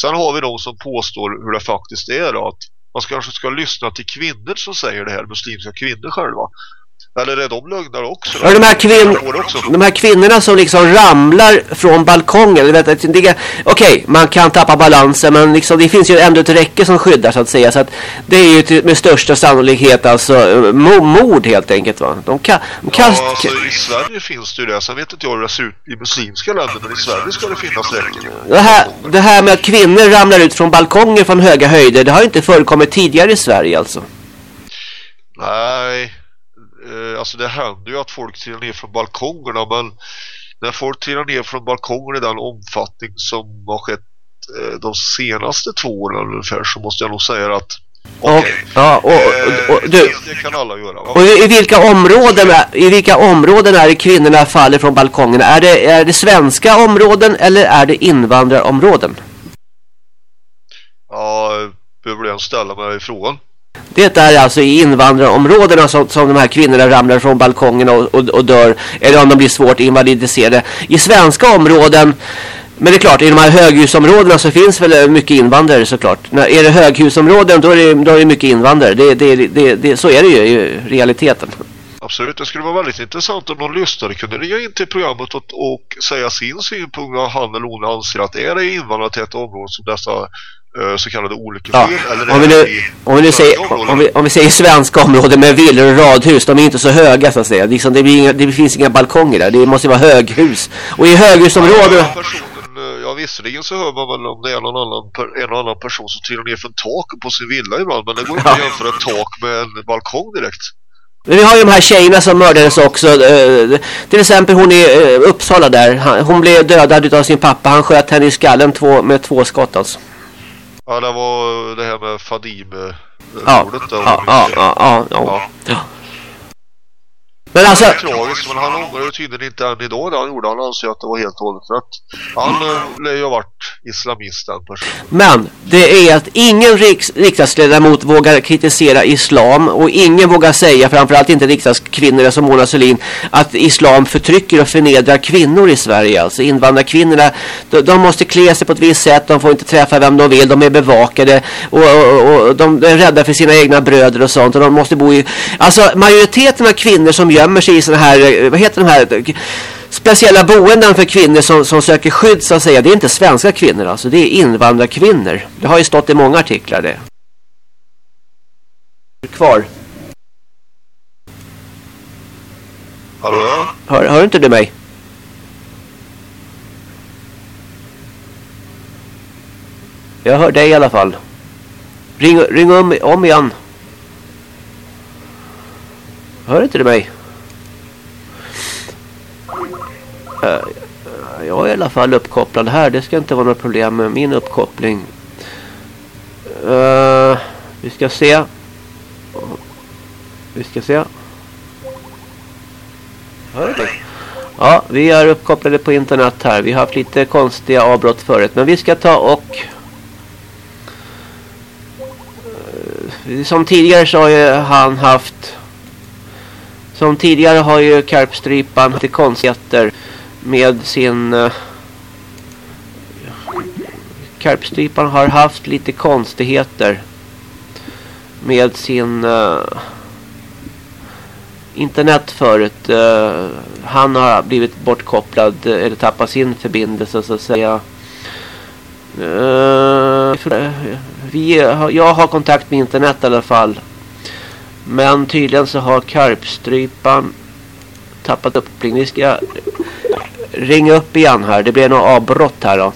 Sen har vi de som påstår hur det faktiskt är då, att man kanske ska lyssna till kvinnor som säger det här, muslimska kvinnor själva. Eller är de lögnare också? Ja, de, här det också. de här kvinnorna som liksom ramlar från balkongen. Okej, man kan tappa balansen men liksom, det finns ju ändå ett räcke som skyddar så att säga. Så att det är ju till, med största sannolikhet alltså eh, mo- mord helt enkelt. Va? De kan, de kan, Ja, alltså i Sverige finns det ju det. Sen vet inte jag hur det ser ut i muslimska länder, men i Sverige ska det finnas räcken. det, här, det här med att kvinnor ramlar ut från balkonger från höga höjder, det har ju inte förekommit tidigare i Sverige alltså. Nej, eh, alltså det händer ju att folk trillar ner från balkongerna men när folk trillar ner från balkonger i den omfattning som har skett eh, de senaste två åren ungefär så måste jag nog säga att okej, ja, och, eh, och, och, du, det kan alla göra va? och i, vilka områden är, i vilka områden är det kvinnorna faller från balkongerna? Är det, är det svenska områden eller är det invandrarområden? Ja, behöver du ens ställa mig frågan? Det är alltså i invandrarområdena som, som de här kvinnorna ramlar från balkongerna och, och, och dör. Eller om de blir svårt invalidiserade. I svenska områden, men det är klart, i de här höghusområdena så finns väl mycket invandrare såklart. När, är det höghusområden då är det, då är det mycket invandrare. Det, det, det, det, så är det ju i realiteten. Absolut, det skulle vara väldigt intressant om någon lyssnare kunde ringa in till programmet och, och säga sin synpunkt vad han eller hon anser att är det invandrartäta områden som dessa så kallade olyckor Ja, om vi, nu, i om, vi nu säger, svenska områden? om, vi, om vi säger svenska områden med villor och radhus, de är inte så höga så att säga. Liksom, det, inga, det finns inga balkonger där, det måste vara höghus. Och i höghusområden... Ja, personen, eh, ja visserligen så hör man väl om det är någon annan, en och annan person som trillar ner från taket på sin villa ibland men det går inte att jämföra ett tak med en balkong direkt. Men vi har ju de här tjejerna som mördades också. eh, till exempel hon i eh, Uppsala där. Hon blev dödad av sin pappa. Han sköt henne i skallen två, med två skott alltså. Ja, det var det här med Fadim eh, Ja, mordet där. ja, ja, ja, ja, ja. Ja. ja. Men alltså, Det är tragiskt, men han ångrar ju tydligen inte än idag det han gjorde. Han anser att det var helt och hållet rätt. Han eh, lär ju ha varit islamist den personen. men det är att ingen riks, riksdagsledamot vågar kritisera islam och ingen vågar säga, framförallt inte riksdagskvinnor som Mona Sahlin, att islam förtrycker och förnedrar kvinnor i Sverige. Alltså invandrarkvinnorna, de, de måste klä sig på ett visst sätt, de får inte träffa vem de vill, de är bevakade och, och, och de är rädda för sina egna bröder och sånt och de måste bo i... Alltså majoriteten av kvinnor som gömmer sig i sådana här, eh, vad heter de här speciella boenden för kvinnor som, som söker skydd så att säga. Det är inte svenska kvinnor alltså, det är invandrarkvinnor. Det har ju stått i många artiklar det. Kvar. Hallå? Hör, hör inte du mig? Jag hör dig i alla fall. Ring, ring om, om igen. Hör inte du mig? Eh, Jag är i alla fall uppkopplad här. Det ska inte vara något problem med min uppkoppling. Eh, vi ska se. Vi ska se. Hör du? Ja, vi är uppkopplade på internet här. Vi har haft lite konstiga avbrott förut. Men vi ska ta och... Eh, Som tidigare så har ju han haft... Som tidigare har ju Karpstrypan lite konstigheter med sin... Eh, uh, Karpstrypan har haft lite konstigheter med sin... Uh, internet förut. Uh, han har blivit bortkopplad uh, eller tappat sin förbindelse så att säga. Uh, vi, jag har kontakt med internet i alla fall. Men tydligen så har karpstrypan tappat uppkopplingen. Vi ska ringa upp igen här. Det blir något avbrott här då.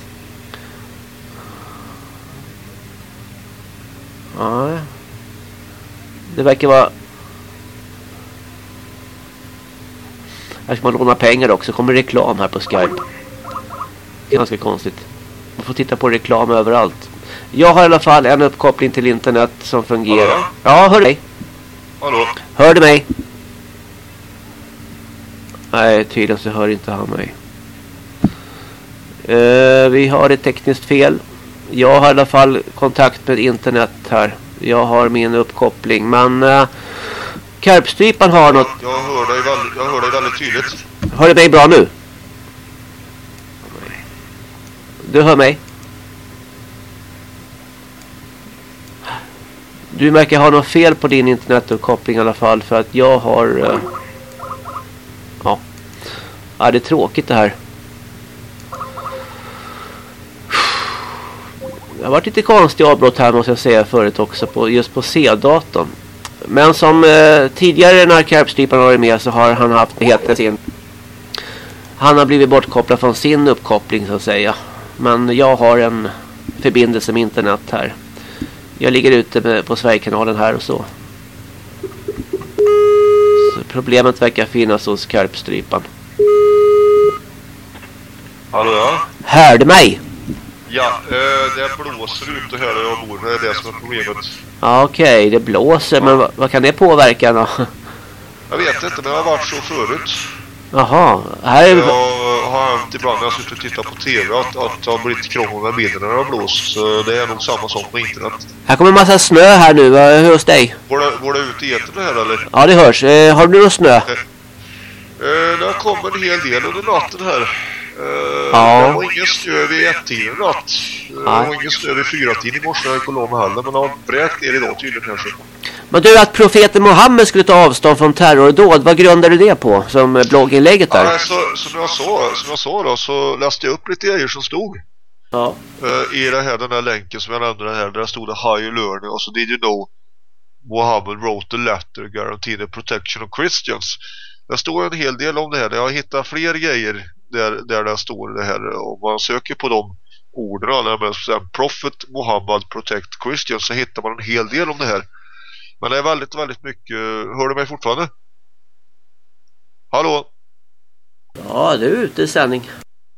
Ja. Det verkar vara Här ska man låna pengar också. kommer reklam här på Skype. Ganska konstigt. Man får titta på reklam överallt. Jag har i alla fall en uppkoppling till internet som fungerar. Hallå? Ja, hör du mig? Hallå? Hör du mig? Nej, tydligen så hör inte han mig. Eh, vi har ett tekniskt fel. Jag har i alla fall kontakt med internet här. Jag har min uppkoppling. Men uh, Karpstrypan har något. Jag hör dig väldigt, jag hör dig väldigt tydligt. Hör du mig bra nu? Du hör mig? Du verkar ha något fel på din internetuppkoppling i alla fall för att jag har... eh, ja. ja, det är tråkigt det här. Det har varit lite konstigt avbrott här måste jag säga förut också på, just på C-datorn. Men som eh, tidigare när Karpstrypan har varit med så har han haft heter sin han har blivit bortkopplad från sin uppkoppling så att säga. Men jag har en förbindelse med internet här. Jag ligger ute med, på Sverigekanalen här och så. Problemet verkar finnas hos karpstrypan. Hallå ja? Hör du mig? Ja, eh, det blåser ute här där jag bor. Det är det som är problemet. Ja, okej, det blåser. Men vad, vad kan det påverka då? Jag vet inte, men det har varit så förut. Jaha, här är... Jag har hänt ibland när jag suttit och tittat på TV att, att det har blivit krångel med bilden när det har blåst. Så det är nog samma sak med internet. Här kommer en massa snö här nu. Hur hos dig? Går det, går det ut i etern här eller? Ja, det hörs. Eh, har du någon snö? Eh, det kom en hel del under natten här. Eh, Ja. Det var ingen snö vid ett-tiden i natt. Eh, Det var ingen snö vid fyra-tiden i morse jag la mig heller. Men har bräkt ner idag tydligen kanske. Men du, att profeten Mohammed skulle ta avstånd från terrordåd, vad grundar du det på? Som blogginlägget Ja, där? så, som, jag sa, som jag sa då så läste jag upp lite grejer som stod. Ja. eh, i det här, den här länken som jag nämnde här, där stod det Higher Learning och så Did you know Mohammed wrote a letter guaranteeing the protection of Christians. Det står en hel del om det här. Jag har hittat fler grejer där, där det står det här. Om man söker på de orden, när man säger Prophet Muhammad protect Christians så hittar man en hel del om det här. Men det är väldigt, väldigt mycket. Hör du mig fortfarande? Hallå? Ja, du är ute i sändning.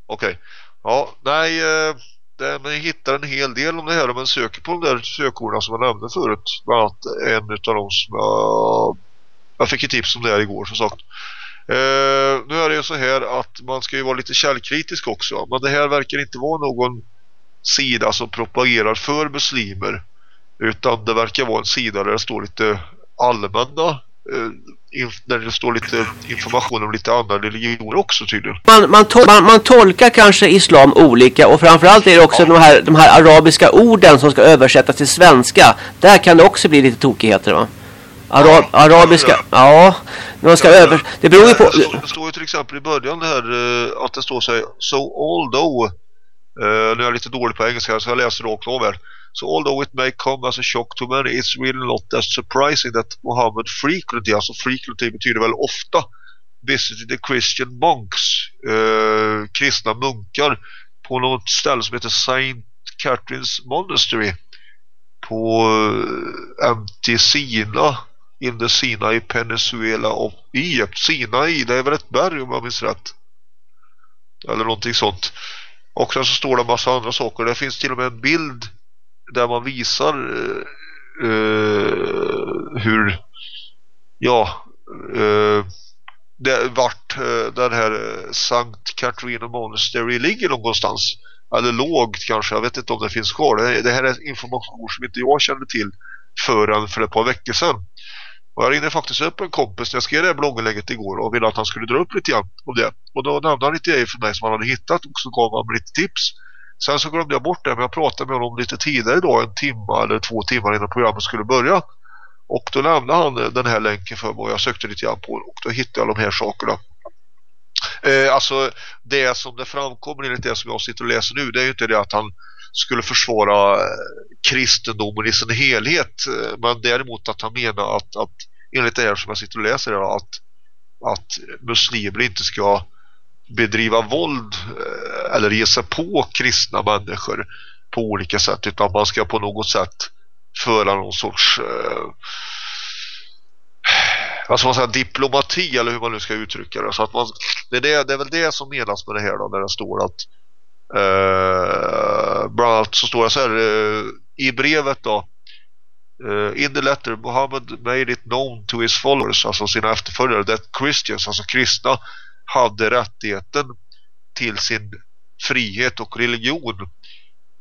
Okej. Ja, nej, eh, det, man hittar en hel del om det här om man söker på de där sökorden som jag nämnde förut. Bland annat en utav dem som jag, jag fick ett tips om det här igår som sagt. Eh, nu är det ju så här att man ska ju vara lite källkritisk också. Men det här verkar inte vara någon sida som propagerar för muslimer. Utan det verkar vara en sida där det står lite allmänna eh, där det står lite information om lite andra religioner också tydligen. Man, man, tol man, man tolkar kanske islam olika och framförallt är det också de, här, de här arabiska orden som ska översättas till svenska. Där kan det också bli lite tokigheter va? Ara Ja, arabiska, ja. Man ska över... Det beror ju på... Det står, ju till exempel i början det här eh, att det står så här So although uh, Nu är jag lite dålig på engelska så jag läser rakt av här So although it may come as a shock to many It's really not as surprising that Muhammad frequently Alltså frequently betyder väl ofta Visited the Christian monks eh, Kristna munkar På något ställe som heter Saint Catherine's Monastery På uh, Empty Sina in the Sinai Venezuela och Egypt. Sinai, det är väl ett berg om jag minns rätt. Eller någonting sånt. Och sen så står det en massa andra saker. Det finns till och med en bild där man visar uh, hur ja uh, det, vart uh, den här Sankt Katarina Monastery ligger någonstans. Eller lågt kanske, jag vet inte om det finns kvar. Det, det här är information som inte jag kände till förrän för ett par veckor sedan. Och jag ringde faktiskt upp en kompis när jag skrev det här blogginlägget igår och ville att han skulle dra upp lite grann om det. Och då nämnde han lite grejer för mig som han hade hittat och så gav han mig lite tips. Sen så glömde jag bort det men jag pratade med honom lite tidigare idag, en timme eller två timmar innan programmet skulle börja. Och då lämnade han den här länken för mig och jag sökte lite grann på den och då hittade jag de här sakerna. Eh, alltså det som det framkommer enligt det som jag sitter och läser nu det är ju inte det att han skulle försvara eh, kristendomen i sin helhet eh, men däremot att han menar att, att enligt det här som jag sitter och läser att, att muslimer inte ska bedriva våld eh, eller ge sig på kristna människor på olika sätt utan man ska på något sätt föra någon sorts eh, vad ska man säga, diplomati eller hur man nu ska uttrycka det. Så att man, det, är det, det är väl det som menas med det här då, när det står att eh, bland annat så står det så här eh, i brevet då uh, in the letter Muhammad made it known to his followers alltså sina efterföljare that Christians, alltså kristna hade rättigheten till sin frihet och religion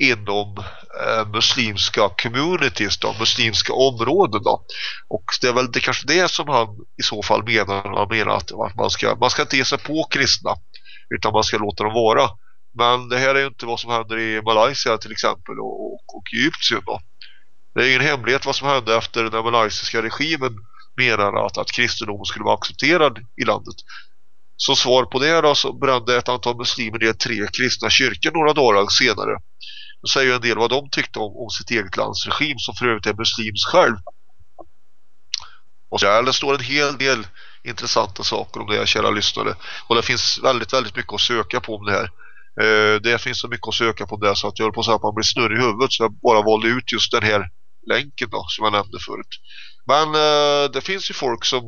inom eh, muslimska communities då, muslimska områden då. Och det är väl det kanske det som han i så fall menar han menar att, att man ska man ska inte ge sig på kristna utan man ska låta dem vara. Men det här är ju inte vad som händer i Malaysia till exempel och, och, och Egypten då. Det är ingen hemlighet vad som hände efter den malaysiska regimen menar att, att kristendomen skulle vara accepterad i landet. Så svar på det då så brände ett antal muslimer ner tre kristna kyrkor några dagar senare. Då säger ju en del vad de tyckte om, om sitt eget lands regim som för övrigt är muslims själv. Och så här, står en hel del intressanta saker om det här kära lyssnare. Och det finns väldigt, väldigt mycket att söka på om det här. Eh, det finns så mycket att söka på det så att jag håller på att säga att man blir snurrig i huvudet så jag bara valde ut just den här länken då som jag nämnde förut. Men eh, det finns ju folk som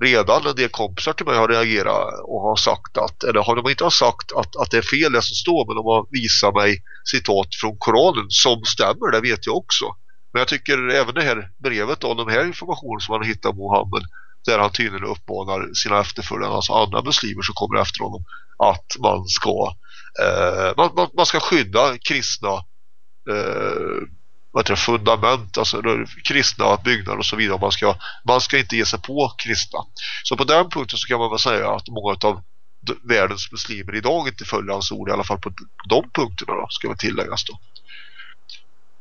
redan en del kompisar till mig har reagerat och har sagt att, eller har de inte har sagt att, att det är fel det som står men de har visat mig citat från Koranen som stämmer, det vet jag också. Men jag tycker även det här brevet och den här informationen som han hittar Mohammed där han tydligen uppmanar sina efterföljare, alltså andra muslimer som kommer efter honom att man ska eh, Eh, man, man, man, ska skydda kristna eh, vad heter det, fundament, alltså kristna byggnader och så vidare. Man ska, man ska inte ge sig på kristna. Så på den punkten så kan man väl säga att många av världens muslimer idag inte följer hans ord, i alla fall på de punkterna då, ska vi tilläggas då.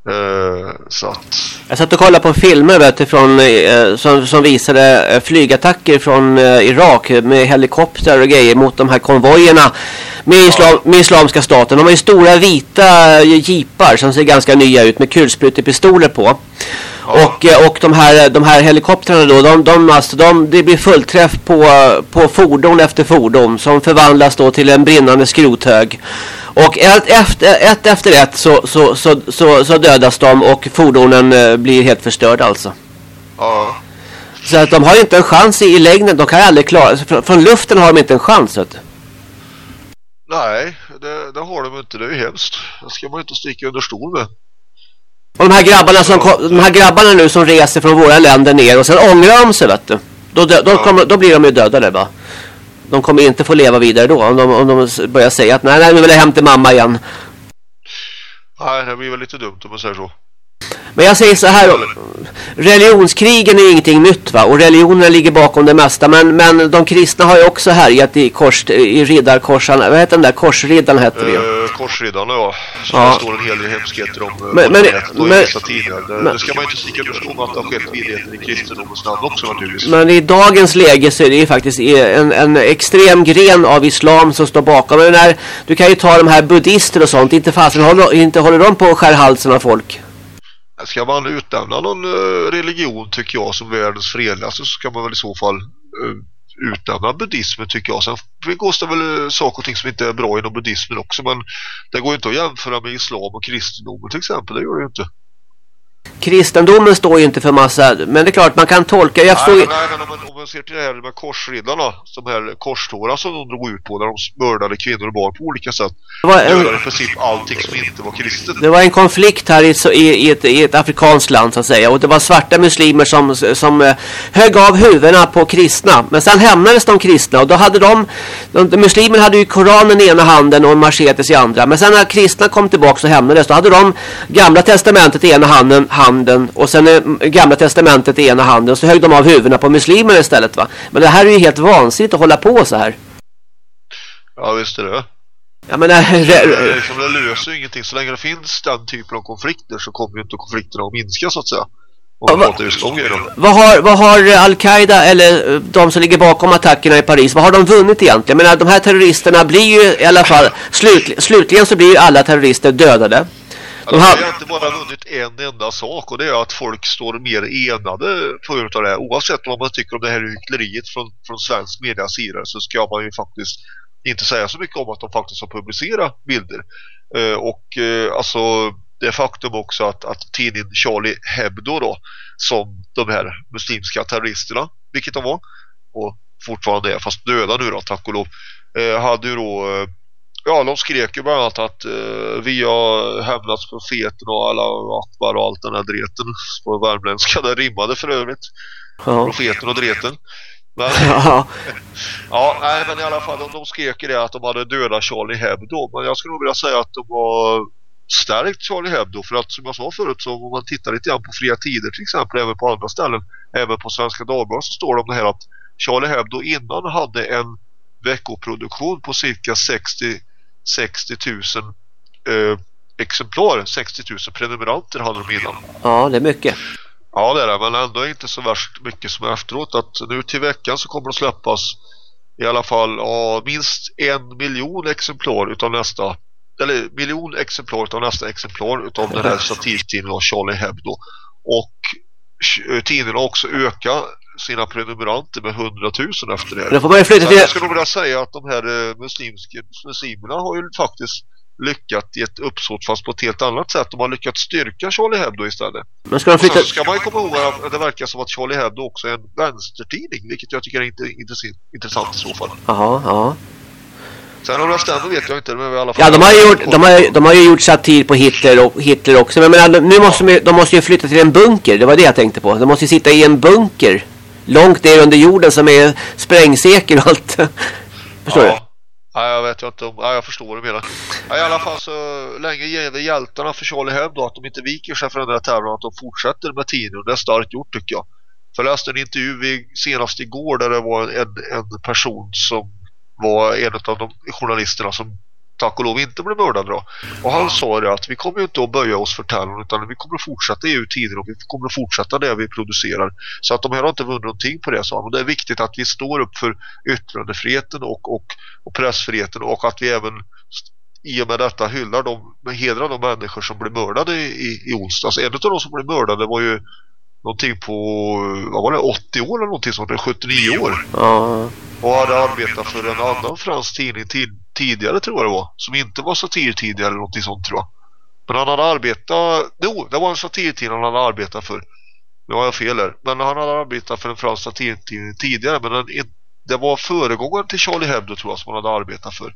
Uh, så att... Jag satt och kollade på filmer vet du, från, eh, som, som visade eh, flygattacker från eh, Irak med helikopter och grejer mot de här konvojerna med, islam, med islamska staten. De har ju stora vita jeepar som ser ganska nya ut med kulsprutepistoler på. Och, eh, och de, här, de här helikoptrarna då, de, de, alltså, de, det blir fullträff på, på fordon efter fordon som förvandlas då till en brinnande skrothög. Och ett efter ett, efter ett så, så, så, så, så dödas de och fordonen eh, blir helt förstörda alltså. Ja. Så att de har inte en chans i, i längden. De kan aldrig klara från, från luften har de inte en chans. Vet du. Nej, det, det har de inte. Det är ju hemskt. Det ska man inte sticka under stol med. Och de här grabbarna som de här grabbarna nu som reser från våra länder ner och sen ångrar de sig vet du. Då, då, då, kommer, då blir de ju dödade va. De kommer inte få leva vidare då om de, om de börjar säga att nej, nej nu vill jag hem till mamma igen. Nej, det blir väl lite dumt om man säger så. Men jag säger så här, religionskrigen är ingenting nytt va? Och religionerna ligger bakom det mesta. Men, men de kristna har ju också härjat i, kors, i riddarkorsarna. Vad heter den där? Det ju. Uh, korsriddarna ja. Så Ja. det står en hel del hemskheter om uh, Men- men- och men- vissa tidningar. Det, men- det ska man inte sticka under med att det har skett vidrigheter i kristendomens namn också naturligtvis. Men i dagens läge så är det ju faktiskt en, en extrem gren av islam som står bakom. Men när, du kan ju ta de här buddister och sånt. Inte fasen håller, inte håller de på att skära halsen av folk. Ska man utnämna någon uh, religion tycker jag som världens fredligaste så ska man väl i så fall uh, buddhismen tycker jag. Sen begås det väl eh, saker och ting som inte är bra inom buddhismen också men det går ju inte att jämföra med islam och kristendomen till exempel. Det gör det ju inte. Kristendomen står ju inte för massa... Men det är klart, man kan tolka... Jag förstår Nej, nej, men om, man, om man ser till det här med korsriddarna, de här korstårar som de drog ut på när de mördade kvinnor och barn på olika sätt. Det var en, i princip allting som inte var kristet. det var en konflikt här i, i, i, ett, i ett afrikanskt land så att säga. Och det var svarta muslimer som, som eh, högg av huvudena på kristna. Men sen hämnades de kristna och då hade de... de, muslimerna hade ju Koranen i ena handen och en machetes i andra. Men sen när kristna kom tillbaka så hämnades, då hade de gamla testamentet i ena handen, handen och sen eh, gamla testamentet i ena handen. Och så högg de av huvudena på muslimerna istället va. Men det här är ju helt vansinnigt att hålla på så här. Ja, visst är det. Jag menar, Det, är liksom, det löser ju ingenting. Så länge det finns den typen av konflikter så kommer ju inte konflikterna att minska så att säga. Om va- just vad har, vad har eh, Al-Qaida eller eh, de som ligger bakom attackerna i Paris, vad har de vunnit egentligen? Jag menar, de här terroristerna blir ju i alla fall, slut, slutligen så blir ju alla terrorister dödade. Ja, De de har- har inte bara vunnit en enda sak och det är att folk står mer enade på grund av det. Oavsett vad man tycker om det här hyckleriet från, från svensk medias sida så ska man ju faktiskt inte säga så mycket om att de faktiskt har publicerat bilder. Eh, och eh, alltså det faktum också att, att tidningen Charlie Hebdo då som de här muslimska terroristerna, vilket de var och fortfarande är fast döda nu då tack och lov eh, hade ju då eh, Ja, de skrek ju bland annat att eh, vi har hämnats på feten och alla akbar och allt den här dreten på värmländska. Det rimmade för övrigt. Ja. Profeten och dreten. Men, [LAUGHS] Ja, ja, nej, men i alla fall de, de skrek det att de hade dödat Charlie Hebdo. Men jag skulle nog vilja säga att de har stärkt Charlie Hebdo. För att som jag sa förut så om man tittar lite grann på fria tider till exempel även på andra ställen. Även på Svenska Dagbladet så står det om det här att Charlie Hebdo innan hade en veckoproduktion på cirka 60, 60 000 eh, exemplar. 60 000 prenumeranter hade de innan. ja, det är mycket. Ja det är det, men ändå inte så värst mycket som efteråt. Att nu till veckan så kommer det släppas i alla fall ja, minst en miljon exemplar utav nästa eller miljon exemplar utav nästa exemplar utav den här [LAUGHS] satirtidningen av Charlie Hebdo. Och eh, tidningen har också ökat sina prenumeranter med 100 000 efter det här. Då får man ju flytta till... jag skulle vilja säga att de här eh, muslimska, muslimerna har ju faktiskt lyckats i ett uppsåt fast på ett helt annat sätt. De har lyckats styrka Charlie Hebdo istället. Men ska de flytta... ska man ju komma ihåg att det verkar som att Charlie Hebdo också är en vänstertidning, vilket jag tycker är inte, intressant, i så fall. Jaha, ja. Sen om det stämmer vet jag inte, men i alla fall... Ja, de har ju gjort, de har, de har ju gjort satir på Hitler, och, Hitler också. Men, men nu måste de, de måste ju flytta till en bunker. Det var det jag tänkte på. De måste ju sitta i en bunker. Långt ner under jorden som är sprängsäker och allt. [LAUGHS] Förstår du? ja. Nej, jag vet inte om... Nej, jag förstår du menar. Ja, I alla fall så länge ger vi hjältarna för Charlie Hebdo att de inte viker sig för den där terrorn att de fortsätter med tidningen. Det är starkt gjort tycker jag. För jag läste en intervju senast igår där det var en, en person som var en av de journalisterna som tack och lov inte blev mördad då. Och han sa det att vi kommer ju inte att böja oss för terrorn utan vi kommer att fortsätta ut tidningar och vi kommer att fortsätta det vi producerar. Så att de här har inte vunnit någonting på det sa han. Och det är viktigt att vi står upp för yttrandefriheten och, och, och pressfriheten och att vi även i och med detta hyllar de, hedrar de människor som blev mördade i, i, i onsdags. En av de som blev mördade var ju någonting på, vad var det, 80 år eller någonting sånt, eller 79 år. Ja. Och hade arbetat för en annan fransk tidning tid, tidigare tror jag det var. Som inte var satir tidigare eller någonting sånt tror jag. Men han hade arbetat, jo det var en satirtidning han hade arbetat för. Nu har jag fel här. Men han hade arbetat för en fransk satirtidning tidigare. Men den, det var föregångaren till Charlie Hebdo tror jag som han hade arbetat för.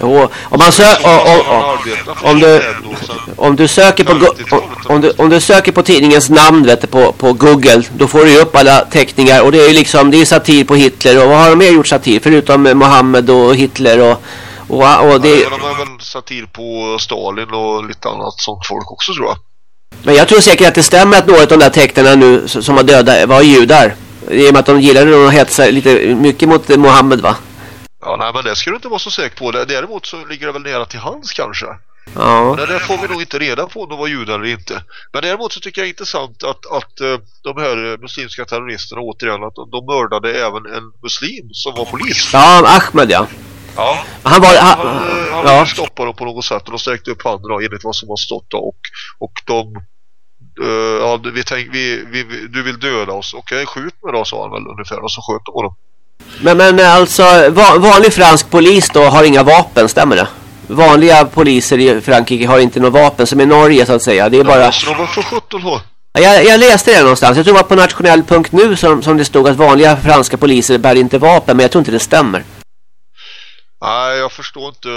Jo, om man sö Så om, du- om du söker på om, du, om du söker på tidningens namn vet du, på, på Google då får du upp alla teckningar och det är ju liksom det är satir på Hitler och vad har de mer gjort satir förutom eh, Mohammed och Hitler och och, och det Ja, de har väl satir på Stalin och lite annat sånt folk också tror jag. Men jag tror säkert att det stämmer att några av de där tecknarna nu som var döda var judar. I och med att de gillade att hetsa lite mycket mot Mohammed va? Ja, nej men det ska du inte vara så säker på. Det- Däremot så ligger det väl nära till hands kanske. Ja. Det där får vi nog inte reda på om de var judar eller inte. Men däremot så tycker jag det är intressant att, att eh, de här eh, muslimska terroristerna återigen att de, de mördade även en muslim som var polis. Ja, Ahmed ja. Ja. Han var... Han, Han, eh, han ja. ville stoppa dem på något sätt och de sträckte upp handen då, enligt vad som har stått då, och, och de eh, ja, vi tänk, vi, vi, du vill döda oss. Okej, skjut mig då, sa han väl ungefär. Och så sköt de honom. Men, men eh, alltså, va, vanlig fransk polis då har inga vapen, stämmer det? Vanliga poliser i Frankrike har inte några vapen som i Norge så att säga. Det är bara... Så de var för 17 år. Ja, Jag, jag läste det någonstans. Jag tror det var på nationell.nu som, som det stod att vanliga franska poliser bär inte vapen. Men jag tror inte det stämmer. Nej, jag förstår inte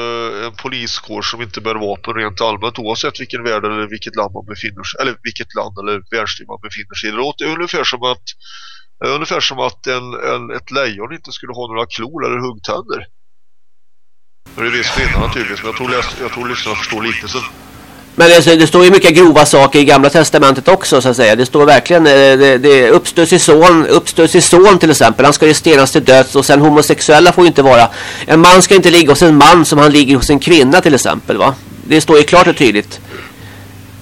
en poliskår som inte bär vapen rent allmänt oavsett vilken värld eller vilket land man befinner sig eller vilket land eller världsdel man befinner sig i. Det låter ungefär som att eh, Eh, ungefär som att en, en, ett lejon inte skulle ha några klor eller huggtänder. Men det är viss skillnad naturligtvis, men jag tror, läst, jag tror lyssnarna förstår liknelsen. Men det, det står ju mycket grova saker i gamla testamentet också så att säga. Det står verkligen, eh, det, det uppstödsig son, son till exempel. Han ska ju stenas till döds och sen homosexuella får ju inte vara. En man ska inte ligga hos en man som han ligger hos en kvinna till exempel va. Det står ju klart och tydligt.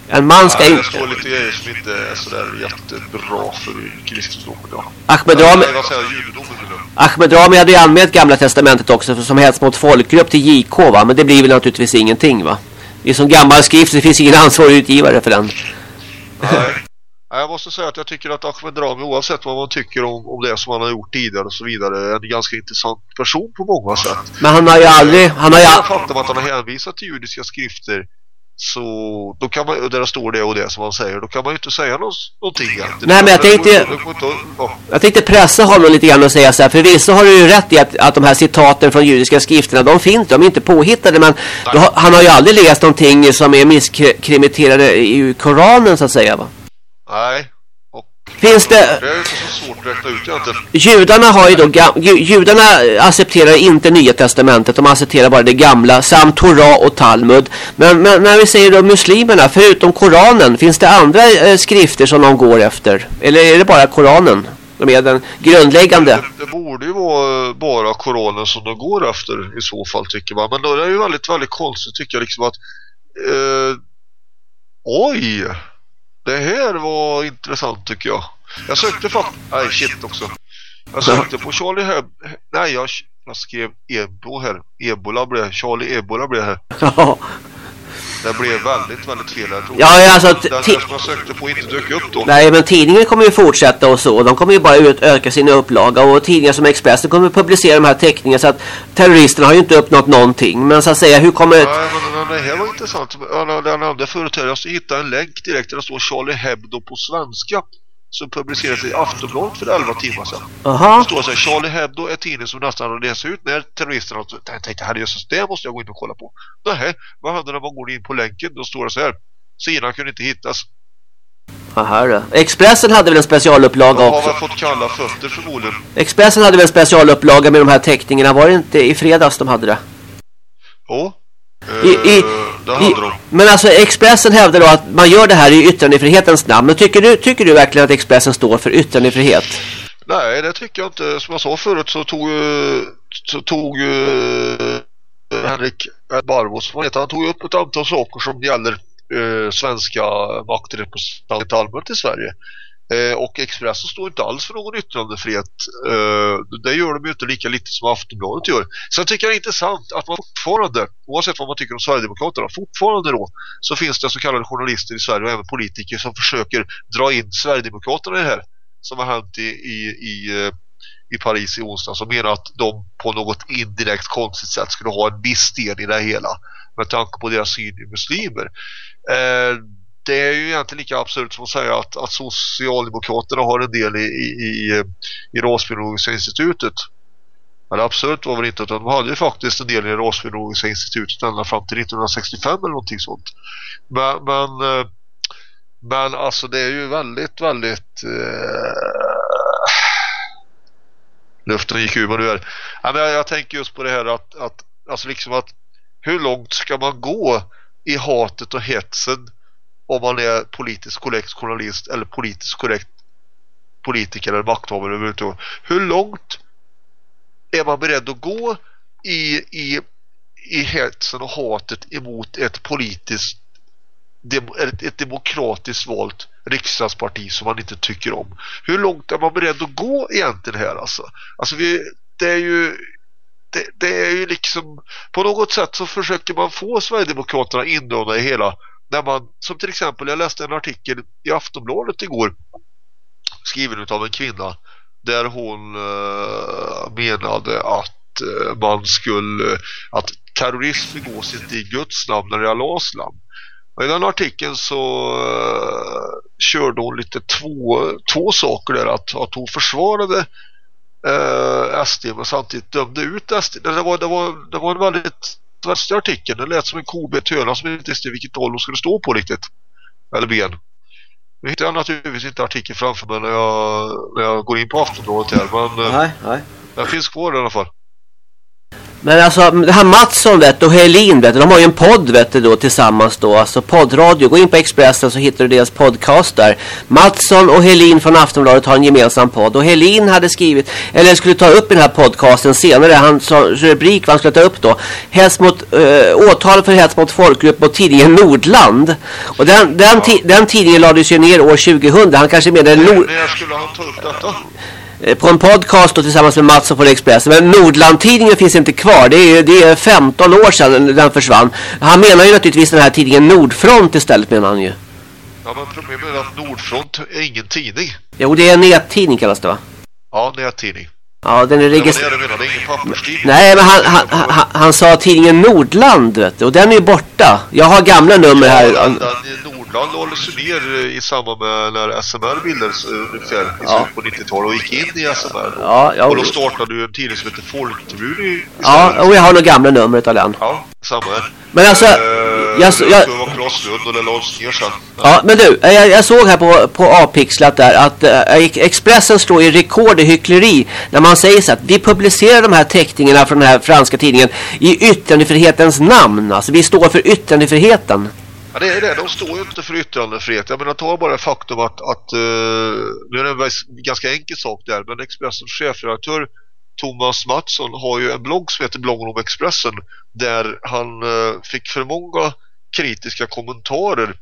En man ska det inte... står lite grejer som inte är sådär jättebra för kristendomen. Ja. Ahmed Rami, jag, jag. Ahmed Rami hade ju anmält gamla testamentet också för- som hets mot folkgrupp till JK va. Men det blir väl naturligtvis ingenting va. Det är som gammal skrift, det finns ingen [LAUGHS] ansvarig utgivare för den. Nej. Jag måste säga att jag tycker att Ahmed Rami oavsett vad man tycker om, om det som han har gjort tidigare och så vidare är en ganska intressant person på många sätt. Men han har ju aldrig, han har ju... Det al- faktum att han har hänvisat till judiska skrifter så då kan man, där står det och det som han säger, då kan man ju inte säga någon, någonting egentligen. Nej, men jag tänkte-. Jag tänkte pressa honom lite grann och säga så här. Förvisso har du ju rätt i att, att de här citaten från judiska skrifterna, de finns, de är inte påhittade. Men då, han har ju aldrig läst någonting som är misskrimiterade i Koranen så att säga va. Nej. Finns det... det är inte så svårt att räkna ut egentligen. Judarna har ju då... Judarna accepterar inte nya testamentet. De accepterar bara det gamla samt Torah och Talmud. Men, men när vi säger då muslimerna, förutom Koranen, finns det andra eh, skrifter som de går efter? Eller är det bara Koranen? De är den grundläggande. Det, det borde ju vara bara Koranen som de går efter i så fall tycker man. Men då är det ju väldigt, väldigt konstigt tycker jag liksom att eh, oj, det här var intressant tycker jag. Jag sökte faktiskt, nej shit också. Jag sökte på Charlie Heb, nej jag, jag skrev Ebo här, Ebola blev, Charlie Ebola blev här. [LAUGHS] Det blev väldigt, väldigt fel. Jag tror Ja, alltså, den som jag sökte på inte dök upp då. Nej, men tidningen kommer ju fortsätta och så. De kommer ju bara ut, öka sin upplaga. Och tidningar som Expressen kommer publicera de här teckningarna. Så att terroristerna har ju inte uppnått någonting. Men så att säga, hur kommer... Nej, men, men det här var intressant. Den här, jag hittade en länk direkt där det står Charlie Hebdo på svenska. Som publicerades i Aftonbladet för 11 timmar sedan. Det Aha. står så här, Charlie Hebdo är tidningen som nästan har läst ut när terroristerna jag tänkte, herrejösses, det måste jag gå in och kolla på. Nej, vad händer när man går in på länken? Då står det så här, sidan kunde inte hittas. Aha då. Expressen hade väl en specialupplaga har också. väl fått kalla fötter förmodligen. Expressen hade väl en specialupplaga med de här teckningarna. Var det inte i fredags de hade det? Ja, I, i, eh, i, men alltså Expressen hävdar då att man gör det här i yttrandefrihetens namn. Men tycker du, tycker du verkligen att Expressen står för yttrandefrihet? Nej, det tycker jag inte. Som jag sa förut så tog så tog ju eh, Henrik Barbos, vad heter han, tog upp ett antal saker som gäller eh, svenska maktrepresentanter allmänt i Sverige. Eh, och Expressen står inte alls för någon yttrandefrihet. Eh, det gör de ju inte lika lite som Aftonbladet gör. Sen tycker jag det är intressant att man fortfarande, oavsett vad man tycker om Sverigedemokraterna, fortfarande då så finns det så kallade journalister i Sverige och även politiker som försöker dra in Sverigedemokraterna i det här som har hänt i, i, i, eh, i Paris i onsdag som menar att de på något indirekt konstigt sätt skulle ha en viss del i det hela med tanke på deras syn i muslimer. Eh, det är ju egentligen lika absurt som att säga att, att Socialdemokraterna har en del i, i, i, i Rasbiologiska institutet. Men absurt var väl inte utan de hade ju faktiskt en del i Rasbiologiska institutet ända fram till 1965 eller någonting sånt. Men, men eh, men alltså det är ju väldigt, väldigt eh, luften gick ur vad nu är jag, jag tänker just på det här att, att alltså liksom att hur långt ska man gå i hatet och hetsen om man är politiskt korrekt journalist eller politiskt korrekt politiker eller makthavare överhuvudtaget. Hur långt är man beredd att gå i, i, i hetsen och hatet emot ett politiskt ett, ett demokratiskt valt riksdagsparti som man inte tycker om. Hur långt är man beredd att gå egentligen här alltså? Alltså vi, det är ju det, det är ju liksom på något sätt så försöker man få Sverigedemokraterna indragna i hela där man, som till exempel jag läste en artikel i Aftonbladet igår skriven av en kvinna där hon eh, menade att eh, man skulle att terrorism begås inte i Guds namn eller i Allahs namn och I den artikeln så eh, körde hon lite två, två saker där. Att, att hon försvarade eh, SD men samtidigt dömde ut SD. Det var, det var, det var en väldigt värsta artikel. Den lät som en kobet höna som inte visste vilket håll hon skulle stå på riktigt. Eller ben. Nu hittar jag naturligtvis inte artikeln framför mig när jag, när jag går in på Aftonbladet här. Men uh, Nej, nej. den finns kvar i alla fall. Men alltså det här Mattsson vet och Helin vet de har ju en podd vet du då tillsammans då, alltså poddradio. Gå in på Expressen så hittar du deras podcast där. Mattsson och Helin från Aftonbladet har en gemensam podd och Helin hade skrivit, eller skulle ta upp i den här podcasten senare, han sa rubrik vad han skulle ta upp då. Hets mot, äh, åtal för hets mot folkgrupp mot tidningen Nordland. Och den, den, ti den tidningen lades ju ner år 2000, han kanske menade Nord... När skulle han ta upp detta? Eh, på en podcast då, tillsammans med Mats och på Expressen. Men Nordland-tidningen finns inte kvar. Det är, det är 15 år sedan den försvann. Han menar ju naturligtvis den här tidningen Nordfront istället menar han ju. Ja men problemet är att Nordfront är ingen tidning. Jo, det är en nättidning kallas det va? Ja, nättidning. Ja, den är Det var det registrerad. menade, det är ingen papperstidning. Nej, men han, han, han, han sa tidningen Nordland vet du, och den är ju borta. Jag har gamla nummer Ja, här. den, den, Nordland lades ju ner i samband med när SMR bildades eh, ungefär i Ja. på 90-talet och gick in i SMR. då. Ja, ja, och då startade ju en tidning som heter Folktribun ja, och jag har nog gamla numret av den. Ja, samma här. Men alltså, Eh, jag, jag, jag, det var Claes Lund och det lades ner sen. Ja, men du, eh, jag, jag såg här på, på A-pixlat där att eh, Expressen slår i rekord i hyckleri när man säger så att vi publicerar de här teckningarna från den här franska tidningen i yttrandefrihetens namn. Alltså vi står för yttrandefriheten. Ja, det är det. De står ju inte för yttrandefrihet. Jag menar, ta bara faktum att, att uh, nu är det en ganska enkel sak där, men Expressens chefredaktör Thomas Mattsson har ju en blogg som heter Bloggen om Expressen där han eh, fick för många kritiska kommentarer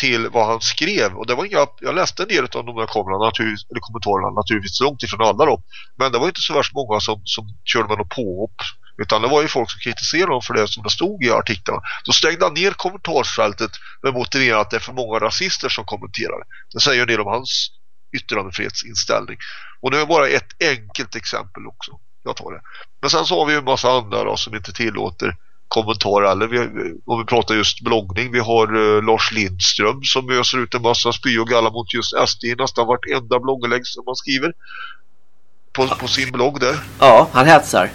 till vad han skrev och det var inga, jag läste en del av de här kamerorna, natur, eller kommentarerna naturligtvis långt ifrån alla då men det var inte så värst många som, som körde med något påhopp utan det var ju folk som kritiserade honom för det som det stod i artiklarna. Då stängde han ner kommentarsfältet med motiveringen att det är för många rasister som kommenterar. Det säger en del om hans yttrandefrihetsinställning. Och det är bara ett enkelt exempel också. Jag tar det. Men sen så har vi ju en massa andra då, som inte tillåter kommentarer eller vi, om vi pratar just bloggning. Vi har uh, Lars Lindström som öser ut en massa spy och galla mot just SD i nästan vartenda bloggelägg som man skriver på, på sin blogg där. Ja, han hetsar.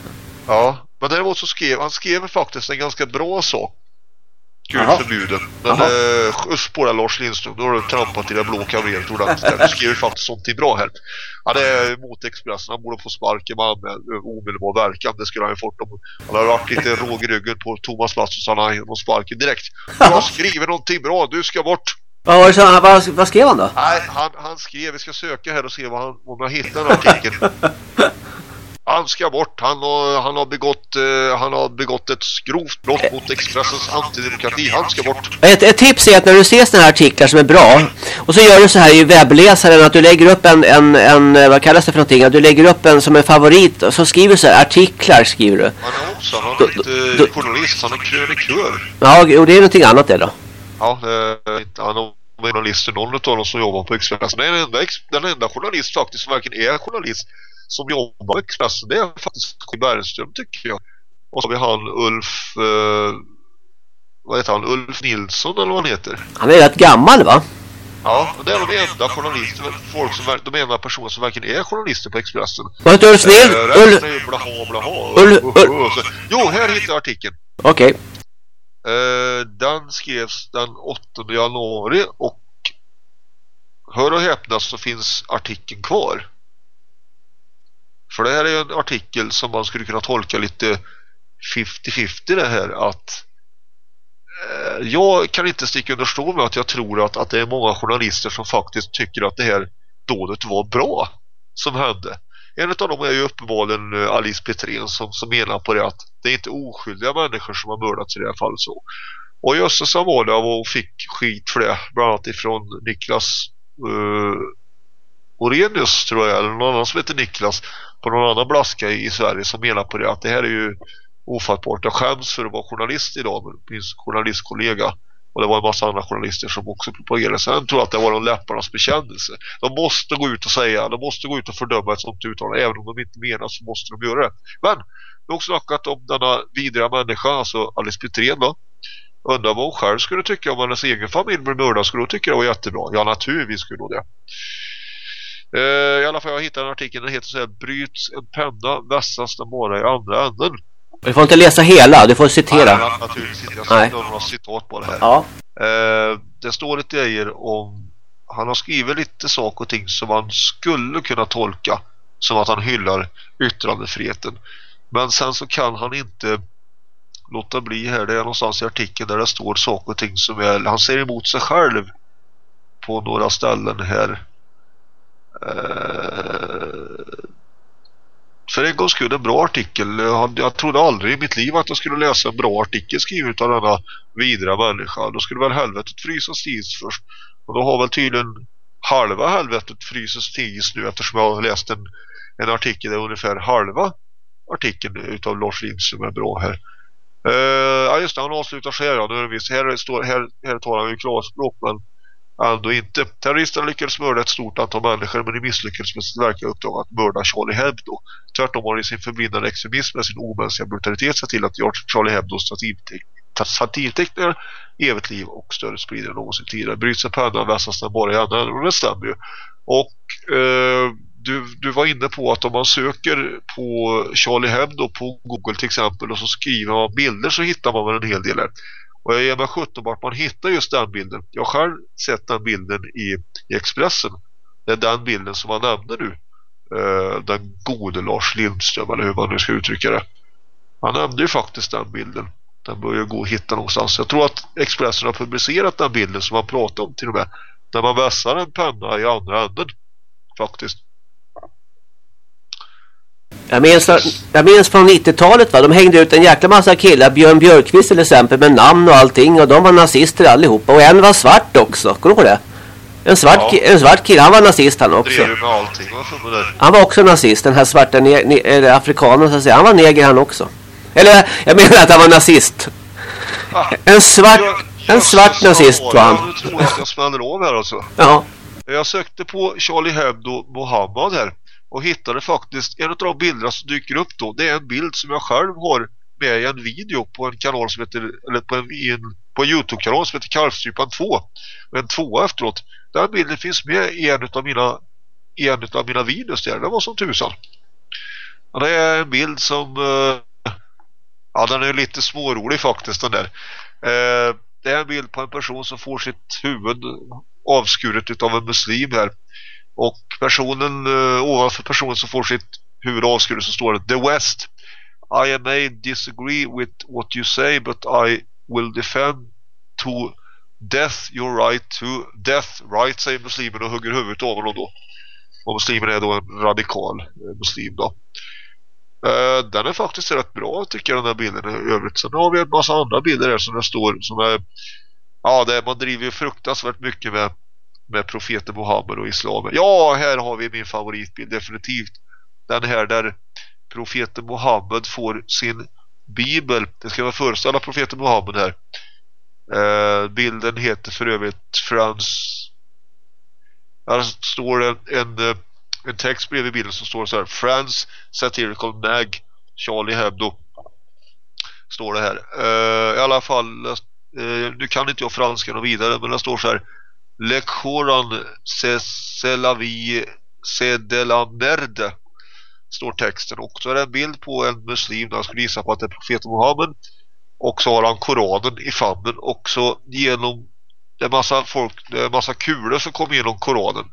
Ja, men däremot så skrev han skrev faktiskt en ganska bra sak. Gud Jaha. förbjuden. Men eh, det Lars Lindström, då har du trampat i det blå kaveret ordentligt. Du skriver faktiskt sånt bra här. Han är mot Expressen, han borde få sparken med anmäl- omedelbar verkan. Det skulle han ju fått om han hade varit lite råg i ryggen på Thomas plats och så hade han genom sparken direkt. Du har skrivit någonting bra, du ska bort. Vad, var det vad, vad skrev han då? Nej, han, han skrev, vi ska söka här och se vad han, om jag hittar den artikeln. [LAUGHS] Han ska bort, han har, han har, begått, eh, han har begått ett grovt brott mot Expressens antidemokrati. Han ska bort. Ett, ett tips är att när du ser sådana här artiklar som är bra och så gör du så här i webbläsaren att du lägger upp en, en, en eh, vad kallas det för någonting? Att du lägger upp en som en favorit och så skriver du så här artiklar skriver du. Han är också, han är inte då- journalist, han är krönikör. Ja, och det är någonting annat det då. Ja, det är inte han är journalist någon av dem som jobbar på Expressen. Den enda, den enda journalist faktiskt som verkligen är journalist som jobbar på Expressen, det är faktiskt K. Bergström tycker jag. Och så har vi han Ulf, eh, vad heter han, Ulf Nilsson eller vad han heter. Han är rätt gammal va? Ja, det är de enda journalister, folk som, de enda personer som verkligen är journalister på Expressen. Det inte Ulf Nil? Resten Ulf... blaha blaha. Ulf- Uh, uh, uh, Jo, här hittar jag artikeln. Okej. Eh, den skrevs den 8 januari och hör och häpna så finns artikeln kvar. För det här är ju en artikel som man skulle kunna tolka lite 50-50 det här att eh, jag kan inte sticka under stol med att jag tror att, att det är många journalister som faktiskt tycker att det här dådet var bra som hände. En av dem är ju uppenbarligen eh, Alice Petrén som, som menar på det att det är inte oskyldiga människor som har mördats i det här fallet så. Och Jösses han var där och fick skit för det, bland annat ifrån Niklas uh, Orenius tror jag, eller någon annan som heter Niklas på någon annan blaska i, Sverige som menar på det att det här är ju ofattbart. Jag skäms för att vara journalist idag med min journalistkollega. Och det var en massa andra journalister som också propagerade. Sen tror jag att det var en läpparnas bekännelse. De måste gå ut och säga, de måste gå ut och fördöma ett sånt uttalande. Även om de inte menar så måste de göra det. Men vi har också snackat om denna vidriga människa, alltså Alice Petrén då. Undrar vad hon själv skulle tycka om hennes egen familj blev mördad. Skulle hon tycka det var jättebra? Ja, naturligtvis skulle hon det. Eh, I alla fall, jag hittade en artikel. Den heter så här Bryts en penna, vässas den bara i andra änden. Du får inte läsa hela, du får citera. Nej, naturligtvis. Jag ska några citat på det här. Ja. Eh, det står lite grejer om han har skrivit lite saker och ting som man skulle kunna tolka som att han hyllar yttrandefriheten. Men sen så kan han inte låta bli här. Det är någonstans i artikeln där det står saker och ting som är, han ser emot sig själv på några ställen här. För en gångs skull en bra artikel. Jag, trodde aldrig i mitt liv att jag skulle läsa en bra artikel skriven av denna vidra människa. Då skulle väl helvetet frysas tis först. Och då har väl tydligen halva helvetet frusit till is nu eftersom jag har läst en, en artikel där ungefär halva artikeln utav Lars Lindström är bra här. Uh, ja just det, han avslutar så här, ja, nu är det visst, här, står, här, här talar han ju klarspråk men ändå inte. Terroristerna lyckades mörda ett stort antal människor men de misslyckades med sitt verkliga uppdrag att mörda Charlie Hebdo. Tvärtom har de i sin förblindande extremism med sin omänskliga brutalitet sett till att göra Charlie Hebdos satirteckningar evigt liv och större spridning än någonsin tidigare. Bryts en penna vässas den bara i änden och det stämmer ju. Och eh, du, du var inne på att om man söker på Charlie Hebdo på Google till exempel och så skriver man bilder så hittar man väl en hel del här. Och jag ger mig 17 vart man hittar just den bilden. Jag har själv sett den bilden i, i Expressen. Det är den bilden som man nämnde nu. Eh, den gode Lars Lindström eller hur man nu ska uttrycka det. Han nämnde ju faktiskt den bilden. Den bör ju gå att hitta någonstans. Jag tror att Expressen har publicerat den bilden som man pratar om till och med. Där man vässar en penna i andra änden. Faktiskt. Jag minns, jag minns från 90-talet va, de hängde ut en jäkla massa killar, Björn Björkqvist till exempel med namn och allting och de var nazister allihopa och en var svart också, kommer du ihåg det? En svart, Ja. en svart kille, han var nazist han också. Allting. Han var också nazist, den här svarta ne- ne- eller afrikanen så att säga, han var neger han också. Eller jag menar att han var nazist. Ah, En svart, jag- en svart nazist var han. Nu tror jag att jag smäller av här alltså. Ja. Jag sökte på Charlie Hebdo Mohammed här och hittade faktiskt en av de bilderna som dyker upp då. Det är en bild som jag själv har med i en video på en kanal som heter eller på en, en på en Youtube-kanal som heter Kalvstrypan 2 en tvåa efteråt. Den bilden finns med i en av mina i en av mina videos där. Det var som tusan. Och det är en bild som eh, ja den är lite smårolig faktiskt den där. Eh, det är en bild på en person som får sitt huvud avskuret av en muslim här. Och personen uh, ovanför personen som får sitt huvud avskuret så står det The West I may disagree with what you say but I will defend to death your right to death right säger muslimen och hugger huvudet av honom då. Och muslimen är då en radikal eh, muslim då. Uh, den är faktiskt rätt bra tycker jag den här bilden i övrigt. Sen har vi en massa andra bilder här som det står som är Ja, det, man driver ju fruktansvärt mycket med, med profeten Muhammed och islam. Ja, här har vi min favoritbild, definitivt. Den här där profeten Muhammed får sin bibel. Det ska vara föreställa profeten Muhammed här. Eh, bilden heter för övrigt Frans... Här står en, en, eh, en text bredvid bilden som står så här Frans Satirical Mag Charlie Hebdo står det här. Eh, I alla fall eh, nu kan inte jag franska något vidare men det står så här Le Coran Sedela merde står texten. Och så är det en bild på en muslim där han skulle gissa på att det är profeten Muhammed. Och så har han Koranen i famnen. Och så genom det är massa folk, det är massa kulor som kommer genom Koranen.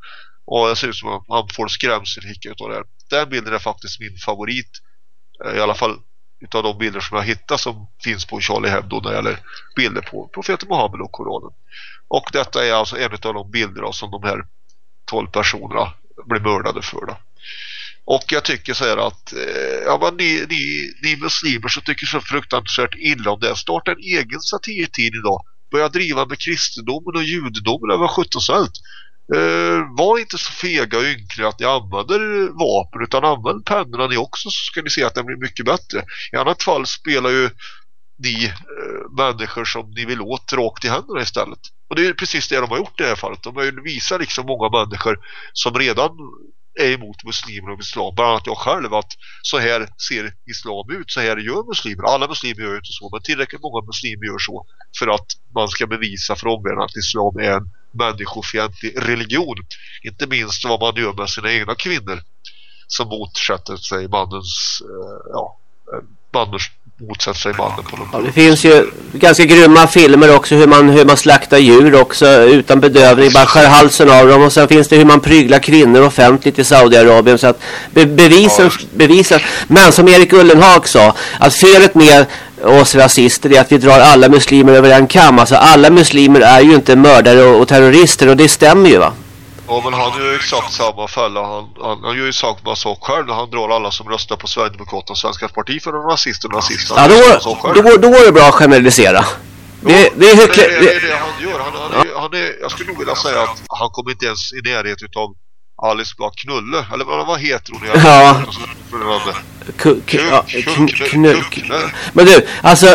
Och det ser ut som att han får skrämselhicka utav det här. Den bilden är faktiskt min favorit. Eh, I alla fall utav de bilder som jag hittat som finns på Charlie Hebdo när det gäller bilder på profeten Muhammed och Koranen. Och detta är alltså en av de bilder som de här 12 personerna blir mördade för då. Och jag tycker så här att eh, ja, men ni, ni, ni muslimer som tycker så fruktansvärt illa om det starta en egen satirtid idag. Börja driva med kristendomen och judendomen över 17 svält. Uh, var inte så fega och ynkliga att ni använder vapen utan använd pennorna ni också så ska ni se att det blir mycket bättre. I annat fall spelar ju ni uh, människor som ni vill åt rakt i händerna istället. Och det är precis det de har gjort i det här fallet. De har ju visat liksom många människor som redan är emot muslimer och islam. Bland annat jag själv att så här ser islam ut, så här gör muslimer. Alla muslimer gör ju inte så, men tillräckligt många muslimer gör så för att man ska bevisa för omvärlden att islam är en människofientlig religion. Inte minst vad man gör med sina egna kvinnor som motsätter sig mannens eh, ja, eh, mannens motsätter sig något Ja, det finns ju ganska grymma filmer också hur man, hur man slaktar djur också utan bedövning, bara skär halsen av dem. Och sen finns det hur man pryglar kvinnor offentligt i Saudiarabien. Så att be, bevisen, bevisen, men som Erik Ullenhag sa att felet med oss rasister är att vi drar alla muslimer över en kam, alltså alla muslimer är ju inte mördare och, och terrorister och det stämmer ju va? Ja men han gör ju exakt samma fälla. Han, han, han gör ju samma sak själv. När han drar alla som röstar på Sverigedemokraterna och Svenska parti för en rasist och nazist Ja, då, då, då går det bra att generalisera. Det, det är det, är, det är det han gör. Han, han, är, han är, Jag skulle nog vilja säga att han kommer inte ens i närhet utav Alice Bah Knulle Eller vad, vad heter hon? [LAUGHS] Ja. Men du, alltså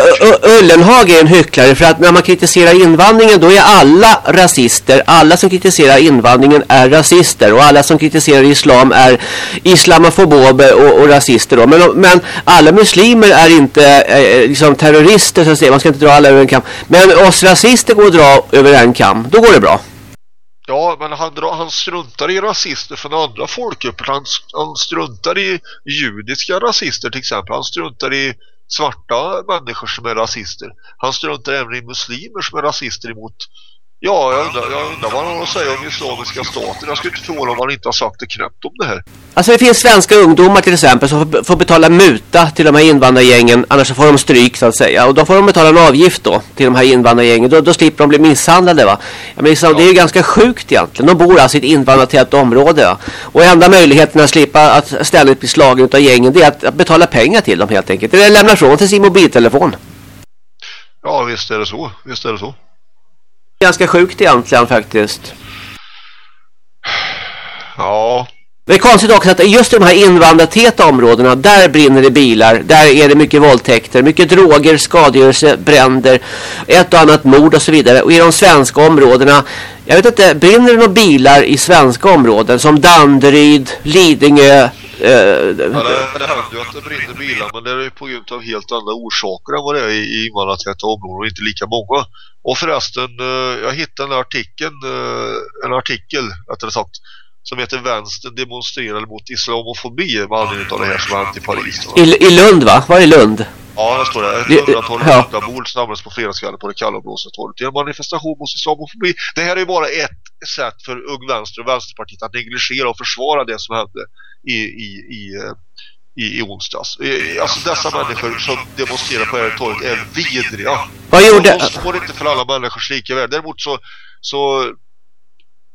Ullenhag är en hycklare för att när man kritiserar invandringen då är alla rasister. Alla som kritiserar invandringen är rasister och alla som kritiserar islam är islamofober och, och rasister då. Men, men alla muslimer är inte eh, liksom terrorister så att säga. Man ska inte dra alla över en kam. Men oss rasister går att dra över en kam. Då går det bra. Ja, men han, han struntar i rasister från andra folkgrupper. Han, han struntar i judiska rasister till exempel. Han struntar i svarta människor som är rasister. Han struntar även i muslimer som är rasister emot... Ja, jag undrar, jag undrar vad han säga om islamiska staten. Jag skulle inte förvåna om han inte har sagt det knäppt om det här. Alltså det finns svenska ungdomar till exempel som får- betala muta till de här invandrargängen annars får de stryk så att säga och då får de betala en avgift då till de här invandrargängen då, då slipper de bli misshandlade va. Ja, men liksom, Det är ju ganska sjukt egentligen. De bor alltså i ett invandrartätt område va? och enda möjligheten att slippa att ständigt bli slagen av gängen det är att, att betala pengar till dem helt enkelt. Eller lämna ifrån till sin mobiltelefon. Ja, visst är det så. Visst är det så. Ganska sjukt egentligen faktiskt. Ja, Det är konstigt också att just i de här invandrartäta områdena, där brinner det bilar. Där är det mycket våldtäkter, mycket droger, skadegörelse, bränder, ett och annat mord och så vidare. Och i de svenska områdena, jag vet inte, brinner det några bilar i svenska områden som Danderyd, Lidingö? Eh, Ja, det, det händer ju att det brinner bilar men det är på grund av helt andra orsaker än vad det är i invandrartäta områden och inte lika många. Och förresten, eh, jag hittade en artikel, eh, en artikel rättare sagt, som heter Vänstern demonstrerar mot islamofobi med anledning av det här som hänt i Paris. I, I Lund va? Var är Lund? Ja, det står det. Ett hundratal ja. hundabord samlas på fredagskvällen på det kalla blåstorget i en manifestation mot islamofobi. Det här är ju bara ett sätt för Ung Vänster och Vänsterpartiet att negligera och försvara det som hände i, i, i, eh, i, i onsdags. Eh, Alltså dessa människor som demonstrerar på det här torget är vidriga. Vad gjorde... De står inte för alla människors lika värde. Däremot så, så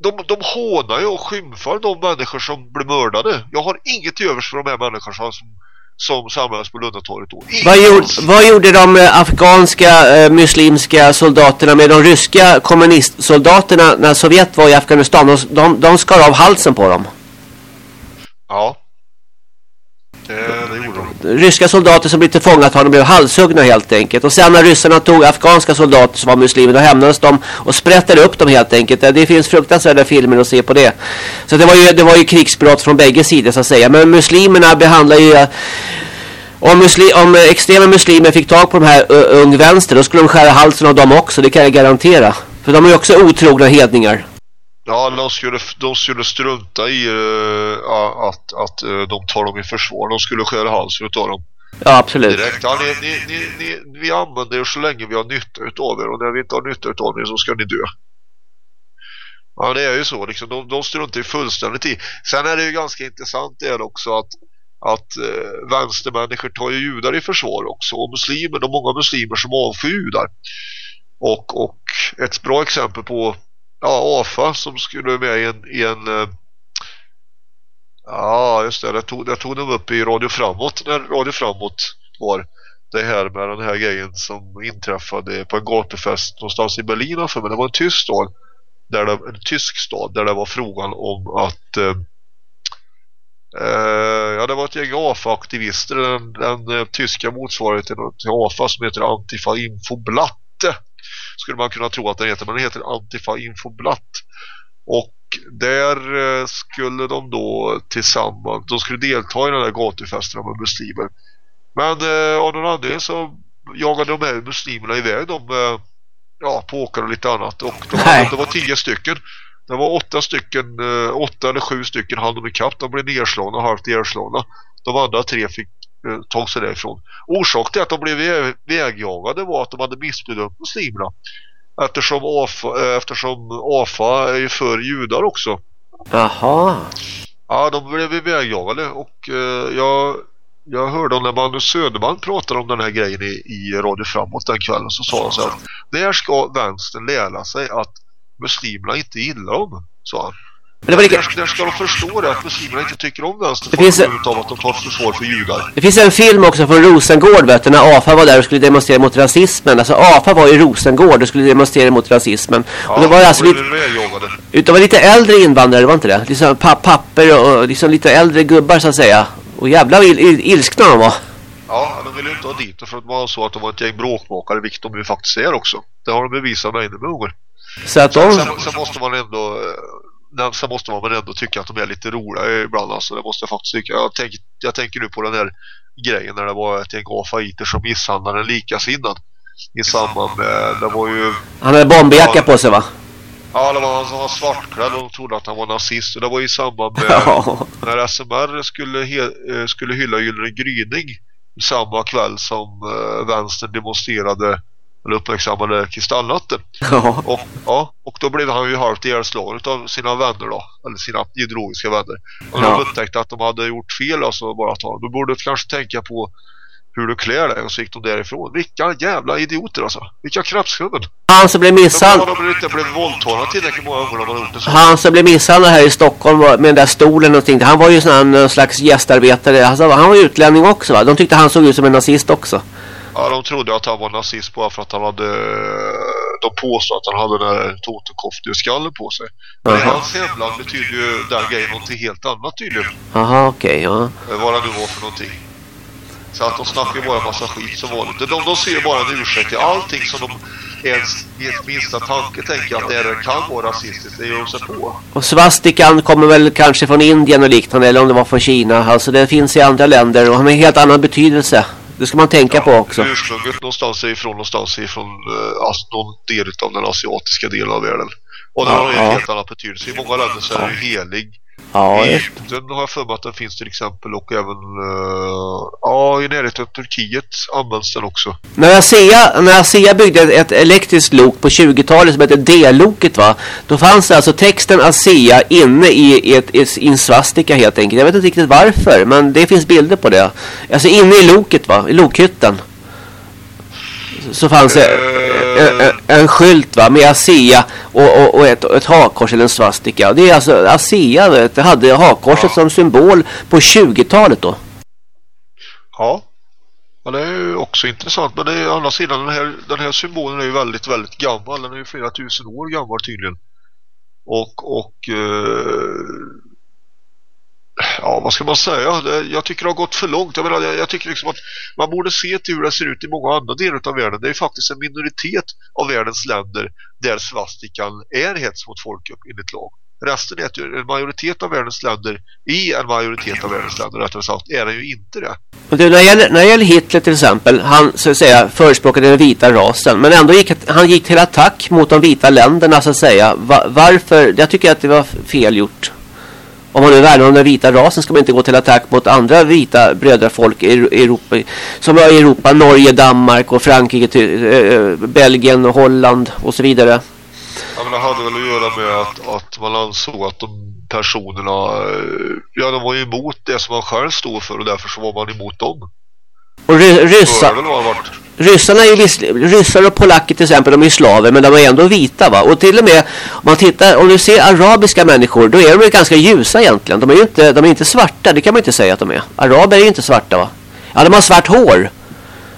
de, de hånar ju och skymfar de människor som blir mördade. Jag har inget till övers för de här människorna som, som samlades på Lundatorget då. Vad gjorde, vad gjorde de eh, afghanska eh, muslimska soldaterna med de ryska kommunistsoldaterna när Sovjet var i Afghanistan? De, de, de skar av halsen på dem. Ja. Det, gjorde de. Ryska soldater som blev tillfångatagna blev halshuggna helt enkelt. Och sen när ryssarna tog afghanska soldater som var muslimer då hämnades de och sprättade upp dem helt enkelt. Det finns fruktansvärda filmer att se på det. Så det var ju, det var ju krigsbrott från bägge sidor så att säga. Men muslimerna behandlar ju... Om, musli, om extrema muslimer fick tag på de här uh, ung vänster då skulle de skära halsen av dem också. Det kan jag garantera. För de är ju också otrogna hedningar. Ja, de skulle, de skulle strunta i ja, att, att eh, de tar dem i försvar. De skulle skära halsen utav dem Ja, absolut. direkt. Ja, ni, ni, ni, vi använder er så länge vi har nytta utav er och när vi inte har nytta utav er så ska ni dö. Ja, det är ju så. Liksom, de, de struntar ju fullständigt i. Sen är det ju ganska intressant det också att, att eh, vänstermänniskor tar ju judar i försvar också. Och muslimer, de många muslimer som avskyr judar. Och, och ett bra exempel på ja, AFA som skulle med i en, i en eh, ja just det, det tog, jag tog de upp i Radio Framåt när Radio Framåt var det här med den här grejen som inträffade på en gatufest någonstans i Berlin för men Det var en tysk stad där det, en tysk stad där det var frågan om att eh, eh ja det var ett gäng AFA-aktivister den, den den tyska motsvarigheten till AFA som heter Antifa Info Blatte skulle man kunna tro att den heter men den heter Antifa Info Blatt och där eh, skulle de då tillsammans de skulle delta i den här gatufesten med muslimer. Men eh, av någon anledning så jagade de här muslimerna iväg. Dem eh, ja, på åkare och lite annat. Och de, Nej. det var tio stycken. Det var åtta stycken eh, åtta eller sju stycken hann de ikapp. De blev nedslagna och halvt nedslagna. De andra tre fick tog sig därifrån orsaken till att de blev vä- vägjagade var att de hade missbedömt muslimerna eftersom AFA, eh, eftersom AFA är för judar också Jaha. Ja, de blev ivägjagade och eh, jag, jag hörde om när Magnus Söderman pratade om den här grejen i, i Radio Framåt den kvällen så sa han så här Där ska vänstern lära sig att muslimerna inte gillar dem, sa han. Men det var lika... Där, där ska de förstå det, att muslimerna inte tycker om vänstern Det finns- grund av att de tar försvar för judar. Det finns en film också från Rosengård vet du, när AFA var där och skulle demonstrera mot rasismen. Alltså AFA var i Rosengård och skulle demonstrera mot rasismen. och det var alltså de lite, det var lite äldre invandrare, det var inte det? Liksom pa papper och, liksom lite äldre gubbar så att säga. Och jävla il il ilskna de var. Ja, de ville inte ha dit för att det var så att de var ett gäng bråkmakare, vilket de ju faktiskt är också. Det har de bevisat med gånger. Så att Sen, de... sen, sen måste man ändå nej, Sen måste man väl ändå tycka att de är lite roliga ibland alltså, det måste jag faktiskt tycka jag, tänk, jag tänker nu på den här grejen när det var ett gäng afaiter som misshandlade en likasinnad i samband med, det var ju Han hade bomberjacka på sig va? ja det var han som var svartklädd och de trodde att han var nazist och det var i samband med [LAUGHS] Ja. när SMR skulle, he, eh, skulle hylla Gyllene gryning samma kväll som eh, vänstern demonstrerade eller uppmärksammade Kristallnatten Ja. och, ja, och då blev han ju halvt ihjälslagen av sina vänner då. Eller sina ideologiska vänner. Och Ja. de upptäckte att de hade gjort fel alltså bara ta. Du borde kanske tänka på hur du klär dig och så gick de därifrån. Vilka jävla idioter alltså. Vilka knappskunden. Han som blev De misshandlad... har väl inte blivit våldtagna tillräckligt många gånger när man har gjort det så. Han som blev misshandlad här i Stockholm med den där stolen och någonting. Han var ju sån här, slags gästarbetare. Alltså, han var utlänning också va? De tyckte han såg ut som en nazist också. Ja, de trodde att han var nazist bara för att han hade de påstår att han hade den här Totenkopf-skallen på sig. Men i Jaha. hans hemland betyder ju den grejen någonting helt annat tydligen. Jaha, okej, ja. Eh, Vad det nu var för någonting. Så att de snackar ju bara en massa skit som vanligt. De, de ser bara en ursäkt till allting som de ens i ett minsta tanke tänker att det kan vara rasistiskt. Det gör de sig på. Och svastikan kommer väl kanske från Indien och liknande eller om det var från Kina. Alltså det finns i andra länder och har en helt annan betydelse. Det ska man tänka på också. Ursprunget någonstans ifrån, någonstans ifrån uh, alltså, någon del av den asiatiska delen av världen. Och den Ja, har ja. en helt annan betydelse. I många länder så är ju helig. Ja, I. Egypten har jag för mig att den finns till exempel och även uh, ja, i närheten av Turkiet används den också. När ASEA, när ASEA byggde ett, ett elektriskt lok på 20-talet som hette D-loket va. Då fanns det alltså texten ASEA inne i, ett, i en svastika helt enkelt. Jag vet inte riktigt varför men det finns bilder på det. Alltså inne i loket va, i lokhytten. Så fanns det en, en, en skylt va med ASEA och, och, och ett, ett hakkors eller en svastika. Det är alltså ASEA vet, hade hakkorset Ja. som symbol på 20-talet då. Ja. Ja, det är ju också intressant. Men det är, å andra sidan, den här, den här symbolen är ju väldigt, väldigt gammal. Den är ju flera tusen år gammal tydligen. Och, och eh, ja, vad ska man säga? Jag tycker det har gått för långt. Jag, menar, jag, tycker liksom att man borde se till hur det ser ut i många andra delar av världen. Det är ju faktiskt en minoritet av världens länder där svastikan är hets mot folkgrupp enligt lag. Resten är att en majoritet av världens länder i en majoritet av världens länder rättare sagt är den ju inte det. Men du, när, det gäller, när det gäller Hitler till exempel, han så att säga förespråkade den vita rasen. Men ändå gick han gick till attack mot de vita länderna så att säga. Va, varför? Jag tycker att det var fel gjort. Om man nu värnar om den vita rasen ska man inte gå till attack mot andra vita brödrafolk i Europa. Som var i Europa, Norge, Danmark och Frankrike, till, äh, eh, Belgien och Holland och så vidare. Ja, men det hade väl att göra med att, att man ansåg att de personerna, eh, ja de var ju emot det som man själv stod för och därför så var man emot dem. Och ry, Så har det ryssa, väl varit. ryssarna är ju viss, ryssar och polacker till exempel, de är ju slaver men de är ändå vita va. Och till och med om man tittar, om du ser arabiska människor då är de ju ganska ljusa egentligen. De är ju inte, de är inte svarta, det kan man inte säga att de är. Araber är ju inte svarta va. Ja, de har svart hår.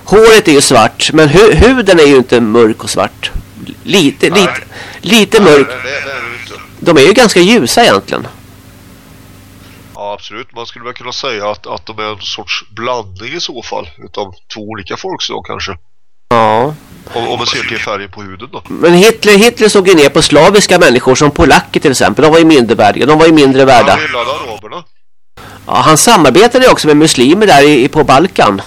Håret är ju svart, men hu huden är ju inte mörk och svart. Lite, Nej. lite, lite mörk. De är ju ganska ljusa egentligen. Absolut. Man skulle väl kunna säga att, att de är en sorts blandning i så fall utav två olika folkslag kanske. Ja. Om, om man ser till färgen på huden då. Men Hitler, Hitler såg ju ner på slaviska människor som polacker till exempel. De var ju mindre värdiga. De var ju mindre värda. Han gillade araberna. Ja, han samarbetade ju också med muslimer där i, på Balkan.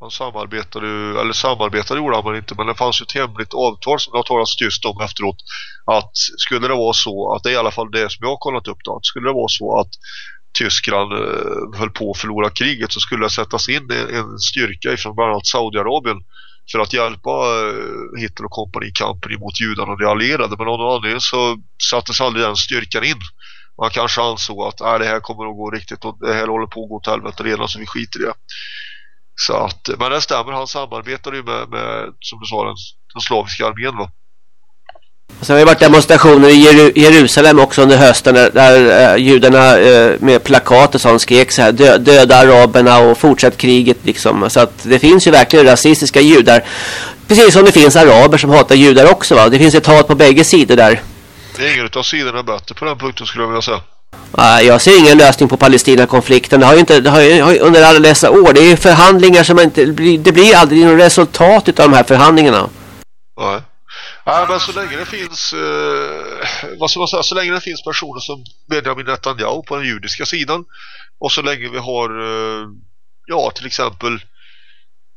Han samarbetade ju, eller samarbetade gjorde han väl inte, men det fanns ju ett hemligt avtal som det har talats tyst om efteråt. Att skulle det vara så, att det är i alla fall det som jag har kollat upp då, att skulle det vara så att Tyskland eh, höll på att förlora kriget så skulle det sättas in en, styrka ifrån bland annat Saudiarabien för att hjälpa eh, Hitler och kompani i kampen emot judarna och de allierade. Men av någon anledning så sattes aldrig den styrkan in. Man kanske ansåg att äh, det här kommer att gå riktigt och det här håller på att gå till helvete redan så vi skiter i det. Så att, men det stämmer, han samarbetade ju med, med som du sa, den, den slaviska armén va? Sen har det varit demonstrationer i Jeru Jerusalem också under hösten där, där eh, judarna eh, med plakat och sånt skrek så här dö döda araberna och fortsätt kriget liksom. Så att det finns ju verkligen rasistiska judar. Precis som det finns araber som hatar judar också va. Det finns ett hat på bägge sidor där. Det är ingen utav sidorna bättre på den punkten skulle jag vilja säga. Jag ser ingen lösning på Palestina-konflikten. Det har ju inte, det har ju, under alla dessa år. Det är förhandlingar som inte blir, det blir aldrig något resultat av de här förhandlingarna. Nej. Nej, men så länge det finns eh, vad ska man säga, så länge det finns personer som Benjamin Netanyahu på den judiska sidan och så länge vi har eh, ja, till exempel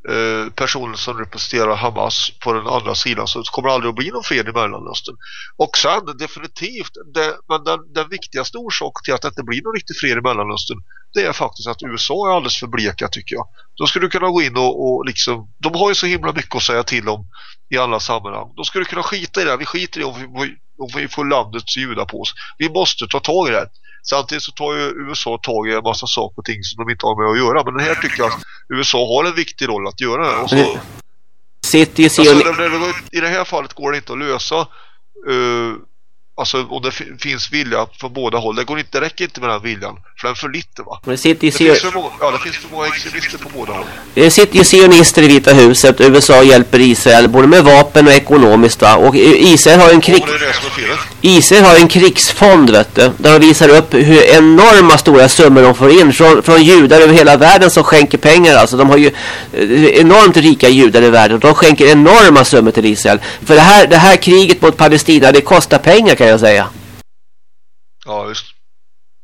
eh, personer som representerar Hamas på den andra sidan så kommer det aldrig att bli någon fred i Mellanöstern. Och sen definitivt, det, men den, den viktigaste orsaken till att det inte blir någon riktig fred i Mellanöstern det är faktiskt att USA är alldeles för bleka tycker jag. Då skulle du kunna gå in och, och liksom, de har ju så himla mycket att säga till om i alla sammanhang. Då skulle du kunna skita i det. Vi skiter i om vi, om vi får landets judar på oss. Vi måste ta tag i det här. Samtidigt så tar ju USA tag i en massa saker och ting som de inte har med att göra. Men det här tycker jag att USA har en viktig roll att göra. Och så, Men alltså, I det här fallet går det inte att lösa uh, Alltså om det finns vilja från båda håll. Det, går inte, det räcker inte med den viljan. För den är för lite va? Det sitter ju Det finns för många, ja, det finns för många extremister på båda håll. det sitter ju sionister i Vita huset. USA hjälper Israel både med vapen och ekonomiskt va. Och Israel har en krig... Och det är det som är felet. Israel har en krigsfond vet du, där de visar upp hur enorma stora summor de får in från, från judar över hela världen som skänker pengar. Alltså de har ju eh, enormt rika judar i världen. De skänker enorma summor till Israel. För det här, det här kriget mot Palestina, det kostar pengar kan jag säga. Ja, just.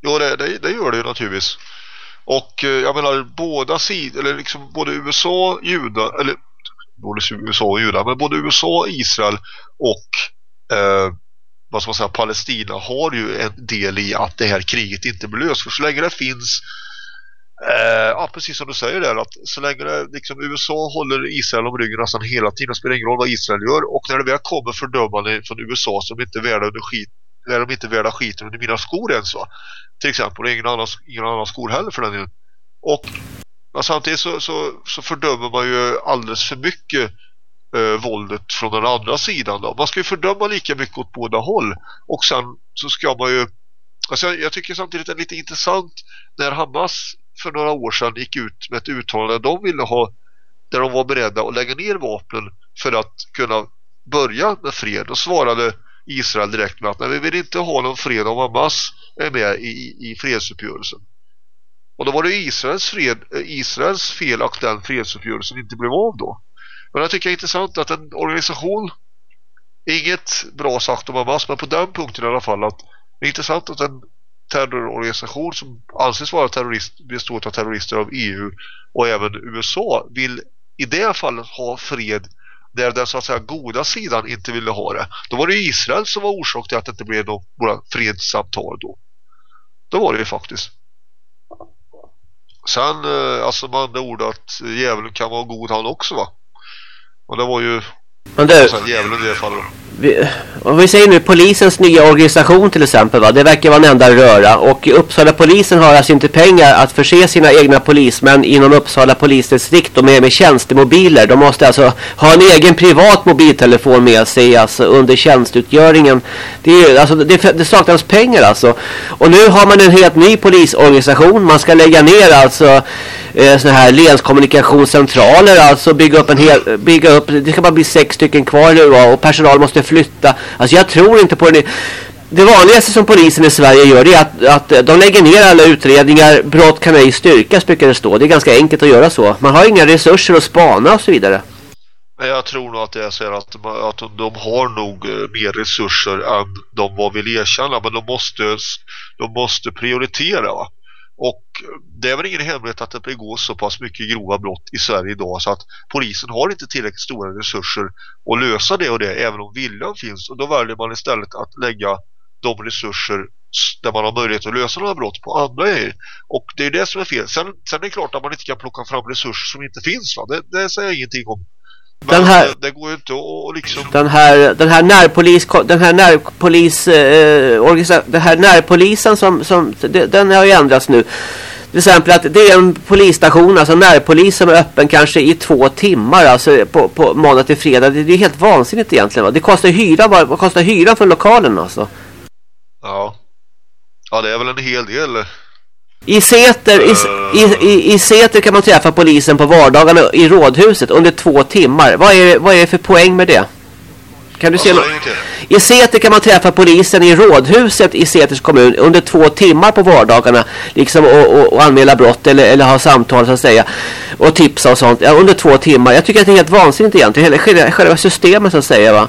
Jo, det, det, det gör det ju naturligtvis. Och eh, jag menar, båda sidor, eller liksom både USA, judar, eller både USA och judar, men både USA, Israel och eh, vad ska man säga, Palestina har ju en del i att det här kriget inte blir löst. För så länge det finns eh, ja, precis som du säger där, att så länge det, liksom, USA håller Israel om ryggen nästan hela tiden, spelar ingen roll vad Israel gör. Och när det väl kommer fördömande från USA som inte är värda under skit när de inte värda skiten under mina skor ens va? Till exempel, och ingen annan, ingen annan skor heller för den delen. Och men samtidigt så, så, så fördömer man ju alldeles för mycket eh, våldet från den andra sidan då. Man ska ju fördöma lika mycket åt båda håll. Och sen så ska man ju alltså jag, jag tycker samtidigt det är lite intressant när Hamas för några år sedan gick ut med ett uttalande de ville ha där de var beredda att lägga ner vapnen för att kunna börja med fred. Då svarade Israel direkt med att nej, vi vill inte ha någon fred om Hamas är med i, i fredsuppgörelsen. Och då var det Israels, fred, eh, Israels fel att den fredsuppgörelsen inte blev av då. Men jag tycker det är intressant att en organisation inget bra sagt om Hamas men på den punkten i alla fall att det är intressant att en terrororganisation som anses vara terrorist består av terrorister av EU och även USA vill i det fallet ha fred där den så att säga goda sidan inte ville ha det. Då var det Israel som var orsak till att det inte blev några fredssamtal då. Då var det ju faktiskt. Sen, eh, alltså med andra ord att eh, djävulen kan vara god han också va? Och det var ju Men du, djävulen i det fallet vi, om vi säger nu polisens nya organisation till exempel va? Det verkar vara en enda röra. Och Uppsala polisen har alltså inte pengar att förse sina egna polismän inom Uppsala polisdistrikt och med, med tjänstemobiler. De måste alltså ha en egen privat mobiltelefon med sig alltså under tjänstutgöringen. Det, är, alltså, det, det saknas pengar alltså. Och nu har man en helt ny polisorganisation. Man ska lägga ner alltså eh, såna här länskommunikationscentraler alltså bygga upp en hel, bygga upp, det ska bara bli sex stycken kvar nu va? och personal måste flytta. Alltså jag tror inte på det. Det vanligaste som polisen i Sverige gör är att, att eh, de lägger ner alla utredningar. Brott kan ej styrkas brukar det stå. Det är ganska enkelt att göra så. Man har inga resurser att spana och så vidare. Men jag tror nog att det är så att, de- att de, har nog eh, mer resurser än de vad vill erkänna. Men de måste, de måste prioritera va? Och det är väl ingen hemlighet att det begås så pass mycket grova brott i Sverige idag så att polisen har inte tillräckligt stora resurser att lösa det och det även om viljan finns. Och då väljer man istället att lägga de resurser där man har möjlighet att lösa några brott på andra grejer. Och det är det som är fel. Sen, sen är det klart att man inte kan plocka fram resurser som inte finns. Va? Det, det säger jag ingenting om. Den här- det, det går ju inte att liksom... Den här, den här närpolis, den här närpolis, eh, den här närpolisen som, som det, den har ju ändrats nu. Till exempel att det är en polisstation, alltså närpolis som är öppen kanske i två timmar, alltså på, på måndag till fredag. Det, det är helt vansinnigt egentligen. Va? Det kostar hyra, bara, kostar hyran för lokalen alltså? Ja. Ja, det är väl en hel del. I Säter, i, i, i, Säter kan man träffa polisen på vardagarna i rådhuset under två timmar. Vad är, vad är det för poäng med det? Kan du se ingenting. I Säter kan man träffa polisen i rådhuset i Säters kommun under två timmar på vardagarna. Liksom och, och, och anmäla brott eller, eller ha samtal så att säga. Och tipsa och sånt. Ja, under två timmar. Jag tycker att det är helt vansinnigt egentligen. Hela, själva systemet så att säga va.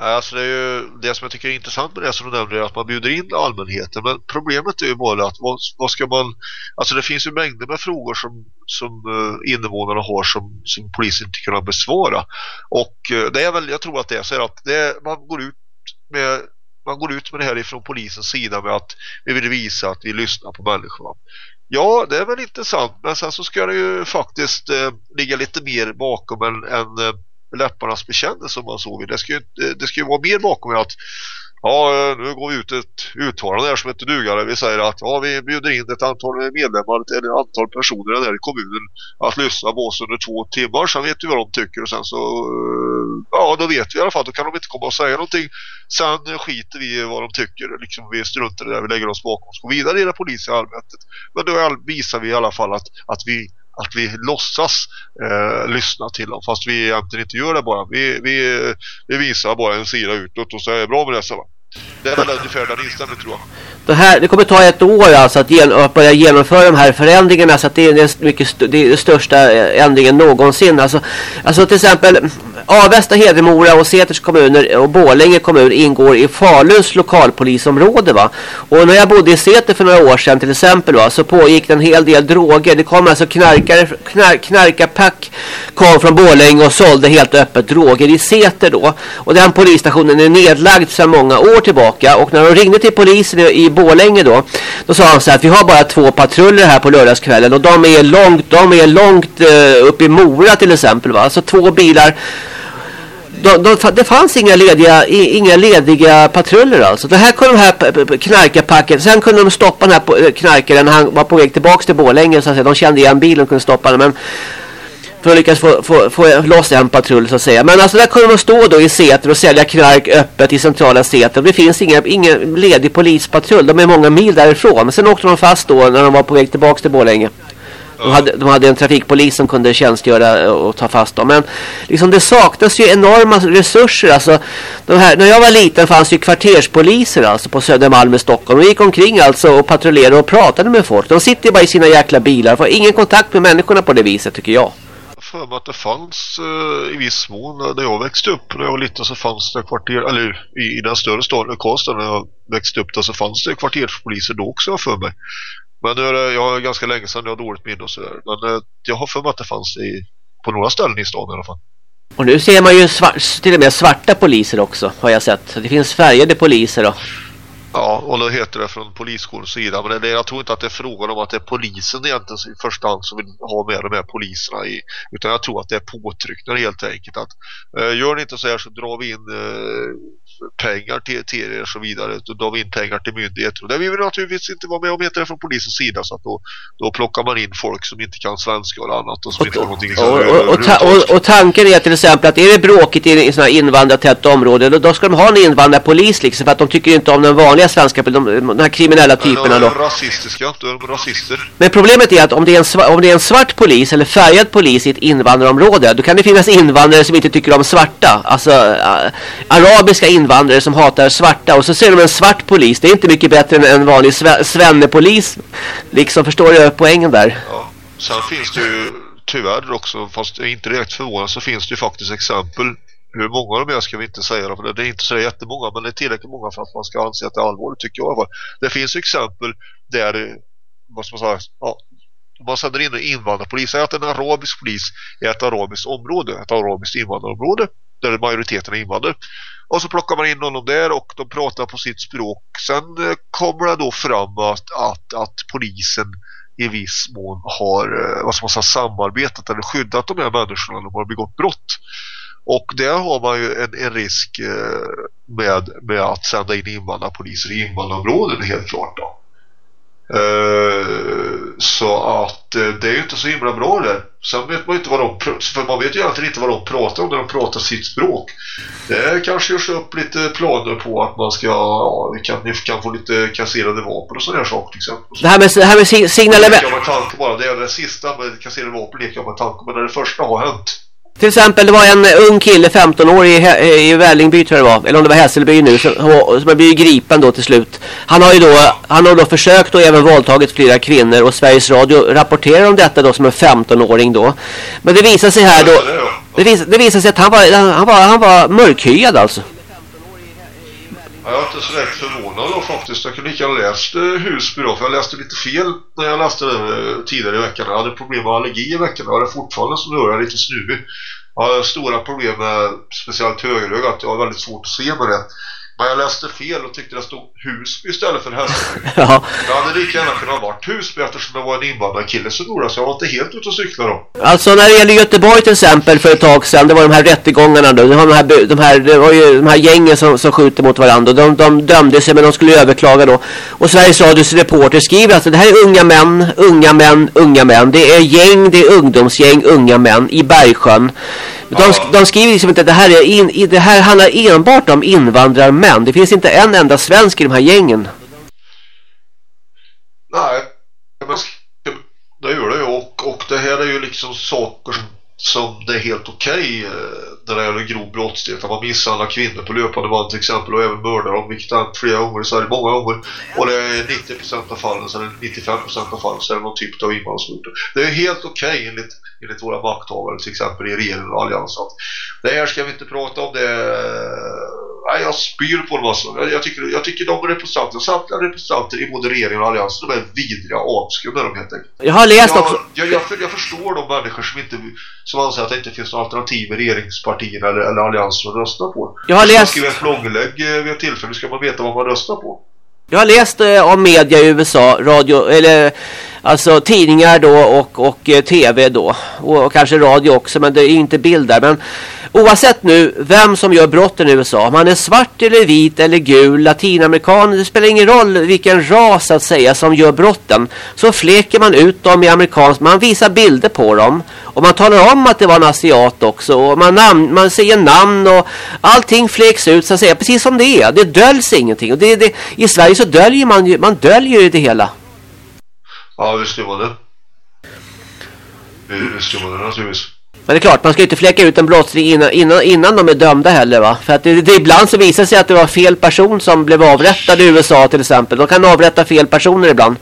Alltså det, är ju, det som jag tycker är intressant med det som du nämnde är att man bjuder in allmänheten. Men problemet är ju bara att vad, vad ska man... Alltså det finns ju mängder med frågor som, som eh, invånarna har som, som polisen inte kan besvara. Och eh, det är väl, jag tror att det är så att det, man går ut med man går ut med det här ifrån polisens sida med att vi vill visa att vi lyssnar på människorna. Ja, det är väl intressant, men sen så ska det ju faktiskt eh, ligga lite mer bakom än, än eh, läpparnas bekännelse om man så vill. Det ska ju, det ska ju vara mer bakom att Ja, nu går vi ut ett uttalande här som heter dugare. Vi säger att ja, vi bjuder in ett antal medlemmar, eller ett antal personer där i kommunen att lyssna på oss under två timmar. Sen vet vi vad de tycker och sen så, eh, ja då vet vi i alla fall. Då kan de inte komma och säga någonting. Sen skiter vi i vad de tycker. Liksom vi struntar i det, vi lägger oss bakom oss. Går vidare i det politiska arbetet. Men då visar vi i alla fall att, att vi att vi låtsas eh, lyssna till dem fast vi egentligen inte gör det bara. Vi, vi, vi visar bara en sida utåt och så är det bra med det så va. Det är väl ungefär den inställningen tror jag. Det, här, det kommer ta ett år alltså att, gen, att börja genomföra de här förändringarna så att det är den, mycket st det största eh, ändringen någonsin. Alltså, alltså till exempel Avesta, Hedemora och Säters kommuner och Borlänge kommun ingår i Faluns lokalpolisområde va. Och när jag bodde i Säter för några år sedan till exempel va, så pågick det en hel del droger. Det kom alltså knarkare, knar, knarkarpack kom från Borlänge och sålde helt öppet droger i Säter då. Och den polisstationen är nedlagd sedan många år tillbaka och när de ringde till polisen i Borlänge då då sa han så här att vi har bara två patruller här på lördagskvällen och de är långt, de är långt uh, upp i Mora till exempel va. Alltså två bilar de, de, det fanns inga lediga, inga lediga patruller alltså. Det här kunde de här knarkarpacken, sen kunde de stoppa den här knarkaren när han var på väg tillbaka till Borlänge så att säga. De kände igen bilen och kunde stoppa den men för att lyckas få, få, få loss en patrull så att säga. Men alltså där kunde de stå då i Säter och sälja knark öppet i centrala Säter. Det finns ingen, ingen ledig polispatrull. De är många mil därifrån. Men sen åkte de fast då när de var på väg tillbaka till Borlänge. De hade, de hade en trafikpolis som kunde tjänstgöra och ta fast dem. Men liksom det saknas ju enorma resurser. Alltså, här, när jag var liten fanns ju kvarterspoliser alltså, på Södermalm i Stockholm. De gick omkring alltså och patrullerade och pratade med folk. De sitter bara i sina jäkla bilar. Får ingen kontakt med människorna på det viset tycker jag för mig att det fanns uh, i viss mån eh, när jag växte upp när jag var liten så fanns det kvarter eller i, i den större staden Karlstad när jag växte upp där så fanns det kvarterspoliser då också för mig men nu är det, jag har ganska länge sedan jag har dåligt minne och sådär. Men eh, jag har för mig att det fanns i, på några ställen i stan i alla fall. Och nu ser man ju svart, till och med svarta poliser också, har jag sett. Det finns färgade poliser då. Ja, och då heter det från poliskårens sida. Men det, jag tror inte att det är frågan om att det är polisen egentligen i första hand som vill ha med de här poliserna i. Utan jag tror att det är påtryckningar helt enkelt. Att, eh, gör ni inte så här så drar vi in eh, pengar till, er och så vidare. Drar vi in pengar till myndigheter. Och det vill vi naturligtvis inte vara med om heter det från polisens sida. Så att då, då plockar man in folk som inte kan svenska och annat. Och, som och, inte har någonting och, och, och, ta, och, och tanken är till exempel att är det bråkigt i, i sådana här invandrartätt område då, då ska de ha en invandrarpolis liksom. För att de tycker inte om den vanliga svenska, de, de här kriminella typerna då. rasistiska, då är de rasister. Men problemet är att om det är, en, om det är en svart polis eller färgad polis i ett invandrarområde då kan det finnas invandrare som inte tycker om svarta. Alltså arabiska invandrare invandrare som hatar svarta och så ser de en svart polis. Det är inte mycket bättre än en vanlig svennepolis. Liksom, förstår du poängen där? Ja. Sen finns det ju tyvärr också, fast jag är inte direkt förvånad, så finns det ju faktiskt exempel hur många de är ska vi inte säga för det är inte så jättemånga men det är tillräckligt många för att man ska anse att det är allvarligt tycker jag Det finns exempel där vad ska man säga, ja, man sänder in en invandrarpolis att en arabisk polis är ett arabiskt område, ett arabiskt invandrarområde där majoriteten är invandrare och så plockar man in honom där och de pratar på sitt språk. Sen eh, kommer det då fram att, att, att polisen i viss mån har eh, vad ska man säga, samarbetat eller skyddat de här människorna när de har begått brott. Och där har man ju en, en risk eh, med, med att sända in invandrarpoliser i invandrarområden helt klart då. Uh, så att uh, det är ju inte så himla bra det. Sen vet man inte vad de för man vet ju inte vad de pratar om när de pratar sitt språk. Det kanske görs upp lite planer på att man ska ja, vi kan, ni kan få lite kasserade vapen och sådana saker till exempel. Det här med, det här med signalement. Det är det sista med kasserade vapen leker jag med tanke men när det första har hänt till exempel, det var en ung kille, 15 år i, i Vällingby tror jag det var. Eller om det var Hässelby nu, som, som har blivit gripen då till slut. Han har ju då, han har då försökt och även våldtagit flera kvinnor. Och Sveriges Radio rapporterar om detta då som en 15-åring då. Men det visar sig här då, det visar, det visar sig att han var, han var, han var mörkhyad alltså. Jag är inte så rätt förvånad då faktiskt. Jag kunde lika gärna läst eh, Husby då, för jag läste lite fel när jag läste den eh, tidigare i veckan. Jag hade problem med allergi i veckan. Jag är fortfarande som du jag är lite snuvig. Jag har stora problem med speciellt högerögat. Jag har väldigt svårt att se med det. Men jag läste fel och tyckte det stod Husby istället för Hässelby. [LAUGHS] Ja. Det hade lika gärna kunnat varit Husby eftersom det var en invandrarkille så Nora så jag var inte helt ute och cykla då. Alltså när det gäller Göteborg till exempel för ett tag sedan, det var de här rättegångarna då. Det var de här, de här, det var ju de här gängen som, som skjuter mot varandra. De, de dömde sig men de skulle överklaga då. Och Sveriges Radios reporter skriver alltså det här är unga män, unga män, unga män. Det är gäng, det är ungdomsgäng, unga män i Bergsjön. De, Ja. de skriver liksom inte att det här, är in, det här handlar enbart om invandrarmän. Det finns inte en enda svensk i de här gängen. Nej, det gör det ju och, och det här är ju liksom saker som, det är helt okej okay när det gäller grov brottslighet. Att man misshandlar kvinnor på löpande band till exempel och även mördar dem vilket hänt flera gånger i Sverige, många gånger. Och det är 90% av fallen, så är det 95% av fallen så är det någon typ av invandrarmord. Det är helt okej enligt, enligt våra makthavare till exempel i regeringen och alliansen. Det här ska vi inte prata om, det Nej, jag spyr på dem alltså. Jag, jag, tycker, jag tycker de representanter, samtliga representanter i både regeringen och alliansen, de är vidriga avskum är de helt enkelt. Jag har läst också... Jag, jag, jag, för- jag förstår de människor som inte som anser att det inte finns något alternativ i regeringspartierna eller, eller alliansen att rösta på. Jag har läst- skriva ett blogginlägg eh, vid ett tillfälle ska man veta vad man röstar på. Jag har läst eh, om media i USA, radio, eller alltså tidningar då och, och eh, tv då. Och, och kanske radio också, men det är inte bild där. Men oavsett nu vem som gör brotten i USA, om man är svart eller vit eller gul, latinamerikan, det spelar ingen roll vilken ras så att säga som gör brotten. Så fläker man ut dem i amerikansk, man visar bilder på dem. Och man talar om att det var en asiat också. Och man, namn, man säger namn och allting fläks ut så att säga. Precis som det är. Det döljs ingenting. Och det, det, I Sverige så döljer man ju, man döljer ju det hela. Ja, visst gör man det. Eh, visst gör man det naturligtvis. Men det är klart, man ska ju inte fläcka ut en brottsling innan, innan, innan de är dömda heller va. För att det, det ibland så visar sig att det var fel person som blev avrättad i USA till exempel. De kan avrätta fel personer ibland.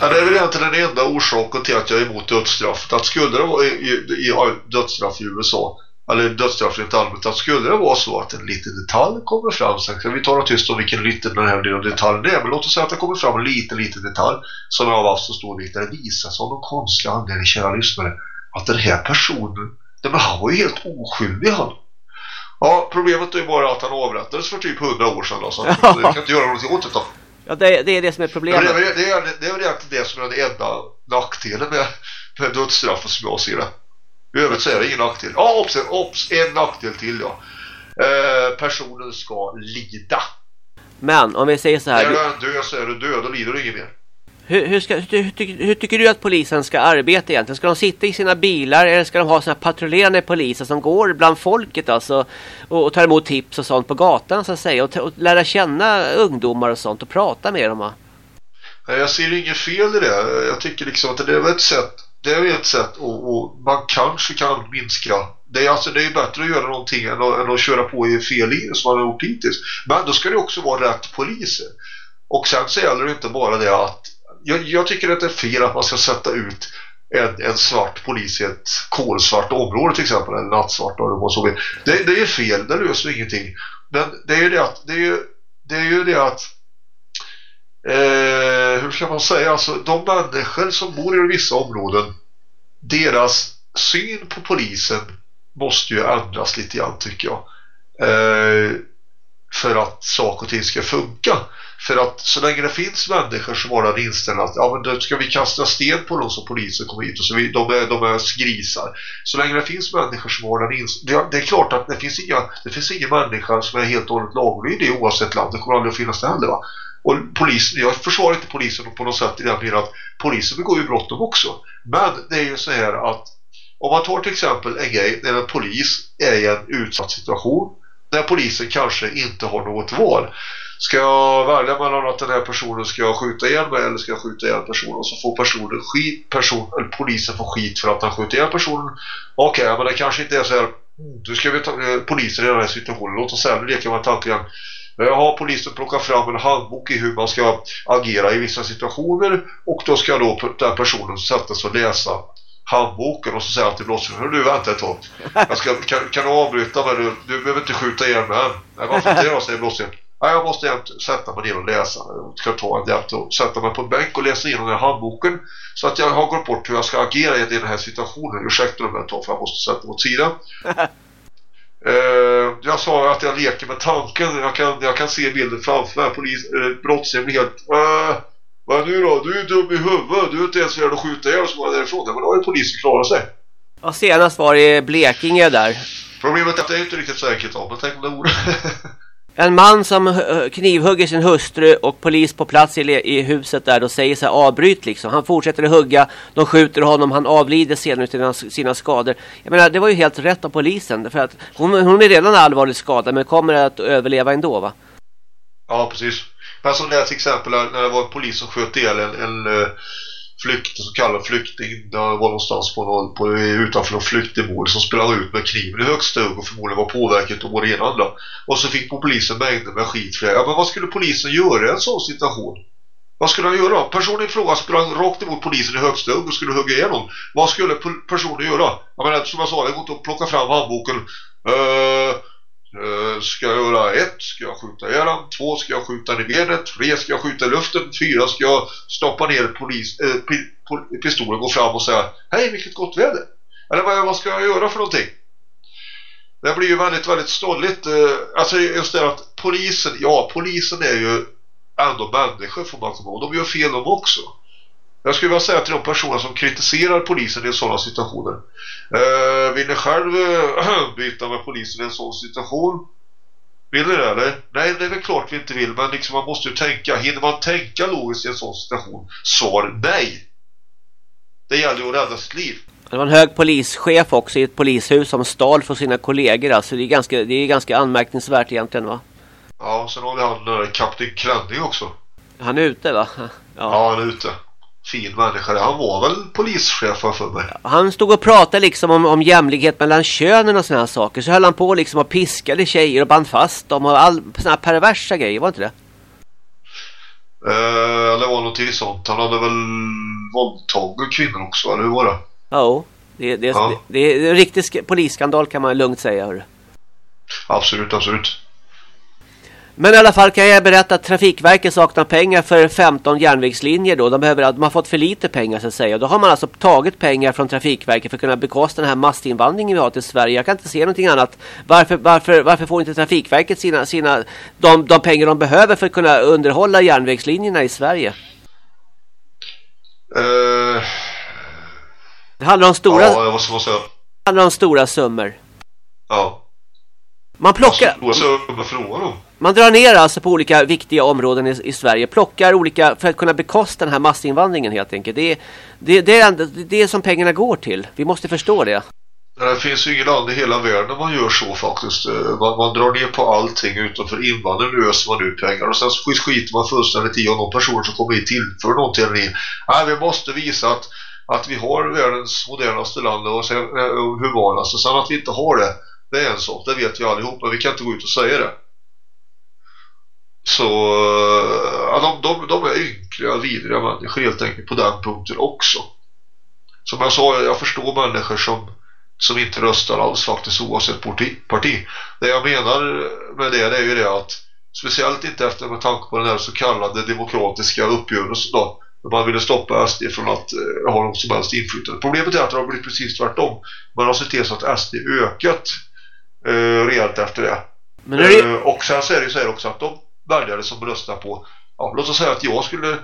Ja, det är väl egentligen den enda orsaken till att jag är emot dödsstraff. Att skulle det vara i, i, i, dödsstraff i USA, eller dödsstraff rent allmänt, att skulle det vara så att en liten detalj kommer fram, sen kan vi tala tyst om vilken liten den här detaljen är, men låt oss säga att det kommer fram en liten, liten detalj som är av haft så stor vikt, där det visar sig av någon konstig anledning, kära lyssnare, att den här personen, han var ju helt oskyldig han. Ja, problemet är bara att han avrättades för typ 100 år sedan då, så Ja. vi kan inte göra någonting åt det då. Ja, det, det är det som är Ja, problemet. men det, är, det, är, det är egentligen det som är den enda nackdelen med, med dödsstraffet som jag ser det. I övrigt så är det ingen nackdel. Ja, obs, obs en nackdel till ja. Eh, personen ska lida. Men om vi säger så Är här. du Du, död så är du död och lider du inget mer hur, hur, ska, hur, tycker- hur tycker du att polisen ska arbeta egentligen? Ska de sitta i sina bilar eller ska de ha såna patrullerande poliser som går bland folket alltså och, och tar emot tips och sånt på gatan så att säga och, och lära känna ungdomar och sånt och prata med dem va? Jag ser inget fel i det. Jag tycker liksom att det är ett sätt det är ett sätt och, och man kanske kan minska det är, alltså, det är ju bättre att göra någonting än att, än att köra på i fel linje som man har gjort hittills. Men då ska det också vara rätt poliser. Och sen så gäller det inte bara det att jag, jag tycker att det är fel att man ska sätta ut en, en svart polis i ett kolsvart område till exempel, eller nattsvart eller så. Det, det är fel, det löser ingenting. Men det är ju det att det är ju det, är ju det att eh, hur ska man säga, alltså de människor som bor i vissa områden deras syn på polisen måste ju ändras lite grann tycker jag. Eh, för att saker och ting ska funka. För att så länge det finns människor som har den inställningen att ja, men då ska vi kasta sten på dem som polisen kommer hit och så vi, de, är, de är grisar. Så länge det finns människor som har den inställningen. Det, det är klart att det finns inga det finns ingen människa som är helt och hållet laglydig oavsett land. Det kommer aldrig att finnas det heller va. Och polisen, jag försvarar inte polisen på något sätt i den meningen att polisen begår ju brott de också. Men det är ju så här att om man tar till exempel en grej när en polis är i en utsatt situation där polisen kanske inte har något val. Ska jag välja mellan att den här personen ska jag skjuta ihjäl mig eller ska jag skjuta ihjäl personen och så får personen skit, person, eller polisen får skit för att han skjuter ihjäl personen. Okej, men det kanske inte är så här mm, nu ska vi ta eh, polisen i den här situationen. Låt oss säga, nu leker man tanken jag har polisen plockat fram en handbok i hur man ska agera i vissa situationer och då ska då den personen sätta sig och läsa handboken och så säger han till brottsoffret du vänta ett tag jag ska, kan, kan du avbryta mig du, du behöver inte skjuta igen mig än nej varför inte det då säger blåsen jag måste sätta mig ner och läsa jag ska ta en hjälp och sätta mig på en bänk och läsa igenom den här handboken så att jag har gått bort hur jag ska agera i den här situationen ursäkta mig ett tag för jag måste sätta mig åt sidan [LAUGHS] Eh, jag sa att jag leker med tanken. Jag kan, jag kan se bilden framför mig. Polis, eh, brottslingen blir helt... Eh, vad nu då? Du är dum i huvudet. Du är inte ens värd att skjuta ihjäl och så går därifrån. Men då har ju polisen klarat sig. Ja, senast var det Blekinge där. Problemet är att det är inte riktigt så enkelt. Men tänk om det vore. [LAUGHS] En man som eh, knivhugger sin hustru och polis på plats i, huset där och säger så här avbryt liksom. Han fortsätter att hugga, de skjuter honom, han avlider senare till sina, skador. Jag menar det var ju helt rätt av polisen för att hon, hon är redan allvarligt skadad men kommer att överleva ändå va? Ja, precis. Men som det här till exempel när det var en polis som sköt ihjäl en, en eh, flykt, så kallad flykting. där var någonstans på någon, på, utanför någon flyktingmål som spelade ut med kniven i högsta hugg och förmodligen var påverkat av både ena och andra. Och så fick polisen mängder med skit för det. Ja, men vad skulle polisen göra i en sån situation? Vad skulle han göra? Personen i fråga sprang rakt emot polisen i högsta hugg och skulle hugga igenom. Vad skulle personen göra? Jag menar, som jag sa, det går inte att plocka fram handboken. Uh, Eh, ska jag göra ett? Ska jag skjuta ihjäl han? Två? Ska jag skjuta i benet? Tre? Ska jag skjuta i luften? Fyra? Ska jag stoppa ner polis, äh, pi, pol, pistolen, gå fram och säga Hej, vilket gott väder! Eller vad, vad ska jag göra för någonting? Det blir ju väldigt, väldigt stolligt. Eh, alltså just det att polisen, ja, polisen är ju ändå människor får man komma ihåg. De gör fel de också. Jag skulle vilja säga till de personer som kritiserar polisen i sådana situationer. Uh, vill ni själv uh, [CLEARS THROAT] byta med polisen i en sån situation? Vill ni det eller? Nej, det är väl klart vi inte vill. Men liksom man måste ju tänka. Hinner man tänka logiskt i en sån situation? Svar nej. Det gäller ju att rädda sitt liv. Det var en hög polischef också i ett polishus som stal för sina kollegor. Alltså det är ganska, det är ganska anmärkningsvärt egentligen va? Ja, sen har vi han uh, Kapten Klänning också. Han är ute va? [LAUGHS] Ja. Ja, han är ute. Fin människa. Han var väl polischef för mig. Han stod och pratade liksom om, om jämlikhet mellan könen och såna här saker. Så höll han på liksom och piskade tjejer och band fast dem och all såna här perversa grejer, var inte det? Eh, det var någonting sånt. Han hade väl våldtagit kvinnor också, eller hur var det? Ja, det, det, Ja. det, det är en riktig sk- polisskandal kan man lugnt säga. Hörru. Absolut, absolut. Men i alla fall kan jag berätta att Trafikverket saknar pengar för 15 järnvägslinjer då. De, behöver, de har fått för lite pengar så att säga. Då har man alltså tagit pengar från Trafikverket för att kunna bekosta den här massinvandringen vi har till Sverige. Jag kan inte se någonting annat. Varför, varför, varför får inte Trafikverket sina, sina, de, de pengar de behöver för att kunna underhålla järnvägslinjerna i Sverige? Eh, Det handlar om stora, ja, jag måste säga. det handlar om stora summor. Ja. Man plockar, ska jag fråga om? Man drar ner alltså på olika viktiga områden i, i Sverige. Plockar olika för att kunna bekosta den här massinvandringen helt enkelt. Det är det, det, är det, det är som pengarna går till. Vi måste förstå det. Det finns ju ingen land i hela världen man gör så faktiskt. Eh, man, man drar ner på allting utanför invandring nu öser man ut pengar och sen skiter man fullständigt i om de personer som kommer hit tillför någonting. Nej, vi måste visa att, att vi har världens modernaste land och sen, eh, humanaste. Sen att vi inte har det, det är en sak. Det vet vi allihop, men vi kan inte gå ut och säga det. Så ja, de, de, de är ynkliga, vidriga människor helt enkelt på den punkten också. Som jag sa, jag förstår människor som som inte röstar alls faktiskt oavsett parti. parti. Det jag menar med det, det är ju det att speciellt inte efter med tanke på den här så kallade demokratiska uppgörelsen då när man ville stoppa SD från att eh, ha något som helst inflytande. Problemet är att det har blivit precis tvärtom. Man har sett till så att SD ökat eh, rejält efter det. Men det, Eh, och sen så är det ju så här också att de väljare som röstar på ja, låt oss säga att jag skulle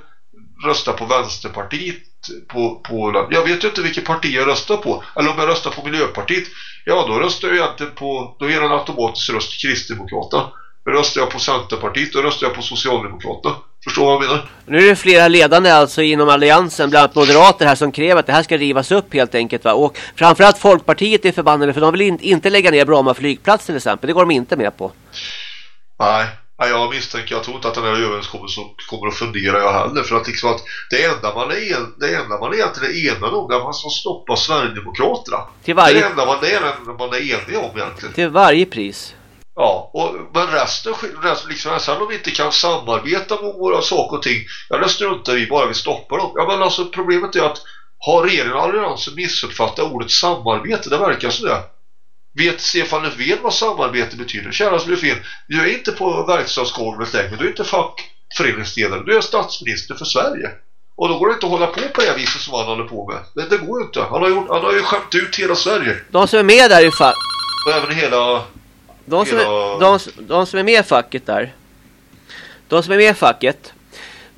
rösta på Vänsterpartiet på, på jag vet ju inte vilket parti jag röstar på eller om jag röstar på Miljöpartiet ja då röstar jag egentligen på då ger en automatisk röst till Kristdemokraterna röstar jag på Centerpartiet då röstar jag på Socialdemokraterna förstår vad jag menar? nu är det flera ledande alltså inom alliansen, bland annat moderater här som kräver att det här ska rivas upp helt enkelt. Va? Och framförallt Folkpartiet är förbannade för de vill in, inte lägga ner Bromma flygplats till exempel. Det går de inte med på. Nej, nej, jag misstänker, jag tror inte att den här överenskommelsen kommer att fundera jag heller för att liksom att det enda man är, det enda man egentligen är enad om är man ska stoppa Sverigedemokraterna. Till Det är det varje, enda man är, man är enig om egentligen. till varje pris. Ja, och, men resten, resten liksom, sen om vi inte kan samarbeta med våra saker och ting, ja det struntar vi bara vi stoppar dem. Ja men alltså problemet är att har regeringen alliansen missuppfattat ordet samarbete? Det verkar som det. Vet Stefan Löfven vad samarbete betyder? Kära Löfven, du är inte på verkstadsgolvet längre, du är inte fackföreningsledare, du är statsminister för Sverige. Och då går det inte att hålla på på det viset som han håller på med. Det, det går ju inte. Han har, gjort, han har ju skämt ut hela Sverige. De som är med där i fall... Och även hela De som, hela... är, de, de som är med i facket där. De som är med i facket.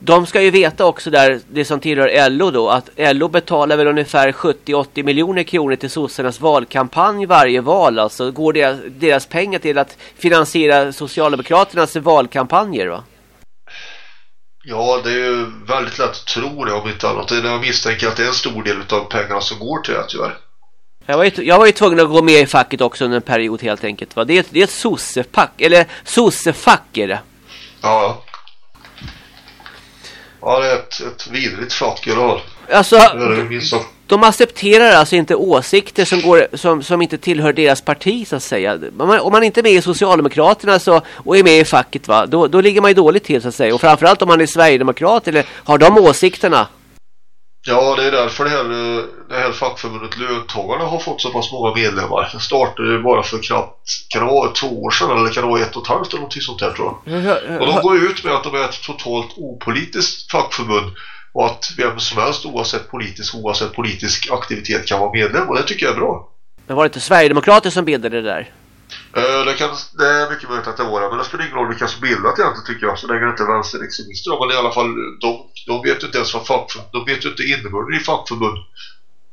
De ska ju veta också där, det som tillhör LO då, att LO betalar väl ungefär 70-80 miljoner kronor till sossarnas valkampanj varje val. Alltså går deras, deras pengar till att finansiera Socialdemokraternas valkampanjer va? Ja, det är ju väldigt lätt att tro det om inte annat. Jag misstänker att det är en stor del av pengarna som går till det tyvärr. Jag var, ju, jag var ju tvungen att gå med i facket också under en period helt enkelt. Va? Det, är det är ett sossefack, eller sossefack är det. Ja, ja. Ja, det är ett, ett vidrigt fall. Alltså, de accepterar alltså inte åsikter som, går, som, som inte tillhör deras parti så att säga. Om man, om man inte är med i Socialdemokraterna så, och är med i facket va, då, då ligger man ju dåligt till så att säga. Och framförallt om man är Sverigedemokrat eller har de åsikterna. Ja, det är därför det här, det här fackförbundet Löntagarna har fått så pass många medlemmar. Det startade ju bara för knappt, kan det vara två år sedan eller kan det vara ett och ett halvt eller någonting sånt där tror jag. Och de går ut med att de är ett totalt opolitiskt fackförbund och att vem som helst oavsett politisk, oavsett politisk aktivitet kan vara medlem och det tycker jag är bra. Men var det inte Sverigedemokrater som bildade det där? Eh, det, kan, det är mycket möjligt att det var det, men det spelar ingen roll vilka som bildat egentligen tycker jag, så länge det inte är vänsterextremister. Men i alla fall, de, de vet ju inte ens vad fackförbund, de vet ju inte innebörden i fackförbund.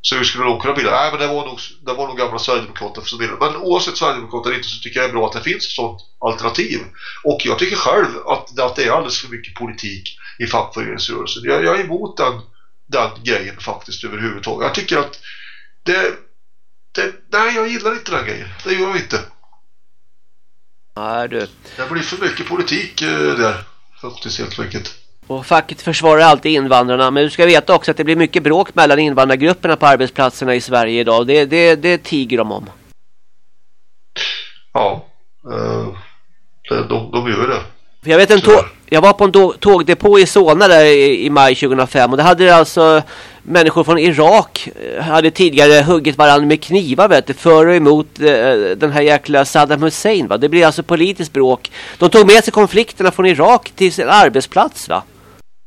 Så hur skulle de kunna bilda? Nej, men det var nog, det var nog gamla Sverigedemokrater som bildade. Men oavsett Sverigedemokrater eller inte så tycker jag det är bra att det finns ett sånt alternativ. Och jag tycker själv att, att det är alldeles för mycket politik i fackföreningsrörelsen. Jag, jag är emot den, den grejen faktiskt överhuvudtaget. Jag tycker att det, det... Nej, jag gillar inte den grejen. Det gör jag inte. Ja, du. Det blir för mycket politik eh, där. Faktiskt helt enkelt. Och facket försvarar alltid invandrarna. Men du ska veta också att det blir mycket bråk mellan invandrargrupperna på arbetsplatserna i Sverige idag. Det, det, det tiger de om. Ja. Eh, det- de, de gör det. Jag vet en tåg, jag var på en tå- tågdepå i Solna där i, i maj 2005 och det hade alltså människor från Irak eh, hade tidigare huggit varandra med knivar vet du, för och emot eh, den här jäkla Saddam Hussein va. Det blir alltså politiskt bråk. De tog med sig konflikterna från Irak till sin arbetsplats va.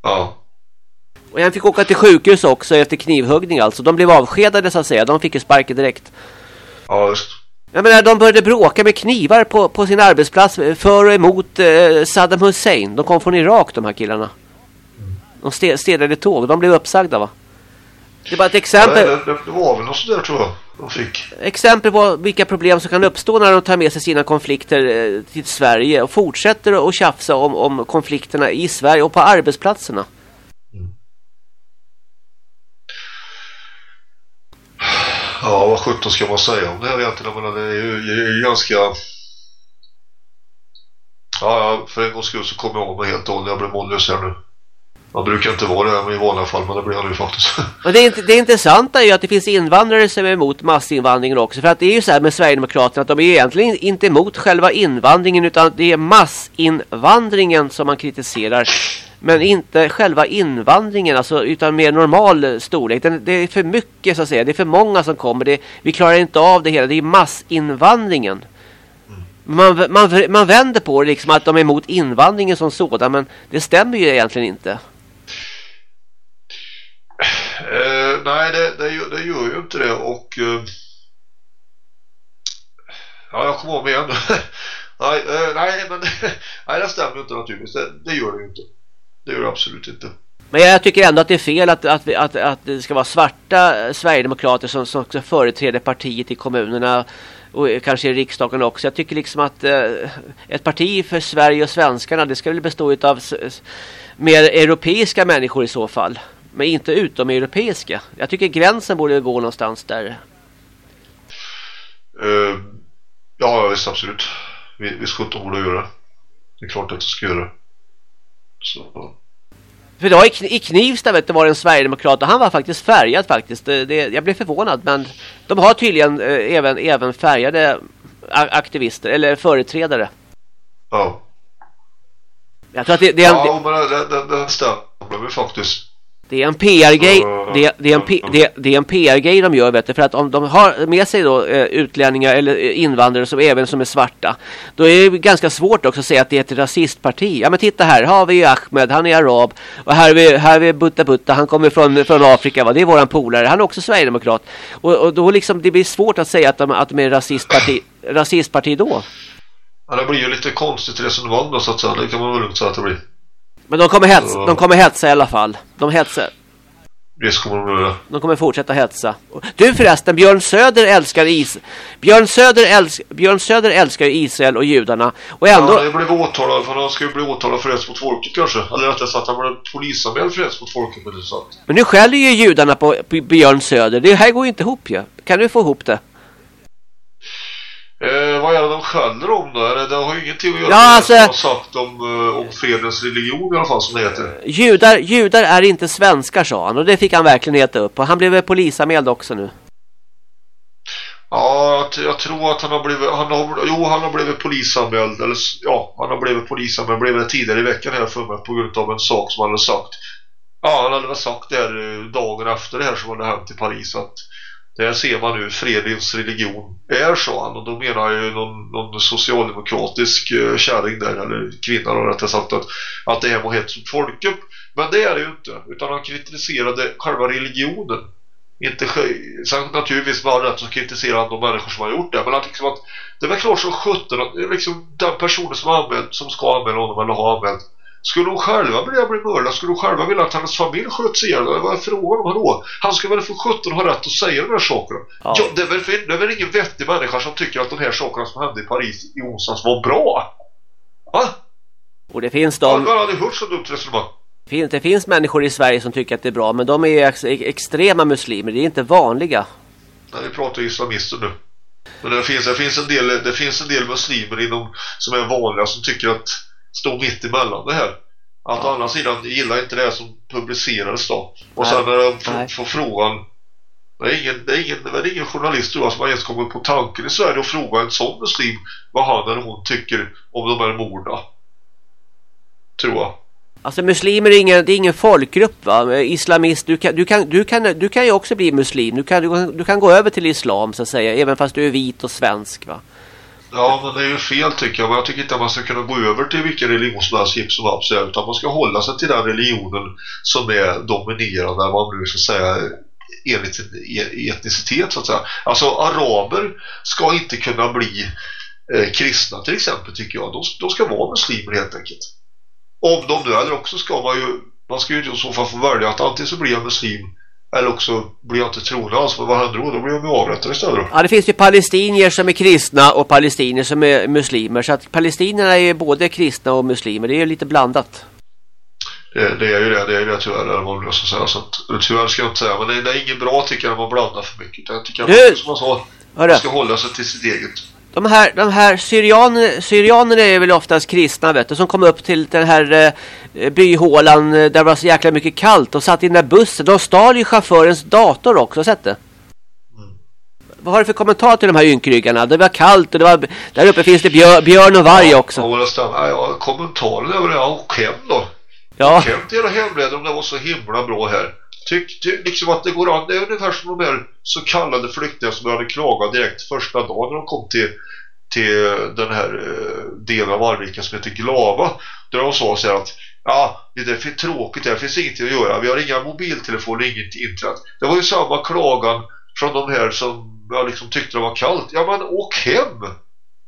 Ja. Och en fick åka till sjukhus också efter knivhuggning alltså. De blev avskedade så att säga. De fick ju sparken direkt. Ja, just. Jag menar, de började bråka med knivar på, på sin arbetsplats för och emot eh, Saddam Hussein. De kom från Irak, de här killarna. De städade tåg. De blev uppsagda, va? Det är bara ett Ja, exempel, det, det, det var väl något sådär tror jag. De fick. exempel på vilka problem som kan uppstå när de tar med sig sina konflikter eh, till Sverige och fortsätter att tjafsa om, om konflikterna i Sverige och på arbetsplatserna. Ja, vad sjutton ska man säga om det här egentligen? Jag menar, det är ju, det är ju ganska... Ja, ja, för en gångs skull så kommer jag av mig helt och hållet. Jag blir mållös här nu. Man brukar inte vara det i vanliga fall, men det blir han ju faktiskt. [LAUGHS] Och det, är det intressanta är ju att det finns invandrare som är emot massinvandringen också. För att det är ju så här med Sverigedemokraterna att de är egentligen inte emot själva invandringen utan det är massinvandringen som man kritiserar. Men inte själva invandringen, alltså, utan mer normal storlek. Det, det är för mycket så att säga. Det är för många som kommer. Det, vi klarar inte av det hela. Det är massinvandringen. Man, man, man vänder på det liksom att de är emot invandringen som sådan. Men det stämmer ju egentligen inte. Eh, nej, det, det, gör- det gör ju inte det och... Eh, ja, jag kommer om igen. [LAUGHS] nej, eh, nej, men [LAUGHS] nej, det stämmer ju inte naturligtvis. Det, det gör det ju inte. Det gör det absolut inte. Men jag tycker ändå att det är fel att, att, vi- att, att det ska vara svarta Sverigedemokrater som, som också företräder partiet i kommunerna och kanske i riksdagen också. Jag tycker liksom att eh, ett parti för Sverige och svenskarna det ska väl bestå av mer europeiska människor i så fall. Men inte utomeuropeiska. Jag tycker gränsen borde gå någonstans där. Eh, ja, visst absolut. Vi, visst sjutton borde göra det. Det är klart att det ska göra det. Så, För i, Kn- i Knivsta vet du, var det en Sverigedemokrat och han var faktiskt färgad faktiskt. Det, det, jag blev förvånad men de har tydligen eh, även, även färgade aktivister eller företrädare. ja. Jag tror att det, det, Ja, men det, det, det, det stämmer faktiskt. Det är en PR-grej. Det, det, är en P- det, det är en PR-grej de gör vet du. För att om de har med sig då eh, utlänningar eller eh, invandrare som även som är svarta. Då är det ganska svårt också att säga att det är ett rasistparti. Ja men titta här, här har vi ju Ahmed, han är arab. Och här har vi, här har vi Butta Butta, han kommer från, från Afrika va. Det är våran polare, han är också sverigedemokrat. Och, och då liksom det blir svårt att säga att de, att de är rasistparti, rasistparti då. Ja, det blir ju lite konstigt resonemang då så att säga. Det kan man väl lugnt säga att det blir. Men de kommer, hetsa, Ja. de kommer hetsa i alla fall. De hetsar. Det kommer de göra. De kommer fortsätta hetsa. Du förresten, Björn Söder älskar is. Björn Söder, älsk... Björn Söder älskar Israel och judarna. Och ändå... Ja, han blev åtalad för han ju bli åtalad för hets mot folket kanske. Eller rättare sagt han blev polisanmäld för hets mot folket men det. Men nu skäller ju judarna på, Björn Söder. Det här går ju inte ihop ju. Kan du få ihop det? Eh, vad är det de skäller om då? Det har ju ingenting att göra Ja, med alltså- det som har sagt om, eh, om fredens religion i alla fall som det heter. Judar, judar är inte svenskar sa han. Och det fick han verkligen äta upp. Och han blev väl polisanmäld också nu. Ja, jag, tror att han har blivit, han har, jo han har blivit polisanmäld, eller ja, han har blivit polisanmäld, blev det tidigare i veckan här för mig på grund av en sak som han hade sagt. Ja, han hade väl sagt det här eh, dagen efter det här som hade hänt i Paris att där ser man nu fredens religion är så han. Och då menar jag ju någon, någon socialdemokratisk eh, kärring där eller kvinna då rättare sagt att, att det är mot hets mot folkgrupp men det är det ju inte utan han kritiserade själva religionen. Inte sen naturligtvis var det rätt att kritisera de människor som har gjort det. Men att liksom att det är väl klart som sjutton att liksom den personen som, har anmält, som ska anmäla honom eller har anmält skulle hon själva vilja bli mördad? Skulle hon själva vilja att hennes familj sköts ihjäl? Vad är frågan om? Han ska väl för sjutton ha rätt att säga de här sakerna? Ja. Ja. det, är väl, det är väl ingen vettig människa som tycker att de här sakerna som hände i Paris i onsdags var bra? Va? Och det finns Jag de... har aldrig hört så dumt resonemang. Det finns människor i Sverige som tycker att det är bra. Men de är ex, extrema muslimer. Det är inte vanliga. när vi pratar islamister nu. Men det finns, det finns, en, del, det finns en del muslimer inom, som är vanliga som tycker att stå mitt emellan det här. Att å andra sidan gillar inte det som publicerades då. Och Nej. sen när de får, frågan det är, ingen, det, är ingen, det är ingen journalist tror jag, som har ens kommit på tanken i Sverige att fråga en sån muslim vad han eller hon tycker om de här morden. Tror jag. Alltså muslimer är ingen, det är ingen folkgrupp va? Islamist, du kan, du, kan, du, kan, du kan ju också bli muslim. Du kan, du, du kan gå över till islam så att säga. Även fast du är vit och svensk va? Ja, men det är ju fel tycker jag. Men jag tycker inte att man ska kunna gå över till vilken religion som helst hipp som happ utan man ska hålla sig till den religionen som är dominerande, vad man nu ska säga, enligt e-, etnicitet så att säga. Alltså araber ska inte kunna bli eh, kristna till exempel tycker jag. De, de ska vara muslimer helt enkelt. Om de nu, eller också ska man ju, man ska ju i så fall få välja att antingen så blir jag muslim eller också blir jag inte troende alls. Vad händer då? Då blir jag avrättad istället då. Ja, det finns ju palestinier som är kristna och palestinier som är muslimer. Så att palestinierna är ju både kristna och muslimer. Det är ju lite blandat. Det, det är ju det, det är ju det tyvärr, eller vad man ska säga. Så att, tyvärr ska jag inte säga, men det, det är inget bra tycker jag när man blandar för mycket. Jag tycker att man, som man sa, man ska hålla sig till sitt eget. De här, de här syrianer, syrianer är väl oftast kristna vet du. Som kom upp till den här eh, byhålan eh, där det var så jäkla mycket kallt. Och satt i den där bussen. De stal ju chaufförens dator också, sett det? Vad har du för kommentar till de här ynkryggarna? Det var kallt och det var, där uppe finns det björ, björn och varg också. Ja, stämmer. Ja, kommentaren är väl ja, och hem då. Ja, Hem till era hemländer om det var så himla bra här. Tyck, liksom att det går an. Det är ungefär som de här så kallade flyktingar som hade klagat direkt första dagen när de kom till, till den här eh, delen av Arvika som heter Glava. Där de sa så här att ja, det är för tråkigt, det finns ingenting att göra. Vi har inga mobiltelefoner, inget internet. Det var ju samma klagan från de här som jag liksom tyckte det var kallt. Ja men åk hem!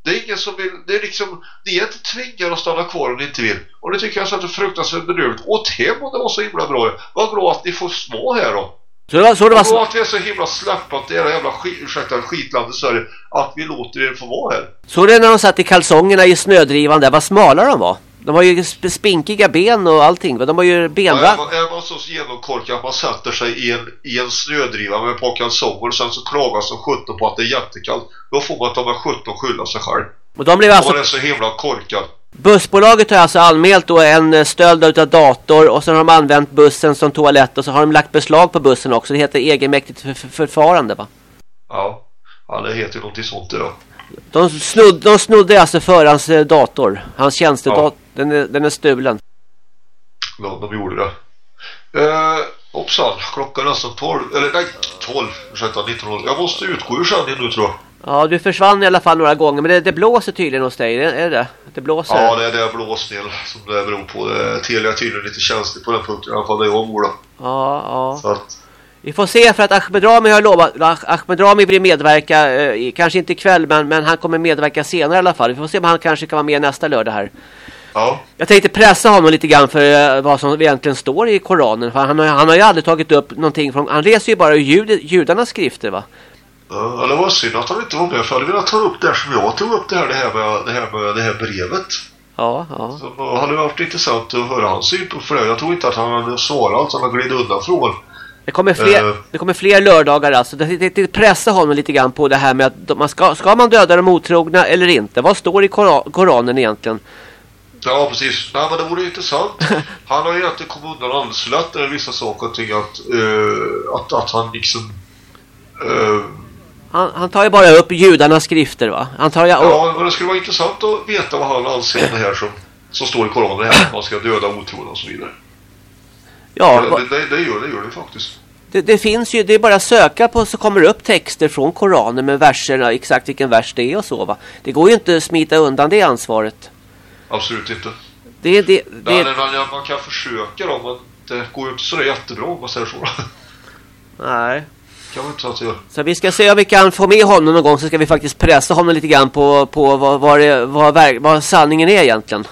Det är ingen som vill, det är liksom, ni är inte tvingade att stanna kvar om ni inte vill. Och det tycker jag så att det är fruktansvärt bedrövligt. Åt hem om det var så himla bra. Vad glad att ni får små här då. så det var, så det Vad var, glad att vi är så himla släppat era jävla skit, ursäkta, skitland i Sverige. Att vi låter er få vara här. så det när de satt i kalsongerna i snödrivan där, vad smala de var. De har ju sp- spinkiga ben och allting. De har ju Och benra... är, är man så genomkorkad att man sätter sig i en, i en snödriva med ett par kalsonger och sen så klagar som 17 på att det är jättekallt. Då får man ta med 17 skylla sig själv. Och de blev alltså... man är så himla korkad. Bussbolaget har alltså anmält då en eh, stöld utav dator och sen har de använt bussen som toalett och så har de lagt beslag på bussen också. Det heter egenmäktigt för, för, förfarande va? Ja. Ja, det heter någonting sånt då. De, snudd, de snodde alltså förarens eh, dator. Hans tjänstedator. Den, är, den är stulen. Ja, de gjorde det. Eh, hoppsan, klockan är nästan 12. Eller nej, 12. Ursäkta, 19.00. Jag måste utgå ur sändningen nu tror jag. Ja, du försvann i alla fall några gånger. Men det, det blåser tydligen hos dig. Är det det? Blåser? Ja, det är det blåsnedel som det beror på. Det, Telia är tydligen lite känslig på den punkten. I alla fall där jag bor då. ja. ja. Så att, Vi får se för att Ahmed Rami har lovat Ahmed Rami vill medverka eh, kanske inte ikväll men, men han kommer medverka senare i alla fall. Vi får se om han kanske kan vara med nästa lördag här. Ja, Jag tänkte pressa honom lite grann för eh, vad som egentligen står i Koranen. För han, har, han har ju aldrig tagit upp någonting från... Han läser ju bara jud, judarnas skrifter va? ja det var synd att han inte var med för jag hade velat ta upp det här som jag tog upp det här, det här med det här, med, det här brevet. Ja, ja. Så det hade varit intressant att höra hans synpunkt för det. Jag tror inte att han hade svarat, han hade glidit undan frågan. Det kommer fler, Eh. det kommer fler lördagar alltså. Det, det, det pressa honom lite grann på det här med att man ska, ska man döda de otrogna eller inte? Vad står i Kora- Koranen egentligen? Ja, precis. Nej, men det vore intressant. [LAUGHS] Han har ju egentligen kommit undan med vissa saker och ting att, eh, att, att han liksom... eh, Han, han tar ju bara upp judarnas skrifter va? Han tar ju... ja, men det skulle vara intressant att veta vad han anser det här som, som står i Koranen, här man ska döda otrogna och så vidare. Ja, det, det, det, det gör det, gör det faktiskt. det, det finns ju, det är bara att söka på så kommer det upp texter från Koranen med verserna, exakt vilken vers det är och så va? Det går ju inte att smita undan det ansvaret. Absolut inte. Det det... det Nej, ja, man kan försöka då, men det går ju inte så jättebra om man säger så. nej. kan man inte att gör. Så vi ska se om vi kan få med honom någon gång så ska vi faktiskt pressa honom lite grann på, på vad, vad, det, vad, vad sanningen är egentligen.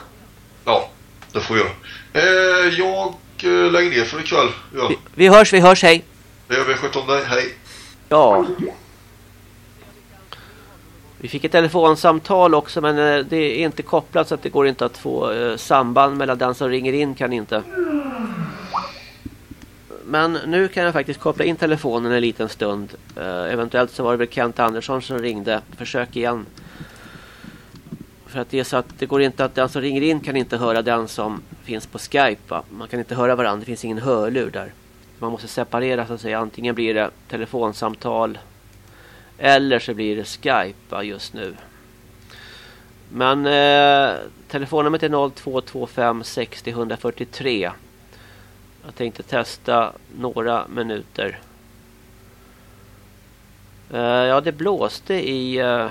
Ja, det får vi göra. Eh, jag eh, lägger ner för ikväll. Ja, Vi, vi hörs, vi hörs, hej. det gör vi. Sköt om dig. Hej. Ja. Vi fick ett telefonsamtal också men eh, det är inte kopplat så att det går inte att få eh, samband mellan den som ringer in kan inte. Men nu kan jag faktiskt koppla in telefonen en liten stund. Eh, eventuellt så var det väl Kent Andersson som ringde. Försök igen. För att det är så att det går inte att den som ringer in kan inte höra den som finns på Skype. Va? Man kan inte höra varandra. Det finns ingen hörlur där. Man måste separera så att säga. Antingen blir det telefonsamtal eller så blir det Skype va, just nu. Men eh, telefonnumret är 0225 60 143. Jag tänkte testa några minuter. Eh, ja, det blåste i eh,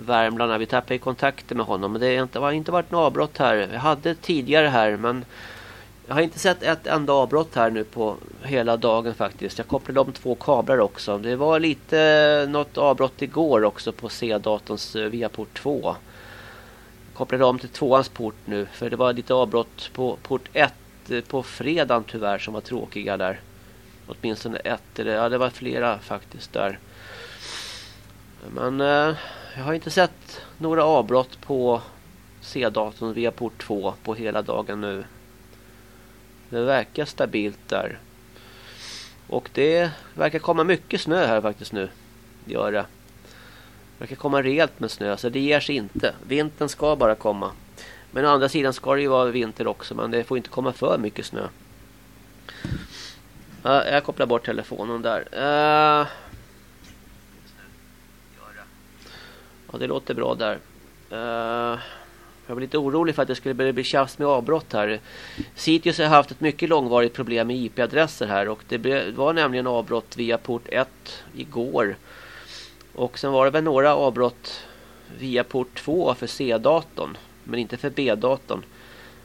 Värmland vi tappade kontakter kontakten med honom. Men det har inte, har inte varit något avbrott här. Vi hade tidigare här men jag har inte sett ett enda avbrott här nu på hela dagen faktiskt. Jag kopplade om två kablar också. Det var lite något avbrott igår också på C-datorns eh, via port 2. Jag kopplade om till tvåans port nu för det var lite avbrott på port 1 eh, på fredagen tyvärr som var tråkiga där. Åtminstone ett, eller ja det var flera faktiskt där. Men eh, jag har inte sett några avbrott på C-datorn via port 2 på hela dagen nu. Det verkar stabilt där. Och det verkar komma mycket snö här faktiskt nu. Det gör det. Det verkar komma rejält med snö så det ger sig inte. Vintern ska bara komma. Men å andra sidan ska det ju vara vinter också men det får inte komma för mycket snö. Jag kopplar bort telefonen där. Eh, Ja, det låter bra där. Uh... Jag var lite orolig för att det skulle börja bli tjafs med avbrott här. Sitius har haft ett mycket långvarigt problem med IP-adresser här och det var nämligen avbrott via port 1 igår. Och sen var det väl några avbrott via port 2 för C-datorn men inte för B-datorn.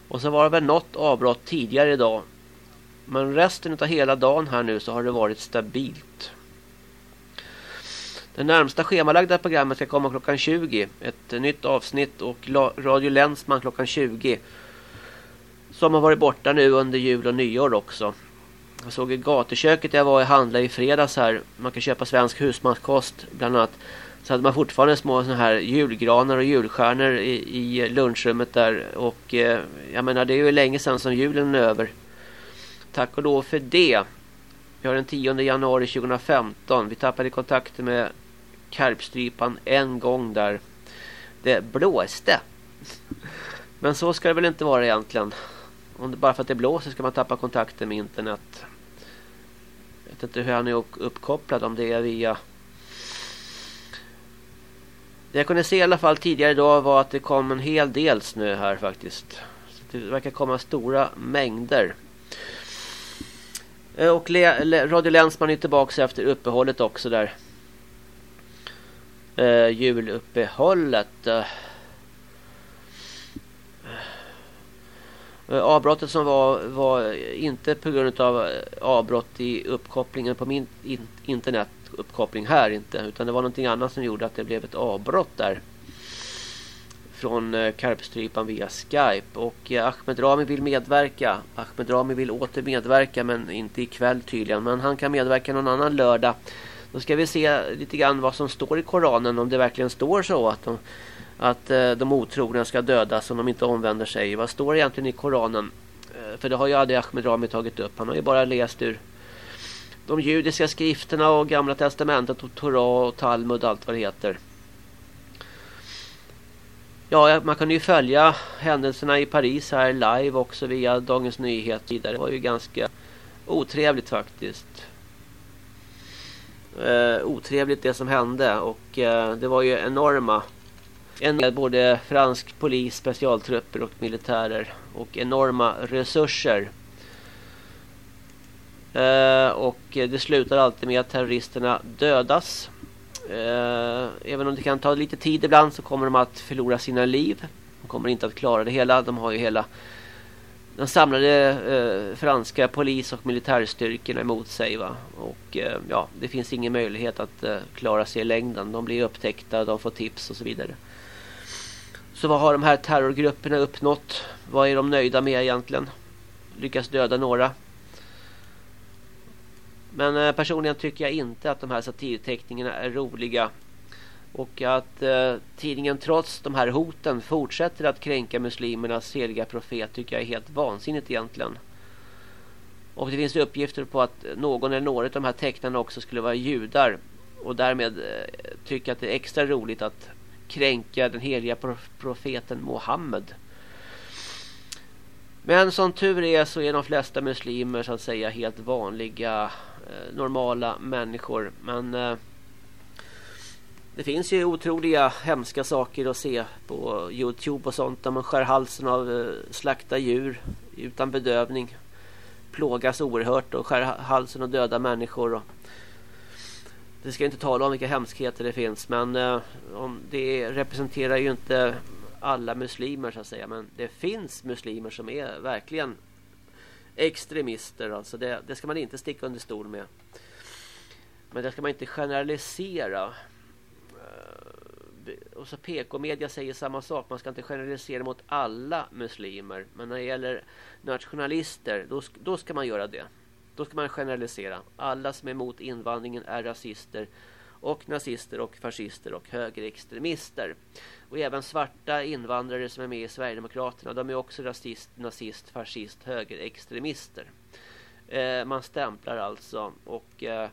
Och sen var det väl något avbrott tidigare idag. Men resten av hela dagen här nu så har det varit stabilt. Det närmsta schemalagda programmet ska komma klockan 20. Ett nytt avsnitt och Radio Länsman klockan 20. Som har varit borta nu under jul och nyår också. Jag såg i gatuköket jag var och handlade i fredags här. Man kan köpa svensk husmanskost bland annat. Så hade man fortfarande små såna här julgranar och julstjärnor i, i lunchrummet där. Och eh, jag menar det är ju länge sedan som julen är över. Tack och lov för det. Vi har den 10 januari 2015. Vi tappade kontakten med karpstrypan en gång där. Det blåste. Men så ska det väl inte vara egentligen. Om det bara för att det blåser ska man tappa kontakten med internet. Jag vet inte hur han är uppkopplad om det är via... Det jag kunde se i alla fall tidigare idag var att det kom en hel del snö här faktiskt. Så det verkar komma stora mängder. Eh, och Le- Le- Radio Länsman är tillbaka efter uppehållet också där. Eh, juluppehållet. Eh, eh. Avbrottet som var var inte på grund av eh, avbrott i uppkopplingen på min internetuppkoppling här inte utan det var någonting annat som gjorde att det blev ett avbrott där från eh, Karpstrypan via Skype och eh, Ahmed Rami vill medverka. Ahmed Rami vill åter medverka men inte ikväll tydligen men han kan medverka någon annan lördag. Då ska vi se lite grann vad som står i Koranen om det verkligen står så att de att eh, de otrogna ska dödas om de inte omvänder sig. Vad står egentligen i Koranen? Eh, för det har ju aldrig Ahmed Rami tagit upp. Han har ju bara läst ur de judiska skrifterna och gamla testamentet och Torah och Talmud och allt vad det heter. Ja, man kan ju följa händelserna i Paris här live också via Dagens Nyheter. Det var ju ganska otrevligt faktiskt. Eh, otrevligt det som hände och eh, det var ju enorma en både fransk polis, specialtrupper och militärer och enorma resurser. Eh, och det slutar alltid med att terroristerna dödas. Eh, även om det kan ta lite tid ibland så kommer de att förlora sina liv. De kommer inte att klara det hela. De har ju hela den samlade eh, franska polis- och militärstyrkorna emot sig. Va? Och eh, ja, det finns ingen möjlighet att eh, klara sig i längden. De blir upptäckta, de får tips och så vidare. Så vad har de här terrorgrupperna uppnått? Vad är de nöjda med egentligen? Lyckas döda några. Men eh, personligen tycker jag inte att de här satirteckningarna är roliga. Och att eh, tidningen trots de här hoten fortsätter att kränka muslimernas heliga profet tycker jag är helt vansinnigt egentligen. Och det finns uppgifter på att någon eller några av de här tecknarna också skulle vara judar. Och därmed eh, tycker jag att det är extra roligt att kränka den heliga profeten Mohammed. Men som tur är så är de flesta muslimer så att säga helt vanliga eh, normala människor. Men eh, det finns ju otroliga hemska saker att se på Youtube och sånt där man skär halsen av eh, slakta djur utan bedövning. Plågas oerhört och skär halsen av döda människor och det ska inte tala om vilka hemskheter det finns men eh, om det representerar ju inte alla muslimer så att säga men det finns muslimer som är verkligen extremister alltså det, det ska man inte sticka under stol med. Men det ska man inte generalisera. Eh, och så PK-media säger samma sak. Man ska inte generalisera mot alla muslimer. Men när det gäller nationalister, då, då ska man göra det. Då ska man generalisera. Alla som är emot invandringen är rasister och nazister och fascister och högerextremister. Och även svarta invandrare som är med i Sverigedemokraterna, de är också rasist, nazist, fascist, högerextremister. Eh, man stämplar alltså och eh,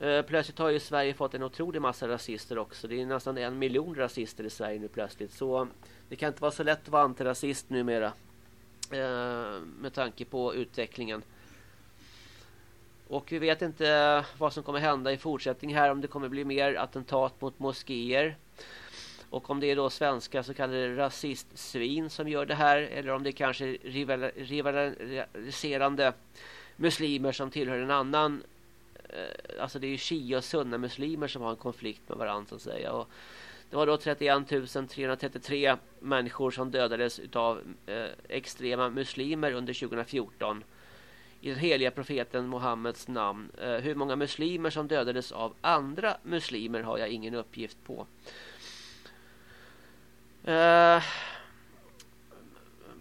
Eh, plötsligt har ju Sverige fått en otrolig massa rasister också. Det är nästan en miljon rasister i Sverige nu plötsligt. Så det kan inte vara så lätt att vara antirasist numera. Eh, med tanke på utvecklingen. Och vi vet inte vad som kommer hända i fortsättningen här. Om det kommer bli mer attentat mot moskéer. Och om det är då svenska så kallade rasistsvin som gör det här. Eller om det är kanske rivaliserande muslimer som tillhör en annan. Eh, alltså det är ju shia och sunna muslimer som har en konflikt med varandra så att säga. Och det var då 31 333 människor som dödades utav eh, extrema muslimer under 2014 i den heliga profeten Mohammeds namn. Eh, hur många muslimer som dödades av andra muslimer har jag ingen uppgift på. Eh,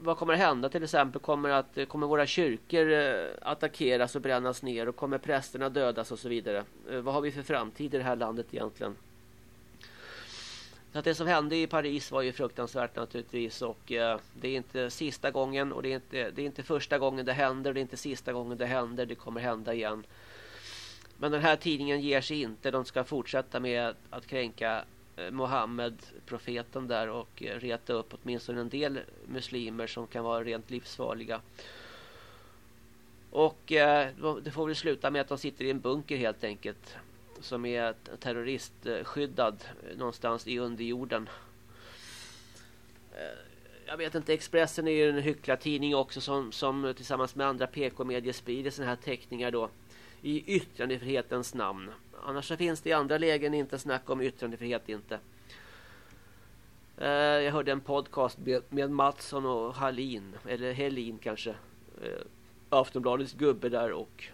vad kommer att hända till exempel? Kommer, att, kommer våra kyrkor eh, attackeras och brännas ner och kommer prästerna dödas och så vidare? Eh, vad har vi för framtid i det här landet egentligen? Så att det som hände i Paris var ju fruktansvärt naturligtvis och eh, det är inte sista gången och det är inte, det är inte första gången det händer och det är inte sista gången det händer. Det kommer hända igen. Men den här tidningen ger sig inte. De ska fortsätta med att kränka Eh, Mohammed, profeten där och eh, reta upp åtminstone en del muslimer som kan vara rent livsfarliga. Och eh, det får väl sluta med att de sitter i en bunker helt enkelt som är terroristskyddad eh, någonstans i underjorden. Jag vet inte, Expressen är ju en hycklartidning också som, som tillsammans med andra PK-medier sprider sådana här teckningar då i yttrandefrihetens namn. Annars så finns det i andra lägen inte snack om yttrandefrihet inte. Eh, jag hörde en podcast med, med Mattsson och Hallin. Eller Helin kanske. Eh, Aftonbladets gubbe där och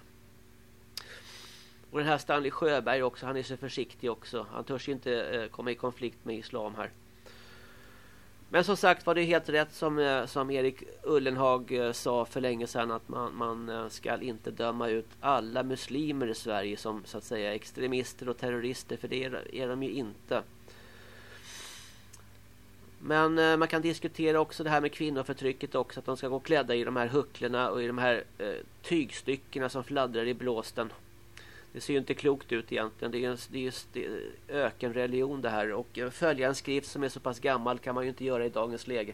och den här Stanley Sjöberg också, han är så försiktig också. Han törs inte eh, komma i konflikt med islam här. Men som sagt var det helt rätt som, eh, som Erik Ullenhag eh, sa för länge sedan att man, man eh, ska inte döma ut alla muslimer i Sverige som så att säga extremister och terrorister för det är, är de ju inte. Men man kan diskutera också det här med kvinnoförtrycket också att de ska gå klädda i de här hucklerna och i de här eh, tygstyckena som fladdrar i blåsten. Det ser ju inte klokt ut egentligen. Det är, en, det är just ökenreligion det här. Och eh, följa en skrift som är så pass gammal kan man ju inte göra i dagens läge.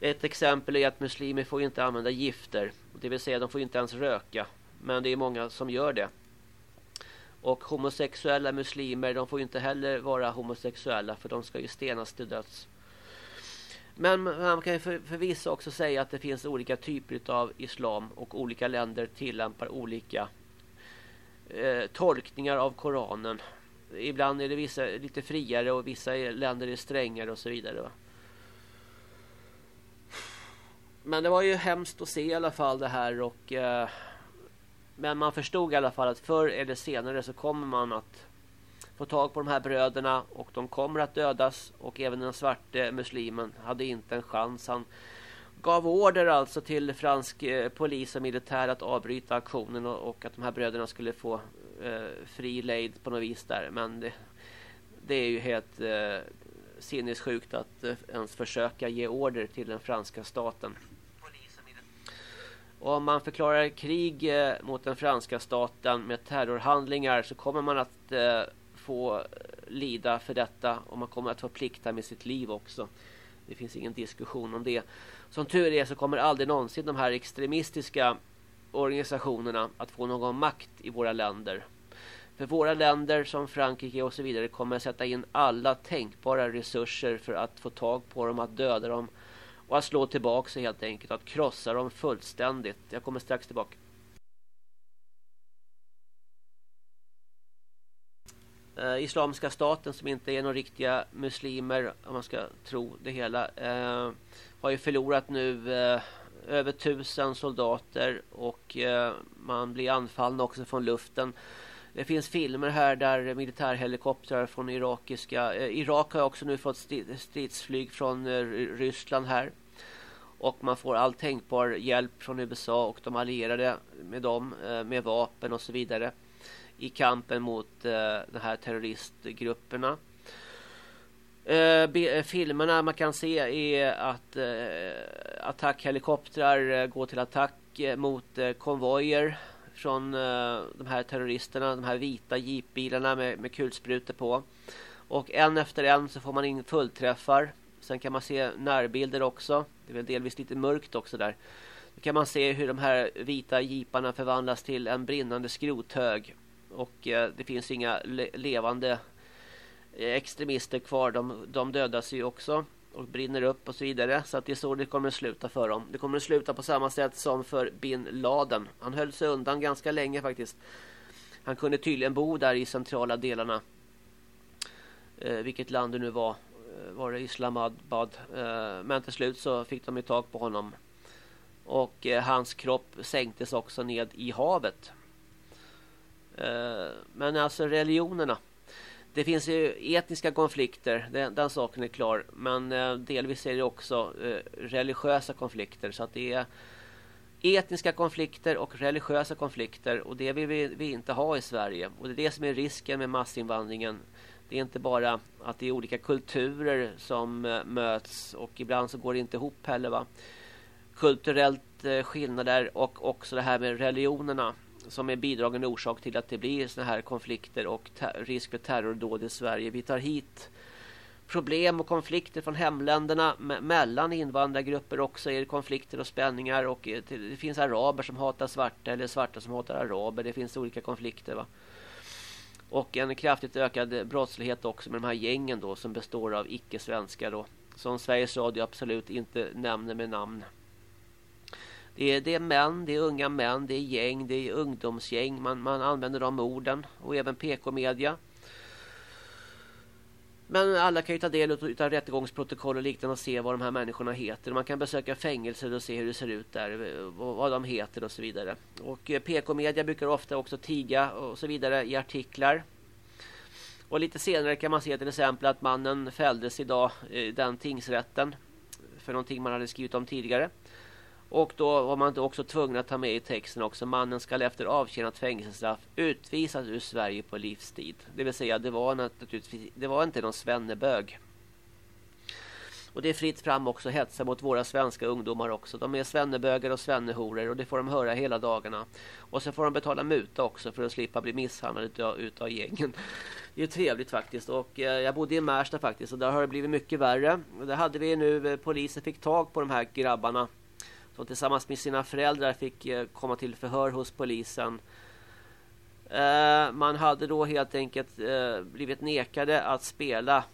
Ett exempel är att muslimer får inte använda gifter. Det vill säga de får inte ens röka. Men det är många som gör det. Och homosexuella muslimer de får inte heller vara homosexuella för de ska ju stenas till döds. Men man kan ju för, förvisso också säga att det finns olika typer av islam och olika länder tillämpar olika eh, tolkningar av Koranen. Ibland är det vissa lite friare och vissa länder är strängare och så vidare. Va? Men det var ju hemskt att se i alla fall det här och eh, men man förstod i alla fall att förr eller senare så kommer man att få tag på de här bröderna och de kommer att dödas och även den svarte muslimen hade inte en chans. Han gav order alltså till fransk eh, polis och militär att avbryta aktionen och, och, att de här bröderna skulle få eh, fri lejd på något vis där. Men det, det är ju helt eh, sinnessjukt att eh, ens försöka ge order till den franska staten. Och om man förklarar krig eh, mot den franska staten med terrorhandlingar så kommer man att eh, få eh, lida för detta och man kommer att få plikta med sitt liv också. Det finns ingen diskussion om det. Som tur är så kommer aldrig någonsin de här extremistiska organisationerna att få någon makt i våra länder. För våra länder som Frankrike och så vidare kommer att sätta in alla tänkbara resurser för att få tag på dem, att döda dem och att slå tillbaka sig helt enkelt, att krossa dem fullständigt. Jag kommer strax tillbaka. Eh, Islamiska staten som inte är några riktiga muslimer om man ska tro det hela eh, har ju förlorat nu eh, över tusen soldater och eh, man blir anfallen också från luften. Det finns filmer här där militärhelikoptrar från irakiska eh, Irak har också nu fått stridsflyg från eh, Ryssland här. Och man får all tänkbar hjälp från USA och de allierade med dem med vapen och så vidare i kampen mot eh, de här terroristgrupperna. Eh, eh, filmerna man kan se är att eh, attackhelikoptrar eh, går till attack eh, mot eh, konvojer från eh, de här terroristerna, de här vita jeepbilarna med, med kulsprutor på. Och en efter en så får man in fullträffar. Sen kan man se närbilder också. Det är väl delvis lite mörkt också där. Då kan man se hur de här vita jeeparna förvandlas till en brinnande skrothög. Och eh, det finns inga le levande Eh, extremister kvar. De, de dödas ju också och brinner upp och så vidare. Så att det är så det kommer att sluta för dem. Det kommer att sluta på samma sätt som för Bin Laden. Han höll sig undan ganska länge faktiskt. Han kunde tydligen bo där i centrala delarna. Eh, vilket land det nu var. Eh, var det Islamabad. Eh, men till slut så fick de ju tag på honom. Och eh, hans kropp sänktes också ned i havet. Eh, men alltså religionerna. Det finns ju etniska konflikter, den, den saken är klar. Men eh, delvis är det också eh, religiösa konflikter. Så att det är etniska konflikter och religiösa konflikter. Och det vill vi, vi inte ha i Sverige. Och det är det som är risken med massinvandringen. Det är inte bara att det är olika kulturer som eh, möts. Och ibland så går det inte ihop heller va. Kulturellt eh, skillnader och också det här med religionerna som är bidragande orsak till att det blir såna här konflikter och risk för terrordåd i Sverige. Vi tar hit problem och konflikter från hemländerna mellan invandrargrupper också är det konflikter och spänningar och eh, det finns araber som hatar svarta eller svarta som hatar araber. Det finns olika konflikter va. Och en kraftigt ökad brottslighet också med de här gängen då som består av icke-svenskar då. Som Sveriges Radio absolut inte nämner med namn. Det är, det är män, det är unga män, det är gäng, det är ungdomsgäng. Man, man använder de orden och även PK-media. Men alla kan ju ta del av rättegångsprotokoll och liknande och se vad de här människorna heter. Man kan besöka fängelser och se hur det ser ut där, vad de heter och så vidare. Och eh, PK-media brukar ofta också tiga och så vidare i artiklar. Och lite senare kan man se till exempel att mannen fälldes idag i den tingsrätten för någonting man hade skrivit om tidigare. Och då var man också tvungen att ta med i texten också mannen ska efter avtjänat fängelsestraff utvisas ur Sverige på livstid. Det vill säga det var naturligtvis det var inte någon svennebög. Och det är fritt fram också hetsa mot våra svenska ungdomar också. De är svennebögar och svennehoror och det får de höra hela dagarna. Och så får de betala muta också för att slippa bli misshandlade utav, utav gängen. Det är trevligt faktiskt. Och eh, jag bodde i Märsta faktiskt och där har det blivit mycket värre. Och där hade vi nu, eh, polisen fick tag på de här grabbarna som tillsammans med sina föräldrar fick eh, komma till förhör hos polisen. Eh, man hade då helt enkelt eh, blivit nekade att spela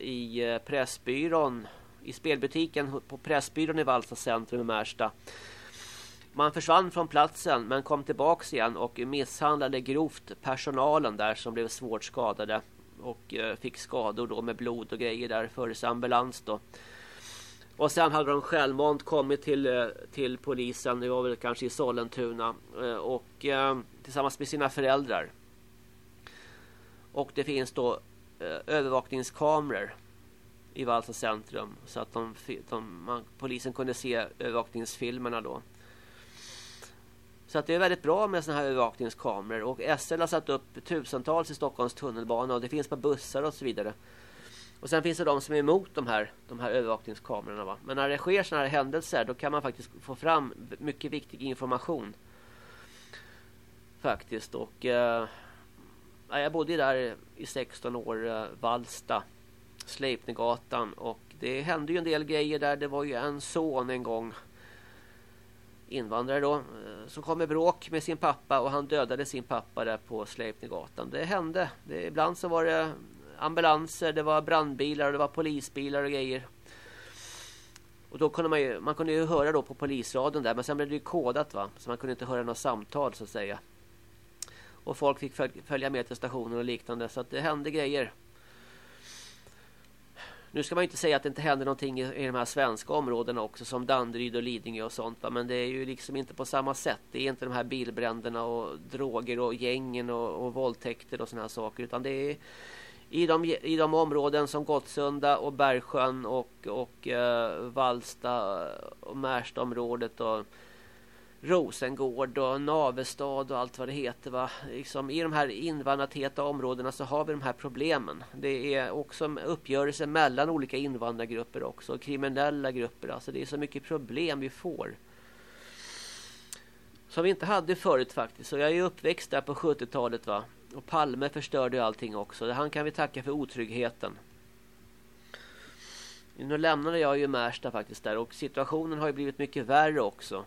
i Pressbyrån i spelbutiken på Pressbyrån i Valsta centrum i Märsta. Man försvann från platsen men kom tillbaks igen och misshandlade grovt personalen där som blev svårt skadade och fick skador då med blod och grejer där fördes ambulans då. Och sen hade de självmant kommit till, eh, till polisen, det var väl kanske i Sollentuna, eh, och eh, tillsammans med sina föräldrar. Och det finns då övervakningskameror i Valsa centrum så att de, de man, polisen kunde se övervakningsfilmerna då. Så att det är väldigt bra med såna här övervakningskameror och SL har satt upp tusentals i Stockholms tunnelbana och det finns på bussar och så vidare. Och sen finns det de som är emot de här, de här övervakningskamerorna. Va? Men när det sker sådana här händelser då kan man faktiskt få fram mycket viktig information. Faktiskt. Och eh, jag bodde där i 16 år, eh, Valsta, Sleipnergatan. Och det hände ju en del grejer där. Det var ju en son en gång invandrare då eh, som kom i bråk med sin pappa och han dödade sin pappa där på Sleipnergatan. Det hände. Det, ibland så var det ambulanser, det var brandbilar och det var polisbilar och grejer. Och då kunde man ju, man kunde ju höra då på polisradion där, men sen blev det ju kodat va. Så man kunde inte höra några samtal så att säga. Och folk fick följa med till stationen och liknande, så att det hände grejer. Nu ska man inte säga att det inte händer någonting i, i de här svenska områdena också som Danderyd och Lidingö och sånt va? men det är ju liksom inte på samma sätt. Det är inte de här bilbränderna och droger och gängen och, och våldtäkter och såna här saker utan det är i de, i de områden som Gottsunda och Bergsjön och, och eh, Valsta och Märstaområdet och Rosengård och Navestad och allt vad det heter. Va? Liksom, I de här invandrartäta områdena så har vi de här problemen. Det är också uppgörelser mellan olika invandrargrupper också. Kriminella grupper. Alltså det är så mycket problem vi får. Som vi inte hade förut faktiskt. Så jag är uppväxt där på 70-talet va. Och Palme förstörde ju allting också. Han kan vi tacka för otryggheten. Nu lämnade jag ju Märsta faktiskt där och situationen har ju blivit mycket värre också.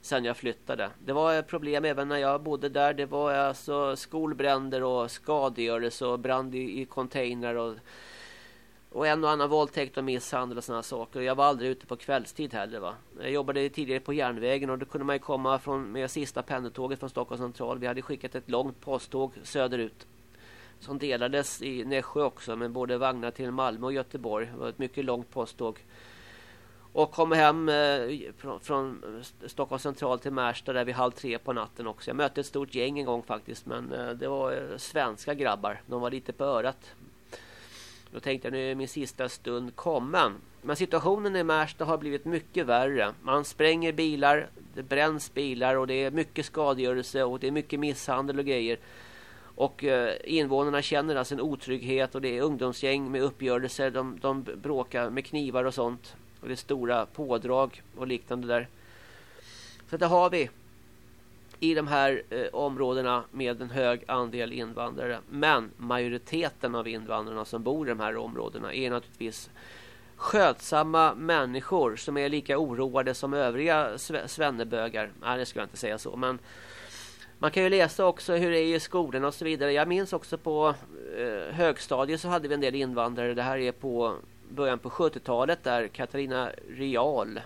Sen jag flyttade. Det var problem även när jag bodde där. Det var alltså skolbränder och skadegörelse och brand i, i container och och en och annan våldtäkt och misshandel och sådana saker. Jag var aldrig ute på kvällstid heller va. Jag jobbade tidigare på järnvägen och då kunde man ju komma från, med sista pendeltåget från Stockholms central. Vi hade skickat ett långt posttåg söderut. Som delades i Nässjö också med både vagnar till Malmö och Göteborg. Det var ett mycket långt posttåg. Och kom hem eh, från, från Stockholms central till Märsta där vid halv tre på natten också. Jag mötte ett stort gäng en gång faktiskt men eh, det var eh, svenska grabbar. De var lite på örat. Då tänkte jag nu är min sista stund kommen. Men situationen i Märsta har blivit mycket värre. Man spränger bilar, det bränns bilar och det är mycket skadegörelse och det är mycket misshandel och grejer. Och eh, invånarna känner alltså en otrygghet och det är ungdomsgäng med uppgörelser. De, de bråkar med knivar och sånt. Och det är stora pådrag och liknande där. Så det har vi i de här eh, områdena med en hög andel invandrare. Men majoriteten av invandrarna som bor i de här områdena är naturligtvis skötsamma människor som är lika oroade som övriga svennebögar. Nej, det ska jag inte säga så, men man kan ju läsa också hur det är i skolorna och så vidare. Jag minns också på eh, högstadiet så hade vi en del invandrare. Det här är på början på 70-talet där Katarina Real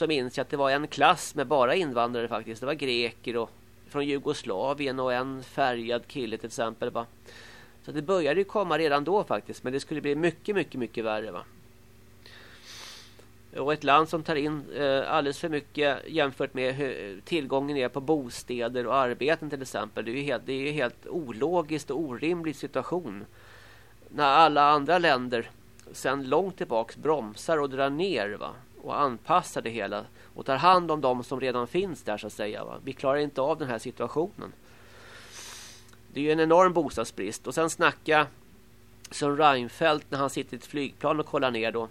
så minns jag att det var en klass med bara invandrare faktiskt. Det var greker och från Jugoslavien och en färgad kille till exempel. Va? Så det började ju komma redan då faktiskt. Men det skulle bli mycket, mycket, mycket värre va. Och ett land som tar in eh, alldeles för mycket jämfört med hur tillgången är på bostäder och arbeten till exempel. Det är ju helt, det är helt ologiskt och orimlig situation. När alla andra länder sedan långt tillbaks bromsar och drar ner va. Och anpassar det hela. Och tar hand om de som redan finns där så att säga va. Vi klarar inte av den här situationen. Det är ju en enorm bostadsbrist. Och sen snacka som Reinfeldt när han sitter i ett flygplan och kollar ner då eh,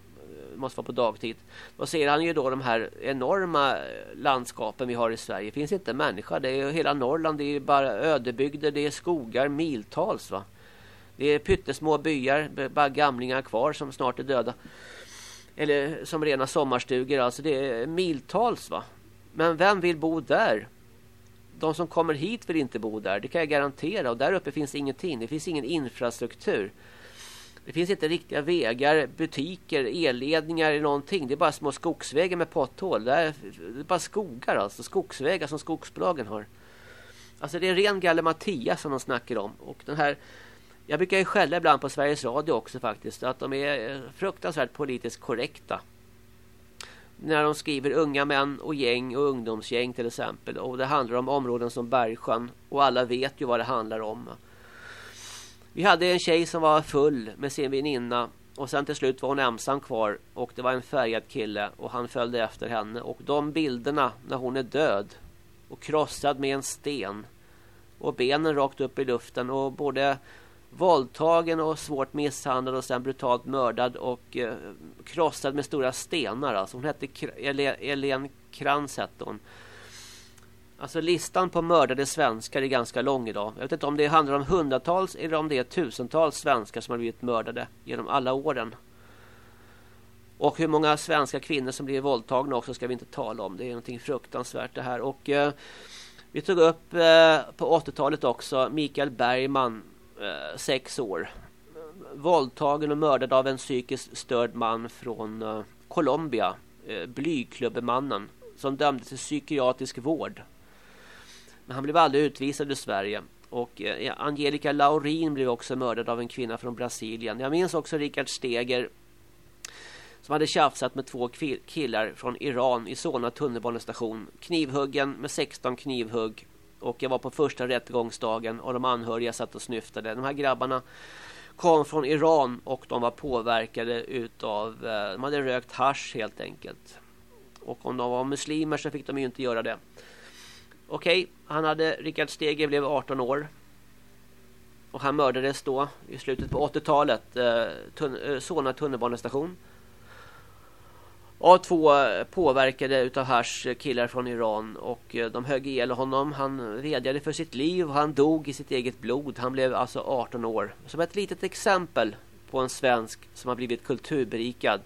måste vara på dagtid. Då ser han ju då de här enorma eh, landskapen vi har i Sverige. Det finns inte en människa. Det är hela Norrland. Det är bara ödebygder. Det är skogar miltals va. Det är pyttesmå byar. Bara gamlingar kvar som snart är döda. Eller som rena sommarstugor. Alltså det är miltals va. Men vem vill bo där? De som kommer hit vill inte bo där. Det kan jag garantera. Och där uppe finns ingenting. Det finns ingen infrastruktur. Det finns inte riktiga vägar, butiker, elledningar eller någonting. Det är bara små skogsvägar med potthål. Det är, bara skogar alltså. Skogsvägar som skogsbolagen har. Alltså det är ren gallimatia som de snackar om. Och den här... Jag brukar ju skälla ibland på Sveriges Radio också faktiskt. Att de är eh, fruktansvärt politiskt korrekta. När de skriver unga män och gäng och ungdomsgäng till exempel. Och det handlar om områden som Bergsjön. Och alla vet ju vad det handlar om. Vi hade en tjej som var full med sin väninna och sen till slut var hon ensam kvar och det var en färgad kille och han följde efter henne och de bilderna när hon är död och krossad med en sten och benen rakt upp i luften och både våldtagen och svårt misshandlad och sen brutalt mördad och eh, krossad med stora stenar alltså hon hette Elen Krantz hette hon. Alltså listan på mördade svenskar är ganska lång idag. Jag vet inte om det handlar om hundratals eller om det är tusentals svenskar som har blivit mördade genom alla åren. Och hur många svenska kvinnor som blir våldtagna också ska vi inte tala om. Det är någonting fruktansvärt det här. Och eh, vi tog upp eh, på 80-talet också Mikael Bergman, Eh, sex år. Våldtagen och mördad av en psykiskt störd man från eh, Colombia. Eh, Blyklubbemannen som dömdes till psykiatrisk vård men han blev aldrig utvisad ur Sverige. Och Angelica Laurin blev också mördad av en kvinna från Brasilien. Jag minns också Richard Steger som hade tjafsat med två killar från Iran i Solna tunnelbanestation. Knivhuggen med 16 knivhugg. Och jag var på första rättegångsdagen och de anhöriga satt och snyftade. De här grabbarna kom från Iran och de var påverkade utav... Eh, de hade rökt hash helt enkelt. Och om de var muslimer så fick de ju inte göra det. Okej, okay, han hade Rickard Stege blev 18 år. Och han mördades då i slutet på 80-talet. Eh, tun eh, Solna tunnelbanestation. Av två påverkade utav hash killar från Iran. Och eh, de högg ihjäl honom. Han vädjade för sitt liv och han dog i sitt eget blod. Han blev alltså 18 år. Som ett litet exempel på en svensk som har blivit kulturberikad.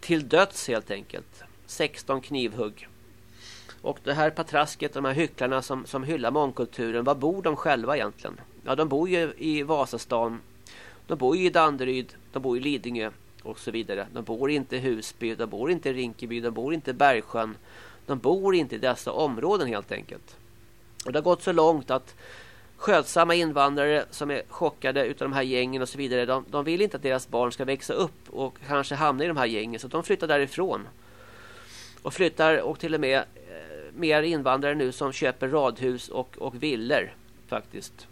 Till döds helt enkelt. 16 knivhugg. Och det här patrasket, de här hycklarna som, som hyllar mångkulturen, var bor de själva egentligen? Ja, de bor ju i Vasastan. De bor ju i Danderyd, de bor i Lidingö och så vidare. De bor inte i Husby, de bor inte i Rinkeby, de bor inte i Bergsjön. De bor inte i dessa områden helt enkelt. Och det har gått så långt att skötsamma invandrare som är chockade utav de här gängen och så vidare. De, de vill inte att deras barn ska växa upp och kanske hamna i de här gängen. Så de flyttar därifrån. Och flyttar och till och med eh, mer invandrare nu som köper radhus och, och villor faktiskt.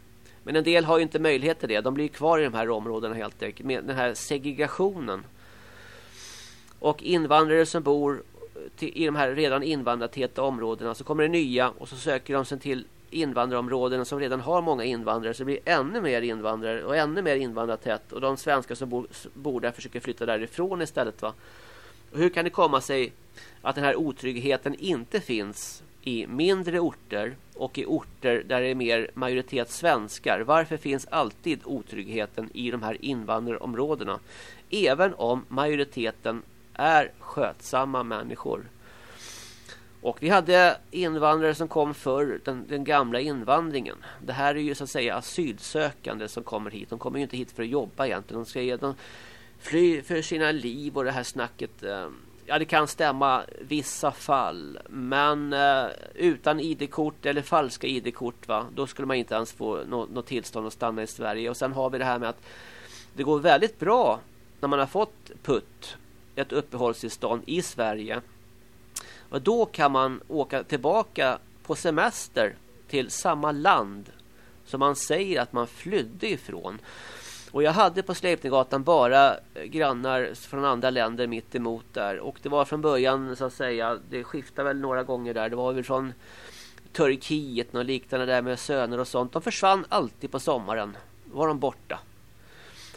Men en del har ju inte möjlighet till det. De blir kvar i de här områdena helt enkelt med den här segregationen. Och invandrare som bor till, i de här redan invandrartäta områdena så kommer det nya och så söker de sig till invandrarområdena som redan har många invandrare så det blir ännu mer invandrare och ännu mer invandrartätt och de svenskar som bor, bor där försöker flytta därifrån istället va. Och hur kan det komma sig att den här otryggheten inte finns i mindre orter och i orter där det är mer majoritet svenskar. Varför finns alltid otryggheten i de här invandrarområdena? Även om majoriteten är skötsamma människor. Och vi hade invandrare som kom för den, den, gamla invandringen. Det här är ju så att säga asylsökande som kommer hit. De kommer ju inte hit för att jobba egentligen. De ska ge, de fly för sina liv och det här snacket. Eh, Ja, det kan stämma vissa fall. Men eh, utan ID-kort eller falska ID-kort va, då skulle man inte ens få något no tillstånd att stanna i Sverige. Och sen har vi det här med att det går väldigt bra när man har fått putt, ett uppehållstillstånd i Sverige. Och då kan man åka tillbaka på semester till samma land som man säger att man flydde ifrån. Och jag hade på Sleipnergatan bara eh, grannar från andra länder mitt emot där. Och det var från början så att säga, det skiftade väl några gånger där. Det var väl från Turkiet och liknande där med söner och sånt. De försvann alltid på sommaren. Då var de borta.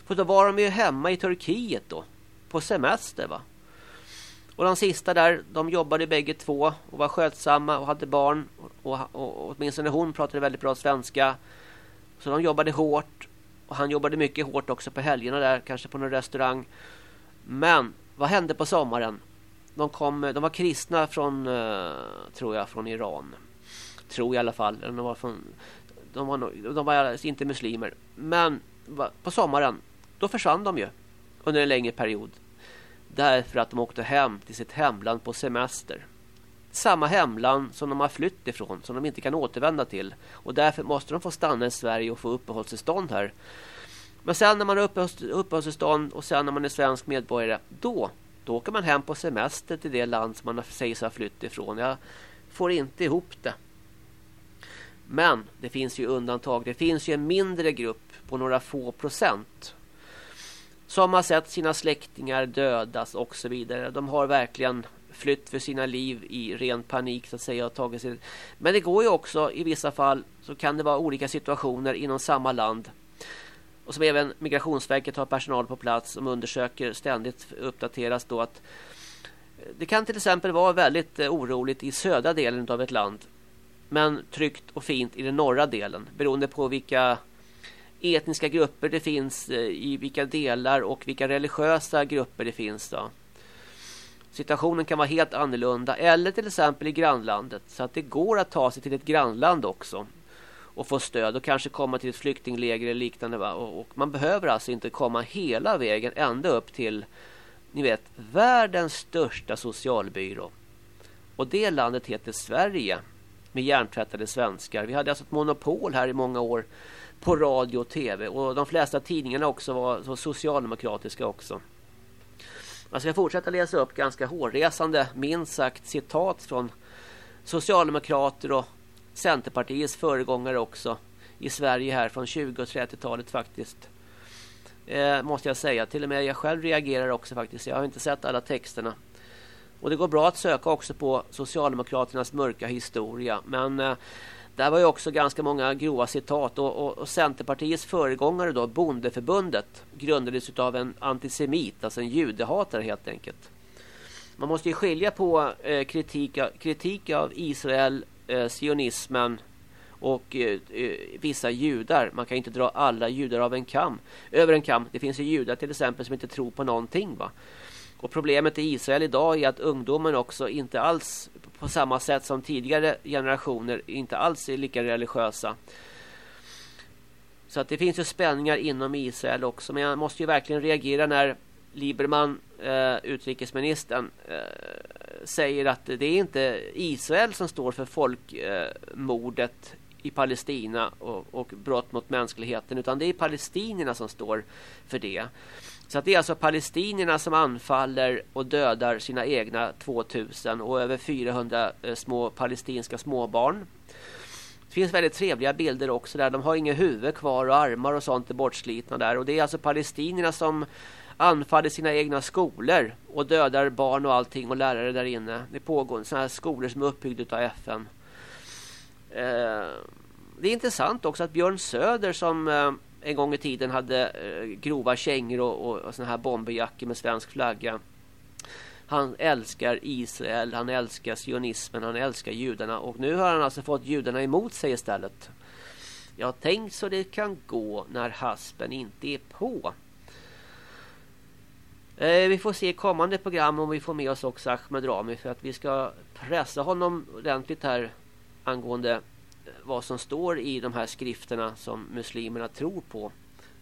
För då var de ju hemma i Turkiet då. På semester va. Och de sista där, de jobbade bägge två och var skötsamma och hade barn. Och, och, och åtminstone hon pratade väldigt bra svenska. Så de jobbade hårt. Och han jobbade mycket hårt också på helgerna där, kanske på någon restaurang. Men vad hände på sommaren? De, kom, de var kristna från, eh, tror jag, från Iran. Tror jag i alla fall. De var, från, de var, de var inte muslimer. Men på sommaren, då försvann de ju. Under en längre period. Därför att de åkte hem till sitt hemland på semester. Samma hemland som de har flytt ifrån, som de inte kan återvända till. Och därför måste de få stanna i Sverige och få uppehållstillstånd här. Men sen när man har uppehållstillstånd och sen när man är svensk medborgare, då, då åker man hem på semester till det land som man sägs ha flytt ifrån. Jag får inte ihop det. Men det finns ju undantag. Det finns ju en mindre grupp på några få procent som har sett sina släktingar dödas och så vidare. De har verkligen flytt för sina liv i ren panik så att säga. Och tagit sig. Men det går ju också i vissa fall så kan det vara olika situationer inom samma land. Och som även Migrationsverket har personal på plats som undersöker ständigt uppdateras då att eh, det kan till exempel vara väldigt eh, oroligt i södra delen av ett land. Men tryggt och fint i den norra delen beroende på vilka etniska grupper det finns eh, i vilka delar och vilka religiösa grupper det finns då. Situationen kan vara helt annorlunda eller till exempel i grannlandet så att det går att ta sig till ett grannland också och få stöd och kanske komma till ett flyktingläger eller liknande va? Och, och man behöver alltså inte komma hela vägen ända upp till ni vet världens största socialbyrå. Och det landet heter Sverige med hjärntvättade svenskar. Vi hade alltså ett monopol här i många år på radio och tv. Och de flesta tidningarna också var så socialdemokratiska också. Jag ska fortsätta läsa upp ganska hårresande, minst sagt, citat från socialdemokrater och Centerpartiets föregångare också i Sverige här från 20- och 30-talet faktiskt. Eh, måste jag säga. Till och med jag själv reagerar också faktiskt. Jag har inte sett alla texterna. Och det går bra att söka också på Socialdemokraternas mörka historia. Men eh, där var ju också ganska många grova citat och, och, och Centerpartiets föregångare då, Bondeförbundet, grundades av en antisemit, alltså en judehatare helt enkelt. Man måste ju skilja på eh, kritik, kritik av Israel, eh, sionismen och eh, eh vissa judar. Man kan inte dra alla judar av en kam, över en kam. Det finns ju judar till exempel som inte tror på någonting va. Och problemet i Israel idag är att ungdomen också inte alls på samma sätt som tidigare generationer inte alls är lika religiösa. Så att det finns ju spänningar inom Israel också. Men jag måste ju verkligen reagera när Lieberman, eh, utrikesministern, eh, säger att det är inte Israel som står för folkmordet eh, i Palestina och, och brott mot mänskligheten utan det är palestinierna som står för det. Så att det är alltså palestinierna som anfaller och dödar sina egna 2000 och över 400 eh, små palestinska småbarn. Det finns väldigt trevliga bilder också där. De har inga huvud kvar och armar och sånt är bortslitna där. Och det är alltså palestinierna som anfaller sina egna skolor och dödar barn och allting och lärare där inne. Det pågår sådana här skolor som är uppbyggda av FN. Eh, det är intressant också att Björn Söder som eh, en gång i tiden hade eh, grova kängor och, och, och såna här bomberjackor med svensk flagga. Han älskar Israel, han älskar sionismen, han älskar judarna och nu har han alltså fått judarna emot sig istället. Jag tänk så det kan gå när haspen inte är på. Eh, vi får se i kommande program om vi får med oss också Ahmed Rami för att vi ska pressa honom ordentligt här angående vad som står i de här skrifterna som muslimerna tror på.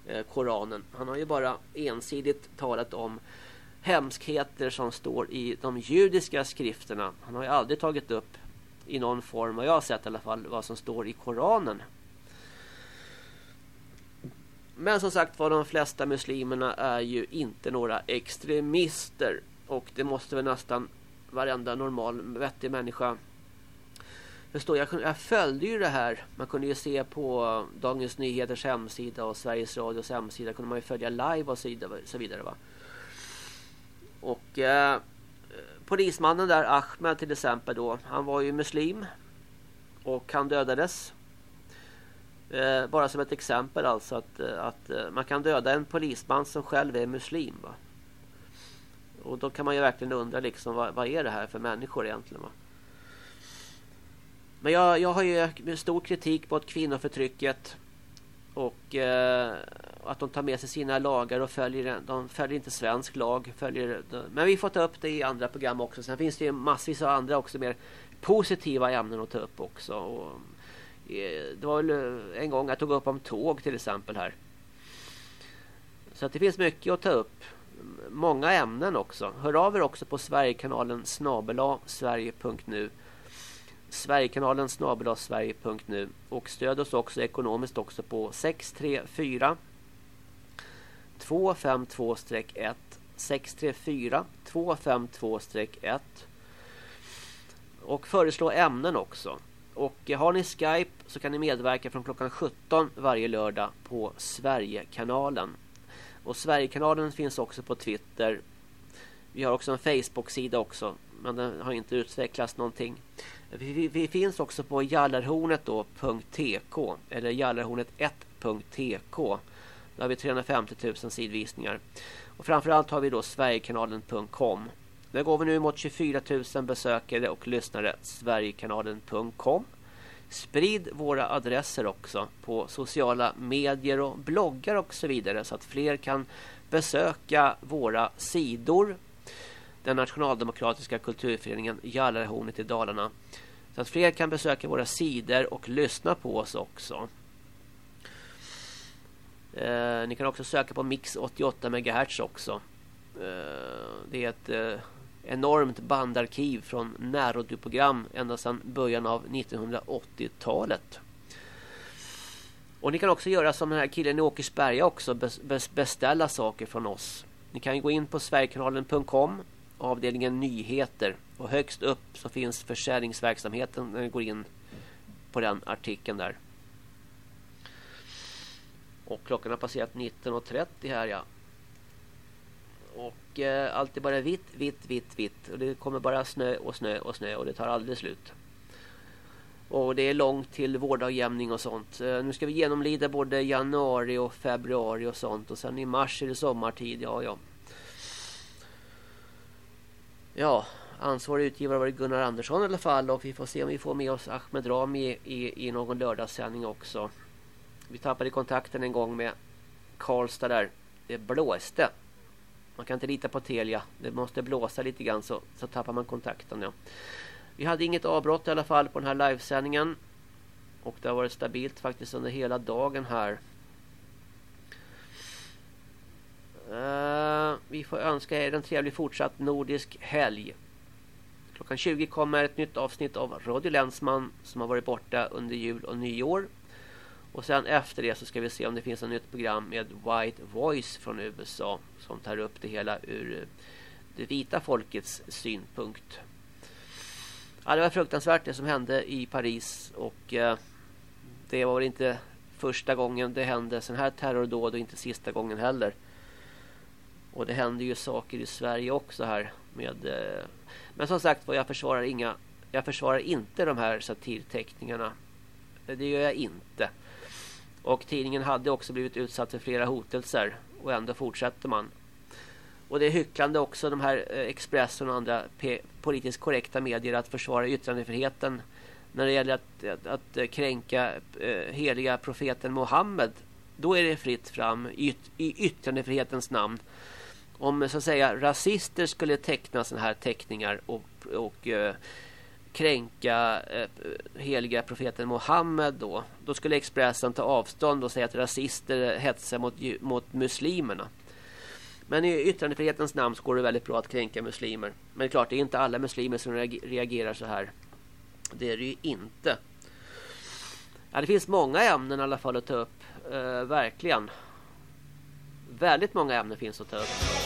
Eh, Koranen. Han har ju bara ensidigt talat om hemskheter som står i de judiska skrifterna. Han har ju aldrig tagit upp i någon form, vad jag har sett i alla fall, vad som står i Koranen. Men som sagt var, de flesta muslimerna är ju inte några extremister. Och det måste väl nästan varenda normal vettig människa förstå. Jag, jag följde ju det här. Man kunde ju se på Dagens Nyheters hemsida och Sveriges Radios hemsida. kunde man ju följa live och så vidare. Va? Och eh, polismannen där, Ahmed till exempel då. Han var ju muslim. Och han dödades. Eh, bara som ett exempel alltså att, eh, att eh, man kan döda en polisman som själv är muslim. Va? Och då kan man ju verkligen undra liksom vad, vad är det här för människor egentligen va? Men jag, jag har ju stor kritik mot kvinnoförtrycket. Och eh, att de tar med sig sina lagar och följer de följer inte svensk lag. Följer, men vi får ta upp det i andra program också. Sen finns det ju massvis av andra också mer positiva ämnen att ta upp också. Och, eh, det var väl eh, en gång jag tog upp om tåg till exempel här. Så att det finns mycket att ta upp. Många ämnen också. Hör av er också på Sverigekanalen snabela sverige.nu Sverigekanalen sverige.nu och stöd oss också ekonomiskt också på 634 252-1 634 252-1 och föreslå ämnen också. Och har ni Skype så kan ni medverka från klockan 17 varje lördag på Sverigekanalen. Och Sverigekanalen finns också på Twitter. Vi har också en Facebook-sida också. Men den har inte utvecklats någonting. Vi, vi finns också på jallarhornet.tk eller jallarhornet1.tk. Där har vi 350 000 sidvisningar. Och framförallt har vi då sverigekanalen.com. Där går vi nu mot 24 000 besökare och lyssnare. Sverigekanalen.com. Sprid våra adresser också på sociala medier och bloggar och så vidare så att fler kan besöka våra sidor. Den nationaldemokratiska kulturföreningen Jallarhornet i Dalarna. Så att fler kan besöka våra sidor och lyssna på oss också. Eh, ni kan också söka på Mix 88 MHz också. Eh, det är ett eh, enormt bandarkiv från närradioprogram ända sedan början av 1980-talet. Och ni kan också göra som den här killen i Åkersberga också beställa saker från oss. Ni kan gå in på sverigekanalen.com avdelningen nyheter och högst upp så finns försäljningsverksamheten när vi går in på den artikeln där. Och klockan har passerat 19.30 här ja. Och eh, allt är bara vitt, vitt, vitt, vitt. Och det kommer bara snö och snö och snö och det tar aldrig slut. Och det är långt till vårdagjämning och sånt. Eh, nu ska vi genomlida både januari och februari och sånt. Och sen i mars är det sommartid, ja ja. Ja, ansvarig utgivare var Gunnar Andersson i alla fall. Och vi får se om vi får med oss Ahmed Rami i, i, någon lördagssändning också. Vi tappade kontakten en gång med Karlstad där. Det blåste. Man kan inte lita på Telia. Det måste blåsa lite grann så, så tappar man kontakten. Ja. Vi hade inget avbrott i alla fall på den här livesändningen. Och det har varit stabilt faktiskt under hela dagen här. Uh, vi får önska er en trevlig fortsatt nordisk helg. Klockan 20 kommer ett nytt avsnitt av Radio Länsman som har varit borta under jul och nyår. Och sen efter det så ska vi se om det finns ett nytt program med White Voice från USA som tar upp det hela ur eh, det vita folkets synpunkt. Ja, det var fruktansvärt det som hände i Paris och eh, det var väl inte första gången det hände sån här terrordåd och inte sista gången heller. Och det händer ju saker i Sverige också här med eh, men som sagt jag försvarar inga jag försvarar inte de här satirteckningarna. Det gör jag inte. Och tidningen hade också blivit utsatt för flera hotelser och ändå fortsätter man. Och det är hycklande också de här eh, Expressen och andra politiskt korrekta medier att försvara yttrandefriheten när det gäller att, att, att eh, kränka eh, heliga profeten Mohammed. Då är det fritt fram i, i yttrandefrihetens namn om så att säga rasister skulle teckna sådana här teckningar och, och eh, kränka eh, heliga profeten Mohammed då, då skulle Expressen ta avstånd och säga att rasister hetsar mot, mot muslimerna. Men i yttrandefrihetens namn så går det väldigt bra att kränka muslimer. Men det är klart, det är inte alla muslimer som reagerar så här. Det är det ju inte. Ja, det finns många ämnen i alla fall att ta upp. Eh, verkligen. Väldigt många ämnen finns att ta upp.